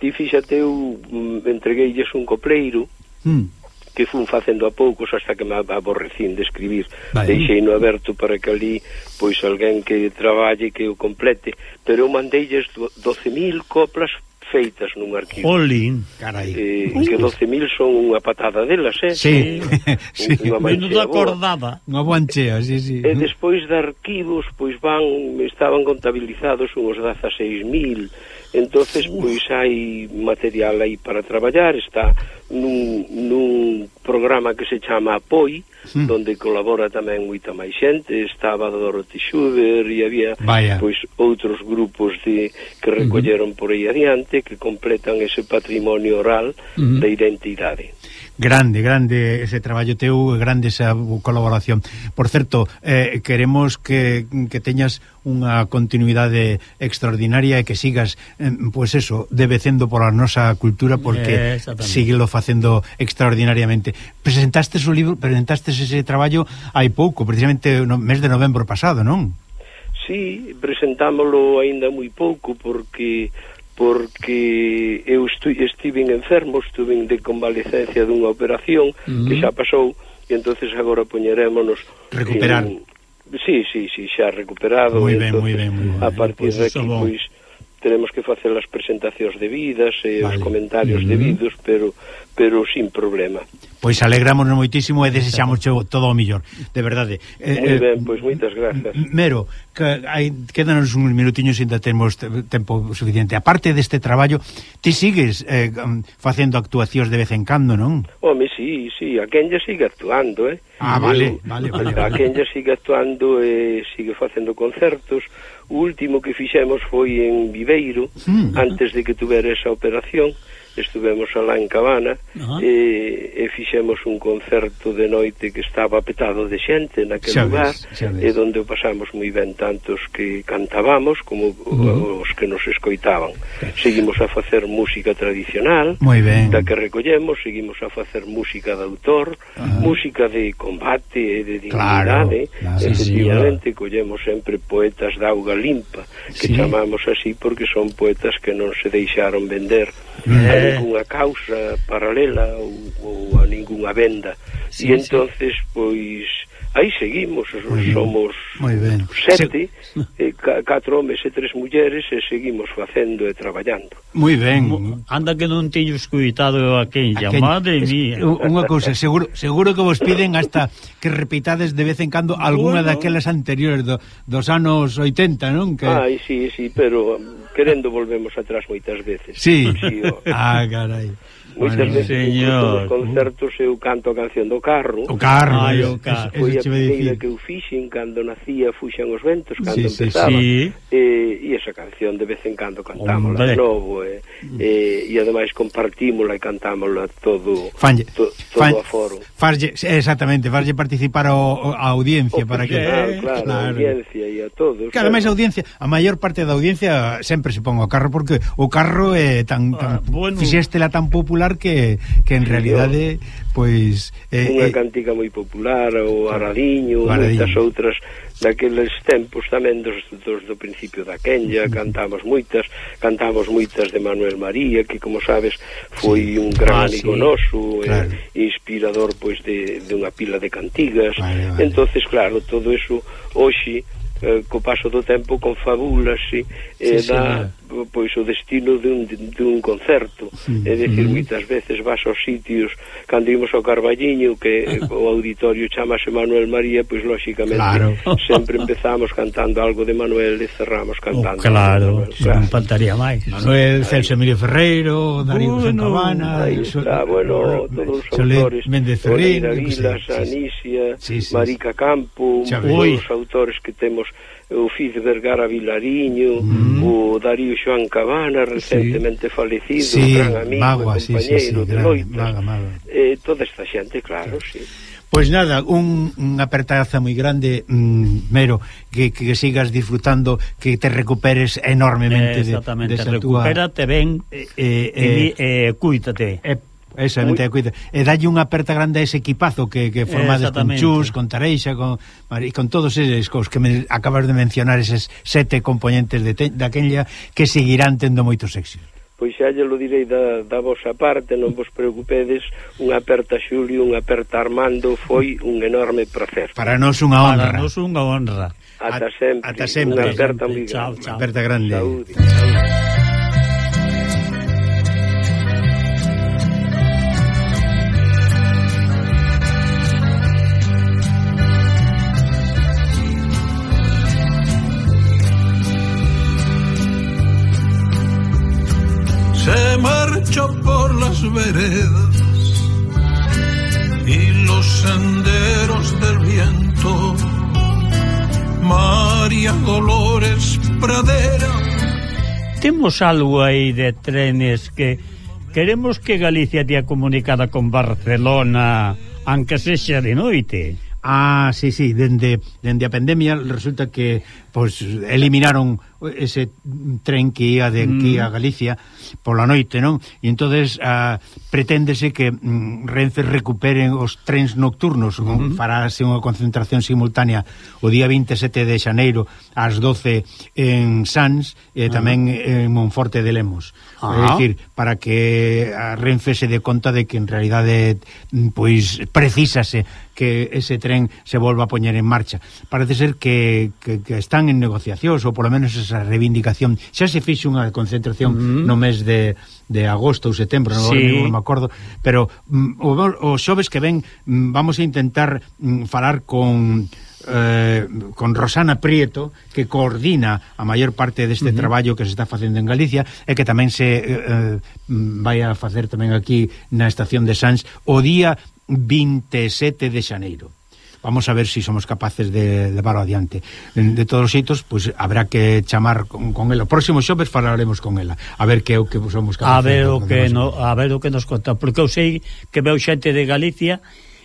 Speaker 12: Ti fíxate eu mm, entregueilles un copleiro.
Speaker 2: Mm
Speaker 12: que fun facendo a poucos hasta que me aborrecín de escribir.
Speaker 2: Vale.
Speaker 12: Deixei no aberto para que ali pois alguén que traballe que o complete, pero eu mandeilles 12.000 coplas feitas nun arquivo.
Speaker 1: Olín,
Speaker 2: carai.
Speaker 12: Eh, que 12.000 son unha patada delas, eh?
Speaker 2: Sí, sí.
Speaker 12: Unha manchea
Speaker 1: acordaba.
Speaker 2: Unha manchea, sí, sí.
Speaker 12: E despois de arquivos, pois van, estaban contabilizados unhos 16.000 entonces pois hai material aí para traballar está nun, nun programa que se chama Apoi
Speaker 2: mm.
Speaker 12: donde colabora tamén moita máis xente estaba Dorothy Schubert e había
Speaker 2: Vaya.
Speaker 12: pois outros grupos de, que recolleron por aí adiante que completan ese patrimonio oral
Speaker 2: mm
Speaker 12: da identidade
Speaker 2: Grande, grande ese traballo teu, grande esa colaboración. Por certo, eh, queremos que, que teñas unha continuidade extraordinaria e que sigas, eh, pois pues eso, debecendo por a nosa cultura porque eh, facendo extraordinariamente. Presentaste o libro, presentaste ese traballo hai pouco, precisamente no mes de novembro pasado, non?
Speaker 12: Sí, presentámolo aínda moi pouco porque porque eu estu, estive enfermo, estuve de convalecencia dunha operación
Speaker 1: mm.
Speaker 12: que xa pasou e entonces agora poñerémonos
Speaker 2: recuperar.
Speaker 12: En, sí, sí, sí, xa recuperado.
Speaker 2: Moi ben, moi ben, moi ben.
Speaker 12: A partir
Speaker 1: pues
Speaker 12: de aquí, pois, pues, teremos que facer as presentacións debidas e
Speaker 2: vale.
Speaker 12: os comentarios
Speaker 2: mm -hmm.
Speaker 12: debidos, pero pero sin problema.
Speaker 2: Pois alegrámonos moitísimo e desexamos todo o millor, de verdade.
Speaker 12: Eh, Moi eh, ben, pois moitas grazas.
Speaker 2: Mero, que, hai, quédanos uns minutiños ainda temos tempo suficiente. Aparte deste traballo, ti sigues eh, facendo actuacións de vez en cando, non?
Speaker 12: Home, sí, sí, a quen lle sigue actuando, eh?
Speaker 2: Ah, vale, vale, vale, vale.
Speaker 12: A quen lle sigue actuando e eh, sigue facendo concertos, O último que fixemos foi en Viveiro, mm. antes de que tuvera esa operación, estuvemos alá en Cabana uh -huh. e, e fixemos un concerto de noite que estaba petado de xente naquele xa lugar ves, e donde o pasamos moi ben tantos que cantábamos como uh -huh. os que nos escoitaban seguimos a facer música tradicional da que recollemos seguimos a facer música de autor uh -huh. música de combate e de dignidade claro, claro, efectivamente sí, collemos sempre poetas de auga limpa que sí. chamamos así porque son poetas que non se deixaron vender mm. a causa paralela ou, ou a ningunha venda sí, e entonces sí. pois aí seguimos, Muy somos
Speaker 2: ben.
Speaker 12: sete, Se... eh, catro homes e tres mulleres e seguimos facendo e traballando.
Speaker 2: Moi ben.
Speaker 1: Anda que non teño escuitado a quen llamade, mía.
Speaker 2: Unha cousa, seguro, seguro que vos piden hasta que repitades de vez en cando alguna bueno. daquelas anteriores do, dos anos 80, non? Que...
Speaker 12: Ai, sí, sí, pero querendo volvemos atrás moitas veces.
Speaker 2: Sí. sí o... [laughs] Ah, carai.
Speaker 12: Muchas veces señor. concertos eu canto a canción do carro.
Speaker 2: O carro,
Speaker 1: Ai, o carro.
Speaker 12: Foi a primeira que eu fixen cando nacía fuxan os ventos, cando sí, empezaba. Sí, sí. E, e esa canción de vez en cando cantámola de novo. E, e, e ademais compartímola e cantámola todo,
Speaker 2: fanlle,
Speaker 12: to, todo falle, a foro.
Speaker 2: Farlle, exactamente, farlle participar ao, a audiencia o para que...
Speaker 12: Claro, claro, eh, claro, a audiencia e a todos.
Speaker 2: Claro, ademais a audiencia, a maior parte da audiencia sempre se pon o carro, porque o carro é tan... tan ah, bueno. Fixéstela tan popular popular que, que en sí, realidade pois
Speaker 12: eh, unha eh, cantiga moi popular o Aradiño, moitas outras daqueles tempos tamén dos, dos do principio da Kenya, cantamos moitas, cantamos moitas de Manuel María, que como sabes foi sí. un gran ah, amigo sí. noso, eh, claro. eh, inspirador pois de, de unha pila de cantigas. Vale, vale. Entonces, claro, todo eso hoxe eh, co paso do tempo confabulase eh, sí, da, pois o destino de un, de un concerto. Sí, é dicir, sí. moitas veces vas aos sitios cando imos ao Carballiño que [laughs] o auditorio chamase Manuel María pois lóxicamente
Speaker 2: claro.
Speaker 12: sempre empezamos cantando algo de Manuel e cerramos oh, cantando
Speaker 1: oh, claro, Manuel, claro. non faltaría máis.
Speaker 2: Manuel, Celso Emilio Ferreiro Darío bueno, Santavana
Speaker 12: está, bueno, todos os autores.
Speaker 2: Méndez Ferreira,
Speaker 12: Anísia sí, sí, sí, Marica Campo os autores que temos o Fiz Vergara Vilariño, mm. o Darío Joan Cabana, recentemente sí. falecido,
Speaker 2: sí,
Speaker 12: gran amigo,
Speaker 2: magua, sí, sí, sí,
Speaker 12: de loitas, maga, maga. Eh, toda esta xente, claro, sí.
Speaker 2: Pois nada, un, un apertaza moi grande, mm, Mero, que, que sigas disfrutando, que te recuperes enormemente
Speaker 1: eh, de, de esa recupérate tua... ben, eh, eh, eh, eh, cuítate.
Speaker 2: Eh, Exactamente, Muy... cuida. E dalle unha aperta grande a ese equipazo que, que formades con Chus, con Tareixa, con, con todos eses cos que me acabas de mencionar, eses sete componentes de te, daquella que seguirán tendo moitos éxitos
Speaker 12: pois xa lle lo direi da, da vosa parte, non vos preocupedes, unha aperta Xulio, unha aperta Armando, foi un enorme placer.
Speaker 2: Para nós unha honra.
Speaker 1: Para nós unha honra.
Speaker 12: Ata sempre.
Speaker 2: Ata sempre.
Speaker 12: Unha aperta moi
Speaker 1: grande. Chao, chao.
Speaker 2: Aperta grande.
Speaker 12: Saúde. Saúde.
Speaker 13: veredas y los senderos del viento. María Dolores Pradera.
Speaker 1: Temos algo aí de trenes que queremos que Galicia tía comunicada con Barcelona, aunque sexa de noite.
Speaker 2: Ah, sí, sí, dende, dende a pandemia resulta que pois, eliminaron ese tren que ia de aquí mm. a Galicia pola noite, non? E entonces ah, preténdese que mm, Renfe recuperen os trens nocturnos, mm -hmm. farase unha concentración simultánea o día 27 de xaneiro ás 12 en Sans e tamén ah. en Monforte de Lemos. Ah. É dicir, para que a Renfe se dé conta de que en realidade mm, pois precisase que ese tren se volva a poñer en marcha. Parece ser que, que, que están en negociacións ou polo menos esa reivindicación. Xa se fixe unha concentración
Speaker 1: mm
Speaker 2: no mes de, de agosto ou setembro, non,
Speaker 1: sí.
Speaker 2: non me acordo, pero mm, o, o xoves que ven mm, vamos a intentar mm, falar con eh, con Rosana Prieto que coordina a maior parte deste
Speaker 1: uh -huh.
Speaker 2: traballo que se está facendo en Galicia e que tamén se eh, eh vai a facer tamén aquí na estación de Sans o día 27 de xaneiro vamos a ver se si somos capaces de levarlo adiante. De todos os xeitos, pois pues, habrá que chamar con, con ela. O próximo xoves falaremos con ela, a ver que o que somos capaces.
Speaker 1: A
Speaker 2: ver
Speaker 1: o que no, a ver o que nos conta, porque eu sei que veu xente de Galicia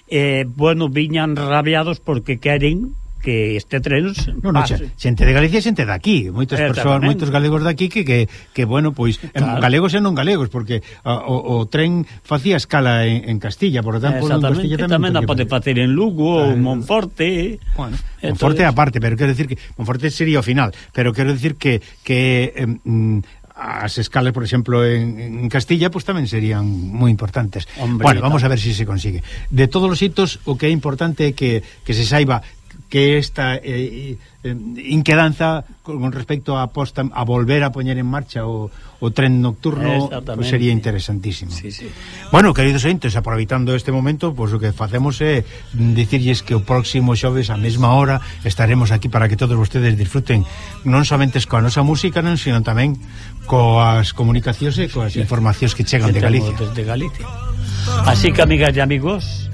Speaker 1: eh, bueno, viñan rabiados porque queren que este tren
Speaker 2: no, no, xente de Galicia e xente aquí, moitas persoas, moitos galegos daqui que que, que bueno, pois
Speaker 1: claro.
Speaker 2: galegos e non galegos porque a, o, o tren facía escala en, en Castilla, por lo tanto, en Castilla
Speaker 1: tamén, tamén a pode facer. en Lugo,
Speaker 2: eh,
Speaker 1: Monforte.
Speaker 2: Bueno,
Speaker 1: Entonces...
Speaker 2: Monforte aparte, pero quero decir que Monforte sería o final, pero quero decir que que eh, mm, as escalas, por exemplo, en, en Castilla, pues tamén serían moi importantes.
Speaker 1: Hombre,
Speaker 2: bueno, vamos a ver se si se consigue. De todos os hitos, o que é importante é que, que se saiba que esta eh, eh, eh inquedanza con respecto a posta, a volver a poñer en marcha o, o tren nocturno pues sería interesantísimo.
Speaker 1: Sí, sí.
Speaker 2: Bueno, queridos entes, aproveitando este momento, pois pues, o que facemos é eh, dicirlles que o próximo xoves a mesma hora estaremos aquí para que todos vostedes disfruten non somente coa nosa música, non, sino tamén coas comunicacións e coas informacións que chegan de Galicia.
Speaker 1: Desde Galicia. Así que, amigas e amigos,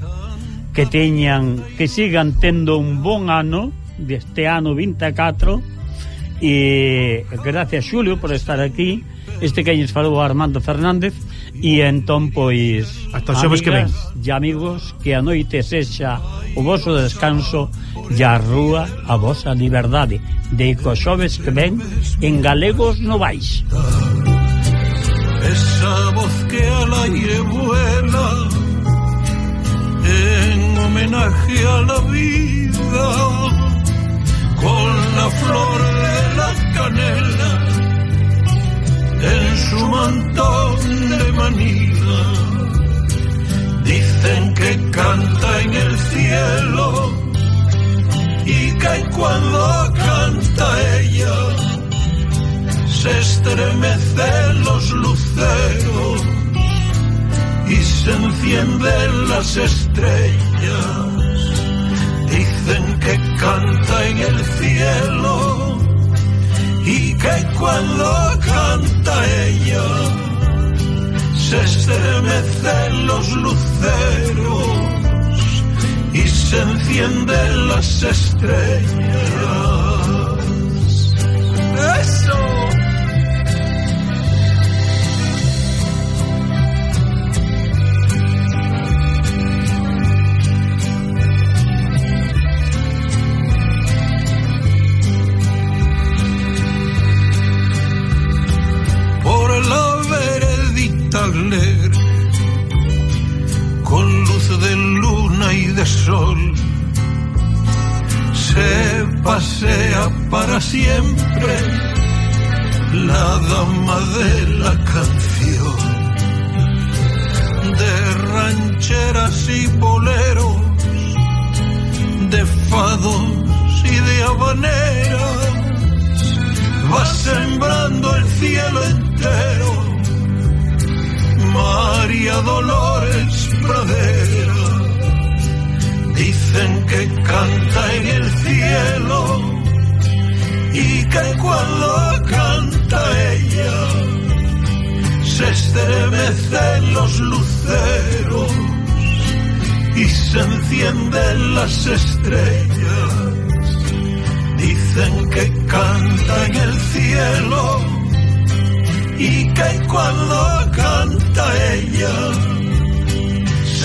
Speaker 1: que teñan que sigan tendo un bon ano deste ano 24 e gracias Xulio por estar aquí. Este que lles falou Armando Fernández. E entón pois
Speaker 2: hasta xoves que ven.
Speaker 1: e amigos que a noite sexa o vosso descanso e a rúa a vosa liberdade. De co xoves que ven en Galegos no vais.
Speaker 13: Esa voz que al aire vuela homenaje a la vida con la flor de la canela en su mantón de Manila. Dicen que canta en el cielo y que cuando canta ella se estremecen los luceros y se encienden las estrellas. Dicen que canta en el cielo y que cuando canta ella se estremecen los luceros y se encienden las estrellas. ¡Eso! Sol, se pasea para siempre la dama de la canción, de rancheras y boleros, de fados y de habaneras va sembrando el cielo entero. María Dolores Pradera, dicen que canta en el cielo y que cuando canta ella se estremecen los luceros y se encienden las estrellas. Dicen que canta en el cielo y que cuando canta ella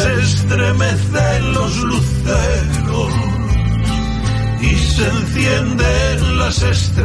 Speaker 13: se estremecen los luceros y se encienden las estrellas.